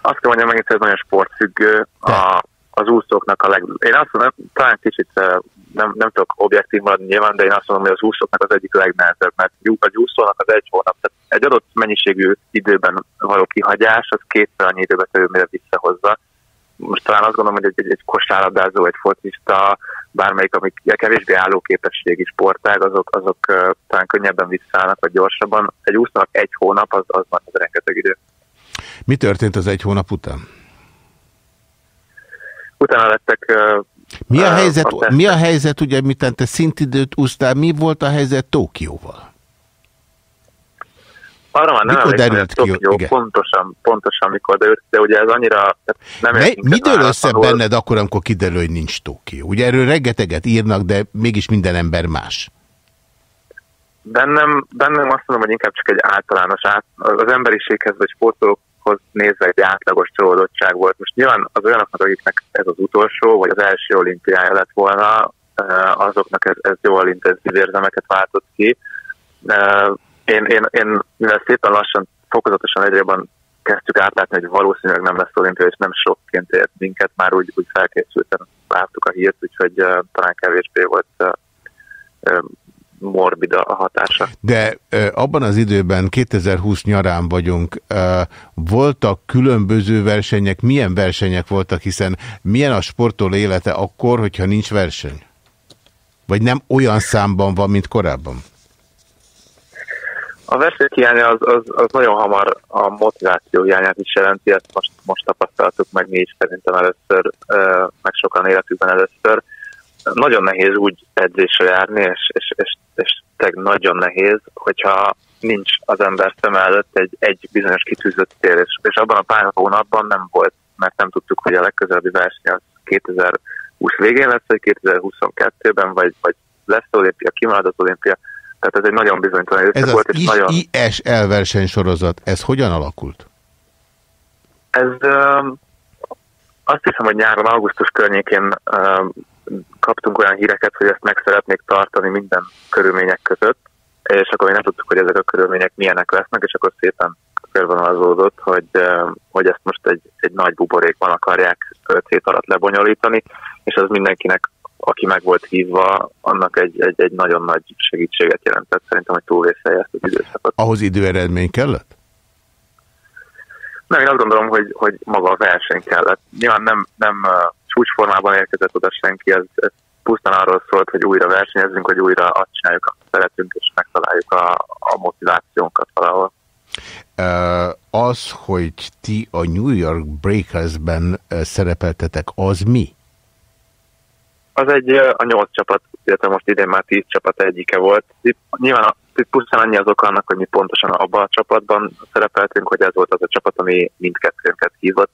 Azt kell mondjam, hogy ez nagyon sportfüggő. A, az úszóknak a leg... Én azt mondom, talán kicsit nem, nem tudok objektív maradni nyilván, de én azt mondom, hogy az úszóknak az egyik legnehezebb, mert a úszónak az egy hónap, tehát egy adott mennyiségű időben való kihagyás, az kétszer annyi időbe kerül, mire visszahozza. Most talán azt gondolom, hogy egy, egy, egy kosárlabdázó, egy focista, bármelyik, amik kevésbé állóképességi sportág, azok, azok uh, talán könnyebben visszaállnak, vagy gyorsabban. Egy úsznak egy hónap, az, az már rengeteg idő. Mi történt az egy hónap után? Utána lettek mi a helyzet, a mi a helyzet ugye, mit te szintidőt úsztál, mi volt a helyzet Tókióval? Arra már nem mikor derült ki? Tokió, pontosan, pontosan mikor derült, de ugye ez annyira... Nem ne, mi dől össze ahol... benned akkor, amikor kiderül, hogy nincs Tókió? Ugye erről reggeteget írnak, de mégis minden ember más. Bennem, bennem azt mondom, hogy inkább csak egy általános, át, az emberiséghez vagy sportolók hoz nézve egy átlagos csalódottság volt. Most nyilván az olyanoknak, akiknek ez az utolsó, vagy az első olimpiája lett volna, azoknak ez, ez jól intenzív érzemeket váltott ki. Én, én, én mivel szépen lassan, fokozatosan egyre jobban kezdtük átlátni, hogy valószínűleg nem lesz olimpia, és nem sokként ért minket, már úgy, úgy felkészülten láttuk a hírt, úgyhogy uh, talán kevésbé volt uh, morbid a hatása. De abban az időben, 2020 nyarán vagyunk, voltak különböző versenyek, milyen versenyek voltak, hiszen milyen a sportoló élete akkor, hogyha nincs verseny? Vagy nem olyan számban van, mint korábban? A verseny hiánya az, az, az nagyon hamar a motiváció hiányát is jelenti, ezt most, most tapasztaltuk meg mi is szerintem először, meg sokan életükben először nagyon nehéz úgy edzésre járni, és, és, és, és nagyon nehéz, hogyha nincs az ember szem előtt egy, egy bizonyos kitűzött cél, és, és abban a pár hónapban nem volt, mert nem tudtuk, hogy a legközelebbi verseny az 2020 végén lesz, vagy 2022-ben, vagy, vagy lesz olimpia, kimarad az olimpia. Tehát ez egy nagyon bizonytalan időszak volt. Ez az nagyon... ISL versenysorozat, ez hogyan alakult? Ez azt hiszem, hogy nyáron, augusztus környékén kaptunk olyan híreket, hogy ezt meg szeretnék tartani minden körülmények között, és akkor még nem tudtuk, hogy ezek a körülmények milyenek lesznek, és akkor szépen körvonalazódott, hogy, hogy ezt most egy, egy nagy buborékban akarják 5 hét alatt lebonyolítani, és az mindenkinek, aki meg volt hívva, annak egy, egy, egy nagyon nagy segítséget jelentett. Szerintem, hogy túlvészelje ezt az időszakot. Ahhoz időeredmény kellett? Nem, én azt gondolom, hogy, hogy maga a verseny kellett. Nyilván nem, nem csúcsformában érkezett oda senki, ez, ez pusztán arról szólt, hogy újra versenyezünk, hogy újra azt csináljuk, amit szeretünk, és megtaláljuk a, a motivációnkat valahol. Az, hogy ti a New York Breakers-ben szerepeltetek, az mi? Az egy a nyolc csapat, illetve most idén már tíz csapat egyike volt. Nyilván a, pusztán annyi az oka annak, hogy mi pontosan abban a csapatban szerepeltünk, hogy ez volt az a csapat, ami mindkettőnket hívott.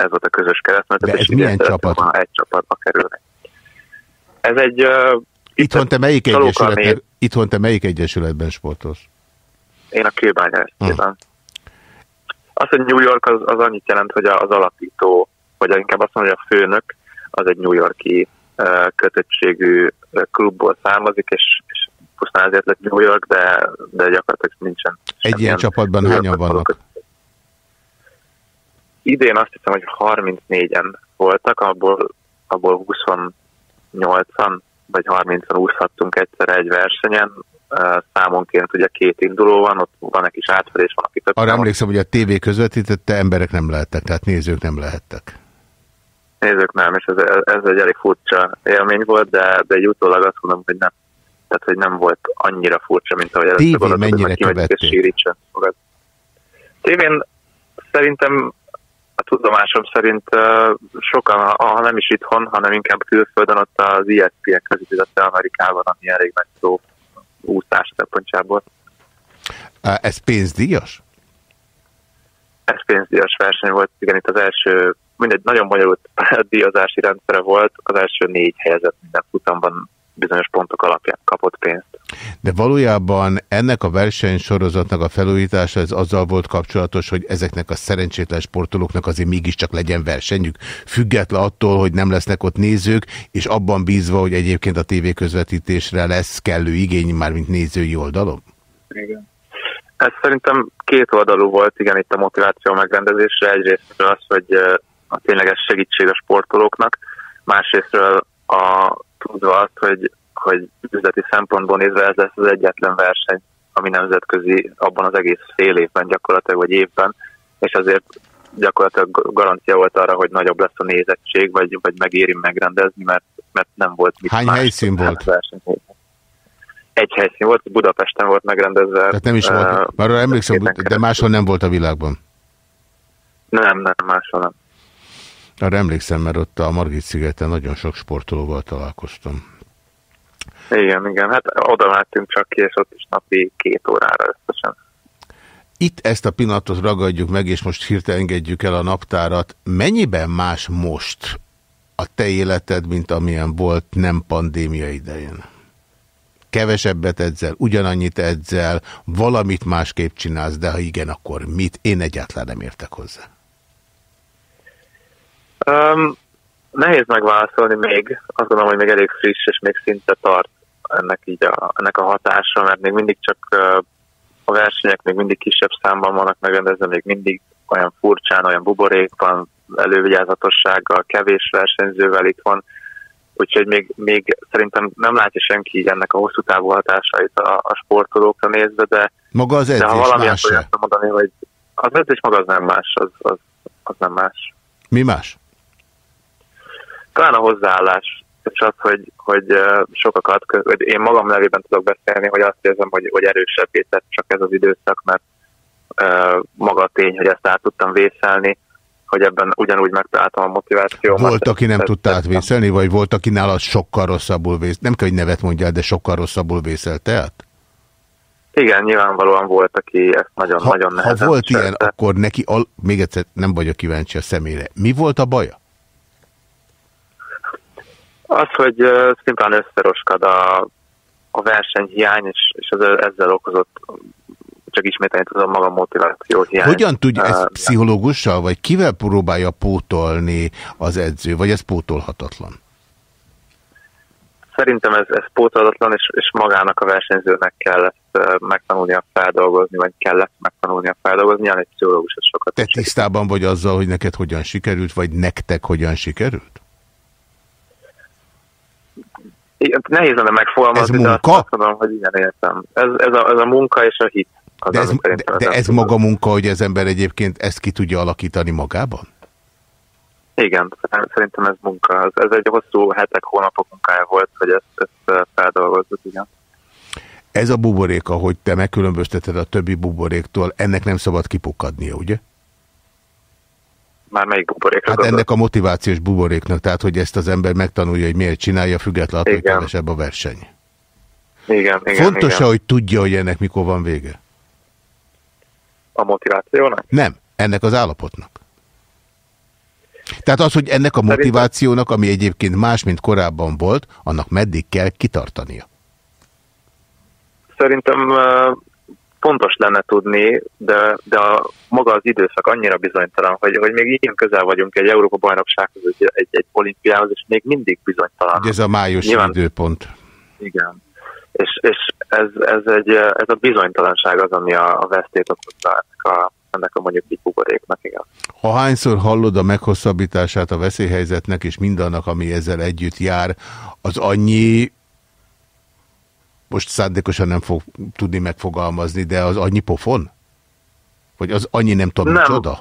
Ez volt a közös keresztmenet. De ez milyen csapat? Egy csapatba kerülni. Ez egy... Uh, itthon, te melyik egyesületben, itthon te melyik egyesületben sportolsz? Én a kőbánya esztében. Az, hogy New York az, az annyit jelent, hogy az alapító, vagy inkább azt mondom, hogy a főnök az egy New Yorki uh, kötöttségű klubból származik, és, és pusztán ezért lett New York, de, de gyakorlatilag nincsen. Egy ilyen csapatban hányan vannak? Idén azt hiszem, hogy 34-en voltak, abból, abból 28-an vagy 30-an úszhattunk egyszerre egy versenyen, számonként ugye két induló van, ott van egy kis átfedés, van, aki több Arra emlékszem, hogy a tévé közvetítette, emberek nem lehettek, tehát nézők nem lehettek. Nézők nem, és ez, ez egy elég furcsa élmény volt, de, de egy utólag azt mondom, hogy nem. Tehát, hogy nem volt annyira furcsa, mint ahogy először gondolod, mennyire követték? Tévén szerintem tudomásom szerint sokan, ha nem is itthon, hanem inkább külföldön, ott az ESPN közvetítette Amerikában, ami elég nagy szó úszás szempontjából. Ez pénzdíjas? Ez pénzdíjas verseny volt, igen, itt az első, mindegy, nagyon bonyolult díjazási rendszere volt, az első négy helyezett minden futamban bizonyos pontok alapján kapott pénzt. De valójában ennek a versenysorozatnak a felújítása ez azzal volt kapcsolatos, hogy ezeknek a szerencsétlen sportolóknak azért mégiscsak legyen versenyük, független attól, hogy nem lesznek ott nézők, és abban bízva, hogy egyébként a tévéközvetítésre lesz kellő igény, már mint nézői oldalon? Igen. Ez szerintem két oldalú volt, igen, itt a motiváció megrendezésre. Egyrészt az, hogy a tényleges segítség a sportolóknak, másrésztről a tudva azt, hogy, hogy üzleti szempontból nézve ez lesz az egyetlen verseny, ami nemzetközi abban az egész fél évben gyakorlatilag, vagy évben, és azért gyakorlatilag garancia volt arra, hogy nagyobb lesz a nézettség, vagy, vagy megéri megrendezni, mert, mert nem volt mit Hány helyszín volt? Verseny. Egy helyszín volt, Budapesten volt megrendezve. Tehát nem is uh, volt, arra emlékszem, de máshol nem volt a világban. Nem, nem, máshol nem. Arra emlékszem, mert ott a Margit szigeten nagyon sok sportolóval találkoztam. Igen, igen, hát oda mentünk csak ki, és ott is napi két órára összesen. Itt ezt a pillanatot ragadjuk meg, és most hirtelen engedjük el a naptárat. Mennyiben más most a te életed, mint amilyen volt nem pandémia idején? Kevesebbet edzel, ugyanannyit edzel, valamit másképp csinálsz, de ha igen, akkor mit? Én egyáltalán nem értek hozzá. Um, nehéz megválaszolni még. Azt gondolom, hogy még elég friss, és még szinte tart ennek, így a, ennek a hatása, mert még mindig csak uh, a versenyek még mindig kisebb számban vannak megrendezve, még mindig olyan furcsán, olyan buborékban, elővigyázatossággal, kevés versenyzővel itt van, úgyhogy még, még szerintem nem látja senki ennek a hosszú távú hatásait a, a sportolókra nézve, de, maga az edzés de ha valamit mondani, hogy az edzés maga az nem más, az, az, az nem más. Mi más? Talán a hozzáállás, és az, hogy, hogy sokakat, hogy én magam nevében tudok beszélni, hogy azt érzem, hogy, hogy erősebbé tett csak ez az időszak, mert uh, maga a tény, hogy ezt át tudtam vészelni, hogy ebben ugyanúgy megtaláltam a motivációmat. Volt, aki nem tudta átvészelni, vagy volt, aki nálad sokkal rosszabbul vészelt? Nem kell, hogy nevet mondjál, de sokkal rosszabbul vészelte át? Igen, nyilvánvalóan volt, aki ezt nagyon, ha, nagyon nehezen Ha volt ilyen, akkor neki, al még egyszer nem vagyok kíváncsi a személyre. Mi volt a baja? Az, hogy szimplán összeroskad a, a versenyhiány, és, és az ezzel okozott csak ismételni tudom magam motiváció hiány. Hogyan tudja ezt pszichológussal, vagy kivel próbálja pótolni az edző, vagy ez pótolhatatlan? Szerintem ez, ez pótolatlan, és, és magának a versenyzőnek kell ezt megtanulnia feldolgozni, vagy kellett megtanulnia feldolgozni, nyilván egy pszichológus ez sokat. Te tisztában vagy azzal, hogy neked hogyan sikerült, vagy nektek hogyan sikerült? Igen, nehéz lenne megfogalmazni, ez munka? de azt mondom, hogy igen, értem. Ez, ez, a, ez a munka és a hit. Az, de ez, de, de ez maga munka, hogy az ember egyébként ezt ki tudja alakítani magában? Igen, szerintem ez munka. Ez, ez egy hosszú hetek, hónapok munkája volt, hogy ezt, ezt feldolgozzuk, igen. Ez a buborék, ahogy te megkülönbözteted a többi buboréktól, ennek nem szabad kipukkadnia, ugye? Már melyik buborék? Hát ennek a motivációs buboréknak, tehát hogy ezt az ember megtanulja, hogy miért csinálja, függetlenül, hogy kevesebb a verseny. Igen, igen. Fontos-e, hogy tudja, hogy ennek mikor van vége? A motivációnak? Nem, ennek az állapotnak. Tehát az, hogy ennek a motivációnak, ami egyébként más, mint korábban volt, annak meddig kell kitartania? Szerintem fontos lenne tudni, de, de a, maga az időszak annyira bizonytalan, hogy, hogy még ilyen közel vagyunk egy Európa-bajnoksághoz, egy, egy, egy olimpiához, és még mindig bizonytalan. Ez a május Nyilván, időpont. Igen. És, és ez, ez, egy, ez a bizonytalanság az, ami a, a vesztét okozza a, ennek a mondjuk egy buboréknak, igen. Ha hányszor hallod a meghosszabbítását a veszélyhelyzetnek és mindannak, ami ezzel együtt jár, az annyi, most szándékosan nem fog tudni megfogalmazni, de az annyi pofon? Vagy az annyi nem tudom, nem. micsoda?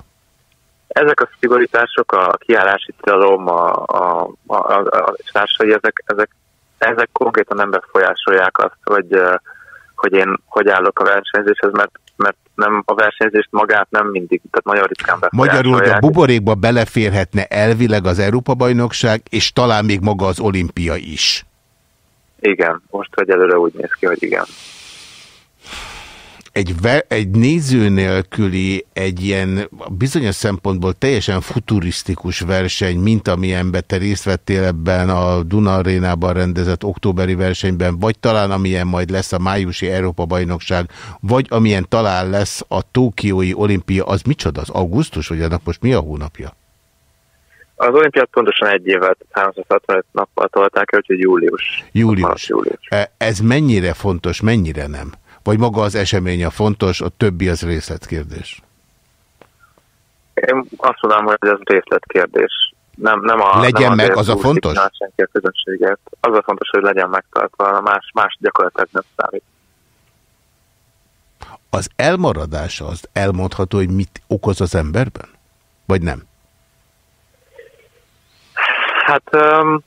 Ezek a szigorítások, a kiállási tilalom, a, a, a, a, a társai, ezek, ezek, ezek konkrétan nem befolyásolják azt, hogy, hogy én hogy állok a versenyzéshez, mert mert nem a versenyzést magát nem mindig, tehát nagyon ritkán Magyarul, hogy a buborékba beleférhetne elvileg az Európa-bajnokság, és talán még maga az olimpia is. Igen, most hogy előre úgy néz ki, hogy igen egy, egy néző nélküli, egy ilyen bizonyos szempontból teljesen futurisztikus verseny, mint amilyenben te részt vettél ebben a Duna Arénában rendezett októberi versenyben, vagy talán amilyen majd lesz a májusi Európa-bajnokság, vagy amilyen talán lesz a Tókiói olimpia, az micsoda? Az augusztus, vagy annak most mi a hónapja? Az olimpiát pontosan egy évet, 365 nappal tolták el, úgyhogy július. Július. július. E, ez mennyire fontos, mennyire nem? Vagy maga az esemény a fontos, a többi az részletkérdés? Én azt mondom, hogy ez részletkérdés. Nem, nem a, legyen nem meg, az a fontos? Senki a közönséget. Az a fontos, hogy legyen megtartva, a más, más gyakorlatilag nem számít. Az elmaradás az elmondható, hogy mit okoz az emberben? Vagy nem? Hát um,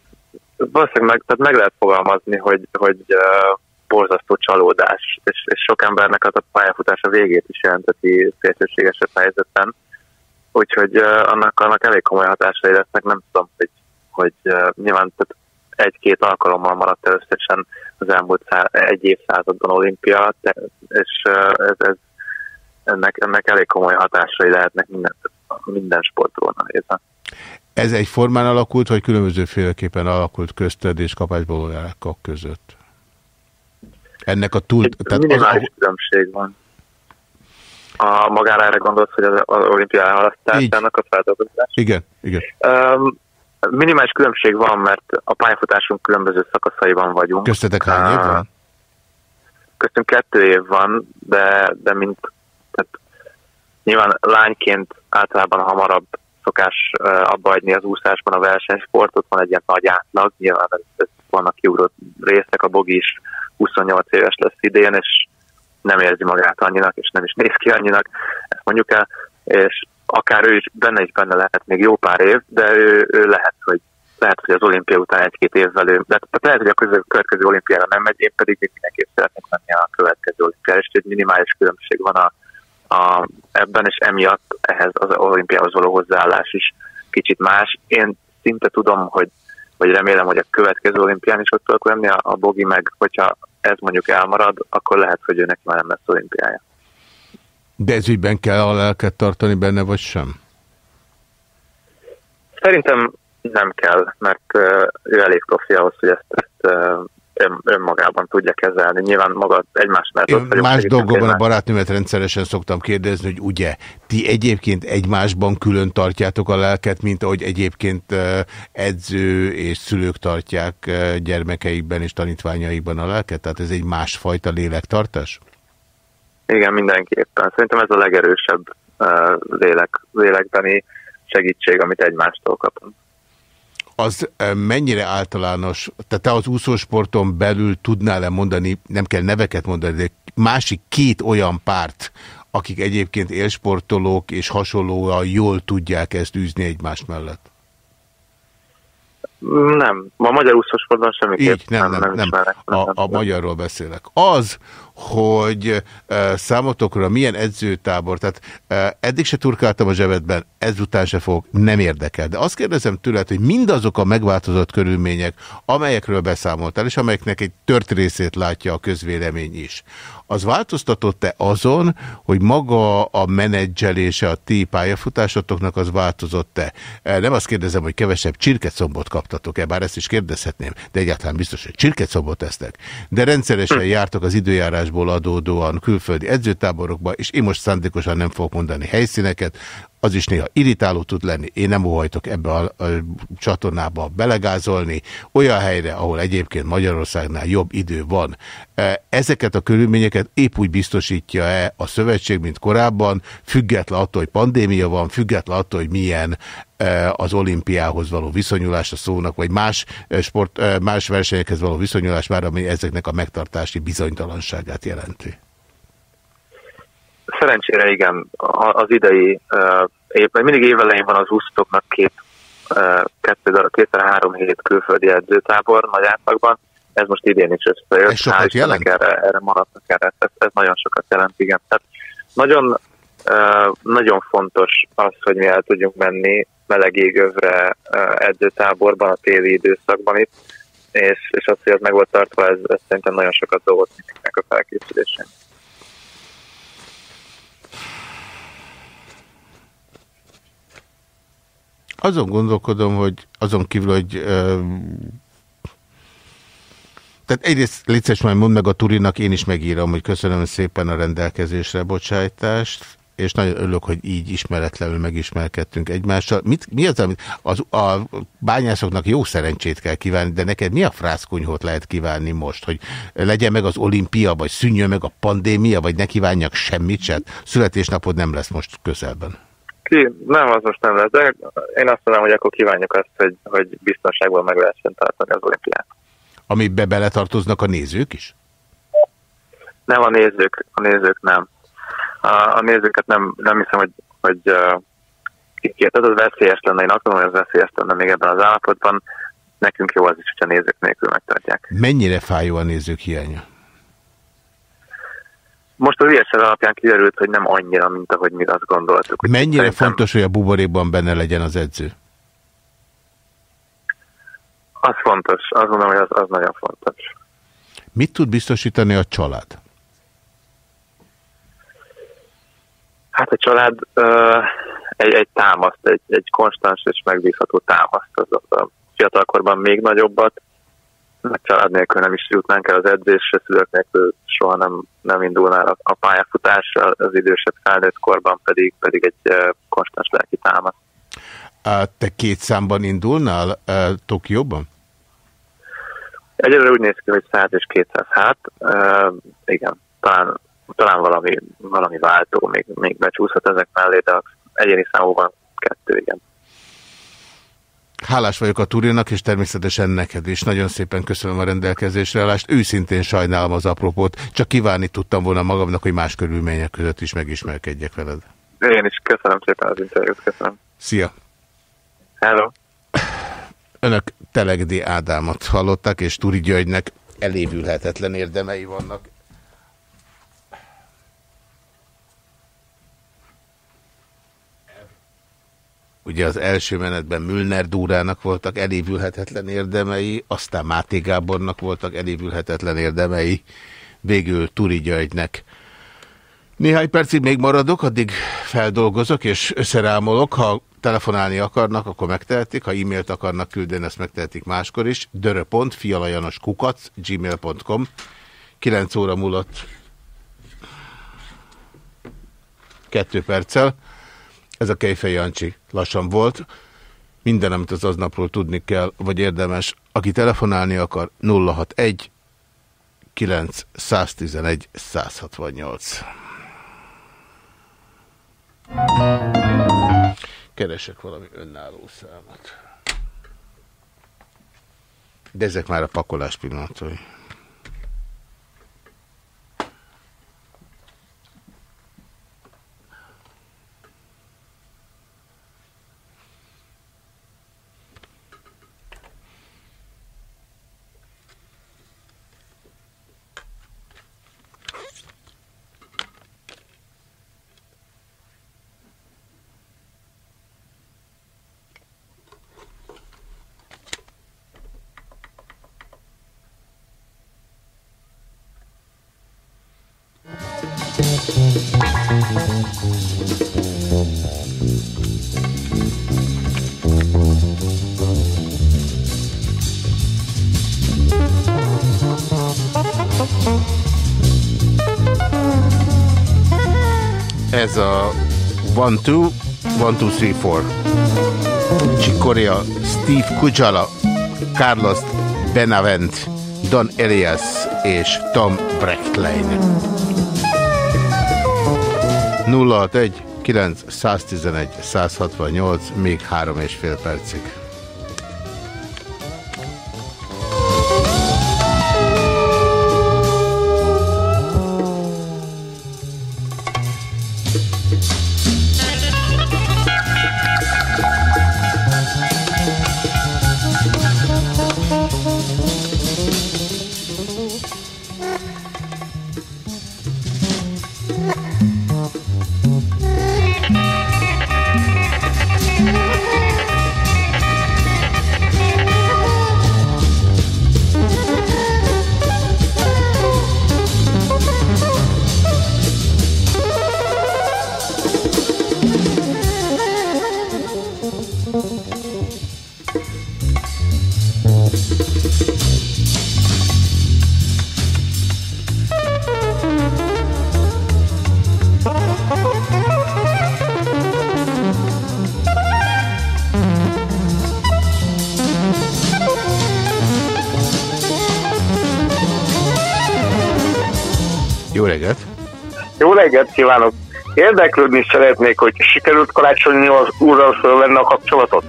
valószínűleg meg, tehát meg lehet fogalmazni, hogy, hogy uh, borzasztó csalódás, és, és sok embernek az a pályafutása végét is jelenteti szélsőségesebb helyzetben. Úgyhogy uh, annak, annak elég komoly hatásai lesznek, nem tudom, hogy, hogy uh, nyilván egy-két alkalommal maradt összesen az elmúlt szá egy évszázadban olimpia, de, és uh, ez, ez, ennek, ennek elég komoly hatásai lehetnek minden, minden sportról nézve. Ez egy formán alakult, vagy különbözőféleképpen alakult közted és kapásból között? Ennek a túl... Tehát minimális az, különbség van. A magára erre gondolsz, hogy az, az olimpiai elhalasztásának a feldolgozás? Igen, igen. Um, minimális különbség van, mert a pályafutásunk különböző szakaszaiban vagyunk. Köztetek hány év van? Köztünk kettő év van, de, de mint tehát nyilván lányként általában hamarabb szokás abba adni az úszásban a versenysportot, van egy ilyen nagy átlag, nyilván ez, vannak kiugrott részek, a bogi is 28 éves lesz idén, és nem érzi magát annyinak, és nem is néz ki annyinak, ezt mondjuk el, és akár ő is benne is benne lehet még jó pár év, de ő, ő lehet, hogy lehet, hogy az olimpia után egy-két évvel ő, de tehát lehet, hogy a következő olimpiára nem megy, én pedig még mindenképp szeretnék menni a következő olimpiára, és egy minimális különbség van a, a, ebben, és emiatt ehhez az olimpiához való hozzáállás is kicsit más. Én szinte tudom, hogy vagy remélem, hogy a következő olimpián is ott tudok lenni, a, a Bogi meg, hogyha ez mondjuk elmarad, akkor lehet, hogy őnek már nem lesz olimpiája. De ez ügyben kell a lelket tartani benne, vagy sem? Szerintem nem kell, mert ő elég profi ahhoz, hogy ezt, ezt ön, önmagában tudja kezelni. Nyilván maga egymás mellett. Én más dolgokban a barátnőmet rendszeresen szoktam kérdezni, hogy ugye ti egyébként egymásban külön tartjátok a lelket, mint ahogy egyébként edző és szülők tartják gyermekeikben és tanítványaikban a lelket? Tehát ez egy másfajta lélektartás? Igen, mindenképpen. Szerintem ez a legerősebb lélek, lélekbeni segítség, amit egymástól kapunk az mennyire általános, tehát te az úszósporton belül tudnál-e mondani, nem kell neveket mondani, de másik két olyan párt, akik egyébként élsportolók és hasonlóan jól tudják ezt űzni egymás mellett? Nem, a magyar úszósportban semmiképp Így, nem, nem, nem, nem. nem. A, a magyarról beszélek. Az, hogy e, számotokra milyen edzőtábor, tehát e, eddig se turkáltam a zsebedben, ezután se fogok, nem érdekel. De azt kérdezem tőled, hogy mindazok a megváltozott körülmények, amelyekről beszámoltál, és amelyeknek egy tört részét látja a közvélemény is, az változtatott-e azon, hogy maga a menedzselése a ti pályafutásotoknak az változott-e? E, nem azt kérdezem, hogy kevesebb csirketszombot kaptatok-e, bár ezt is kérdezhetném, de egyáltalán biztos, hogy csirketszombot esznek. De rendszeresen jártok az időjárásból adódóan külföldi edzőtáborokba, és én most szándékosan nem fogok mondani helyszíneket, az is néha irritáló tud lenni. Én nem óhajtok ebbe a, a csatornába belegázolni. Olyan helyre, ahol egyébként Magyarországnál jobb idő van. E, ezeket a körülményeket épp úgy biztosítja-e a szövetség, mint korábban, független attól, hogy pandémia van, független attól, hogy milyen e, az olimpiához való viszonyulás a szónak, vagy más, e, sport, más versenyekhez való viszonyulás már, ami ezeknek a megtartási bizonytalanságát jelenti. Szerencsére igen, az idei uh, év, mindig évelején van az úsztoknak két, kettő, kétszer-három hét külföldi edzőtábor nagy átlagban, ez most idén is összejött. Ez sokat jelent? Erre, erre maradnak erre, ez, ez nagyon sokat jelent, igen. Tehát nagyon, nagyon fontos az, hogy mi el tudjunk menni meleg égövre edzőtáborban a téli időszakban itt, és, és az, hogy ez meg volt tartva, ez, ez szerintem nagyon sokat dolgot mindenkinek a felkészülésén. Azon gondolkodom, hogy azon kívül, hogy tehát egyrészt létszes majd mondd meg a Turinak, én is megírom, hogy köszönöm szépen a rendelkezésre bocsájtást, és nagyon örülök, hogy így ismeretlenül megismerkedtünk egymással. Mit, mi az, amit az, a bányászoknak jó szerencsét kell kívánni, de neked mi a frászkunyhót lehet kívánni most? Hogy legyen meg az olimpia, vagy szűnjön meg a pandémia, vagy ne kívánjak semmit sem? Születésnapod nem lesz most közelben. Ki, nem, az most nem lesz, de én azt mondom, hogy akkor kívánjuk azt, hogy, hogy biztonságban meg lehessen tartani az olimpiát. Amiben beletartoznak a nézők is? Nem a nézők, a nézők nem. A, a nézőket nem, nem hiszem, hogy, hogy kikért. Ez az veszélyes lenne, én azt mondom, hogy ez veszélyes lenne még ebben az állapotban. Nekünk jó az is, hogyha nézők nélkül megtartják. Mennyire fájó a nézők hiánya? Most az ilyesed alapján kiderült, hogy nem annyira, mint ahogy mi azt gondoltuk. Mennyire szerintem... fontos, hogy a buborékban benne legyen az edző? Az fontos. Azt mondom, hogy az, az nagyon fontos. Mit tud biztosítani a család? Hát a család uh, egy, egy támaszt, egy, egy konstans és megbízható támaszt. Az, a fiatalkorban még nagyobbat, a család nélkül nem is jutnánk el az edzésre, szülők nélkül soha nem, nem indulnál a, pályafutás, az idősebb felnőtt korban pedig, pedig egy uh, konstans lelki támaszt. Te két számban indulnál uh, Tokióban? Egyelőre úgy néz ki, hogy 100 és 200 hát, uh, igen, talán, talán valami, valami váltó még, még becsúszhat ezek mellé, de egyéni számúban kettő, igen. Hálás vagyok a Turinak, és természetesen neked is. Nagyon szépen köszönöm a rendelkezésre állást. Őszintén sajnálom az apropót. Csak kívánni tudtam volna magamnak, hogy más körülmények között is megismerkedjek veled. Én is köszönöm szépen az interjút. Köszönöm. Szia! Hello! Önök Telegdi Ádámot hallottak, és Turi Györgynek elévülhetetlen érdemei vannak. Ugye az első menetben Müllner Dúrának voltak elévülhetetlen érdemei, aztán Máté Gábornak voltak elévülhetetlen érdemei, végül Turi Györgynek. Néhány percig még maradok, addig feldolgozok és összerámolok. Ha telefonálni akarnak, akkor megtehetik. Ha e-mailt akarnak küldeni, ezt megtehetik máskor is. dörö.pont, fialajanos kukac, gmail.com. 9 óra múlott 2 perccel. Ez a Kejfej Jancsi lassan volt. Minden, amit az aznapról tudni kell, vagy érdemes. Aki telefonálni akar, 061 9 111 168. Keresek valami önálló számot. De ezek már a pakolás pillanatai. Ez a 1, 2, 1, 2, 3, 4. Csikoria, Steve Kujala, Carlos Benavent, Don Elias és Tom Brechtlein. 061 9 111 168, még három és fél percig. Érdeklődni szeretnék, hogy sikerült karácsonyi úrral fölvenni a kapcsolatot?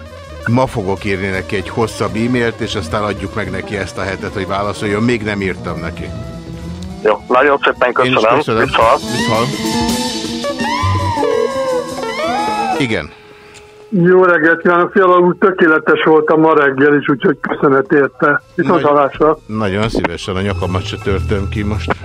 Ma fogok írni neki egy hosszabb e-mailt, és aztán adjuk meg neki ezt a hetet, hogy válaszoljon. Még nem írtam neki. Jó, nagyon szépen köszönöm. Én is köszönöm. Viszhal. Viszhal. Igen. Jó reggelt kívánok, Fiala úr, tökéletes volt a ma reggel is, úgyhogy köszönet érte. Viszont Nagy, Nagyon szívesen, a nyakamat se törtöm ki most.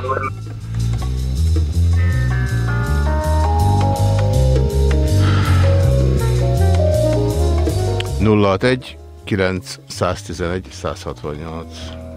061 9 111 168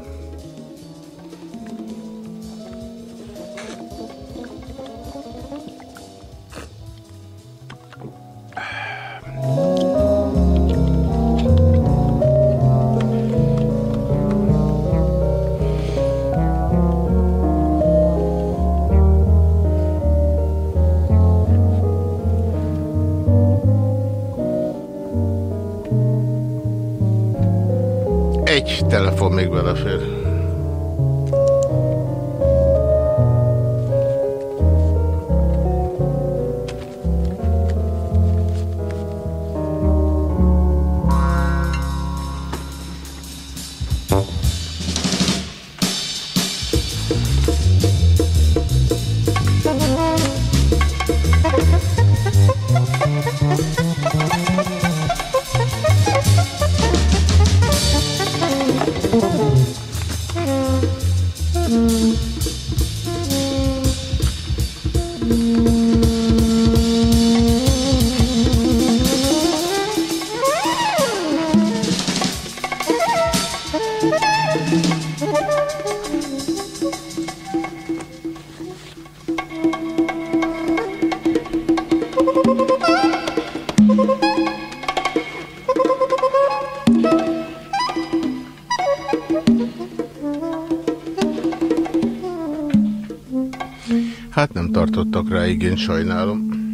igen, sajnálom.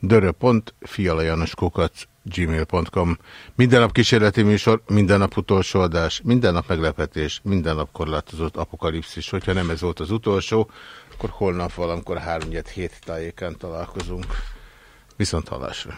dörö.fialajanoskukac gmail.com Minden nap kísérleti műsor, minden nap utolsó adás, minden nap meglepetés, minden nap korlátozott apokalipszis. Hogyha nem ez volt az utolsó, akkor holnap valamikor 3 hét tájéken találkozunk. Viszont hallásra.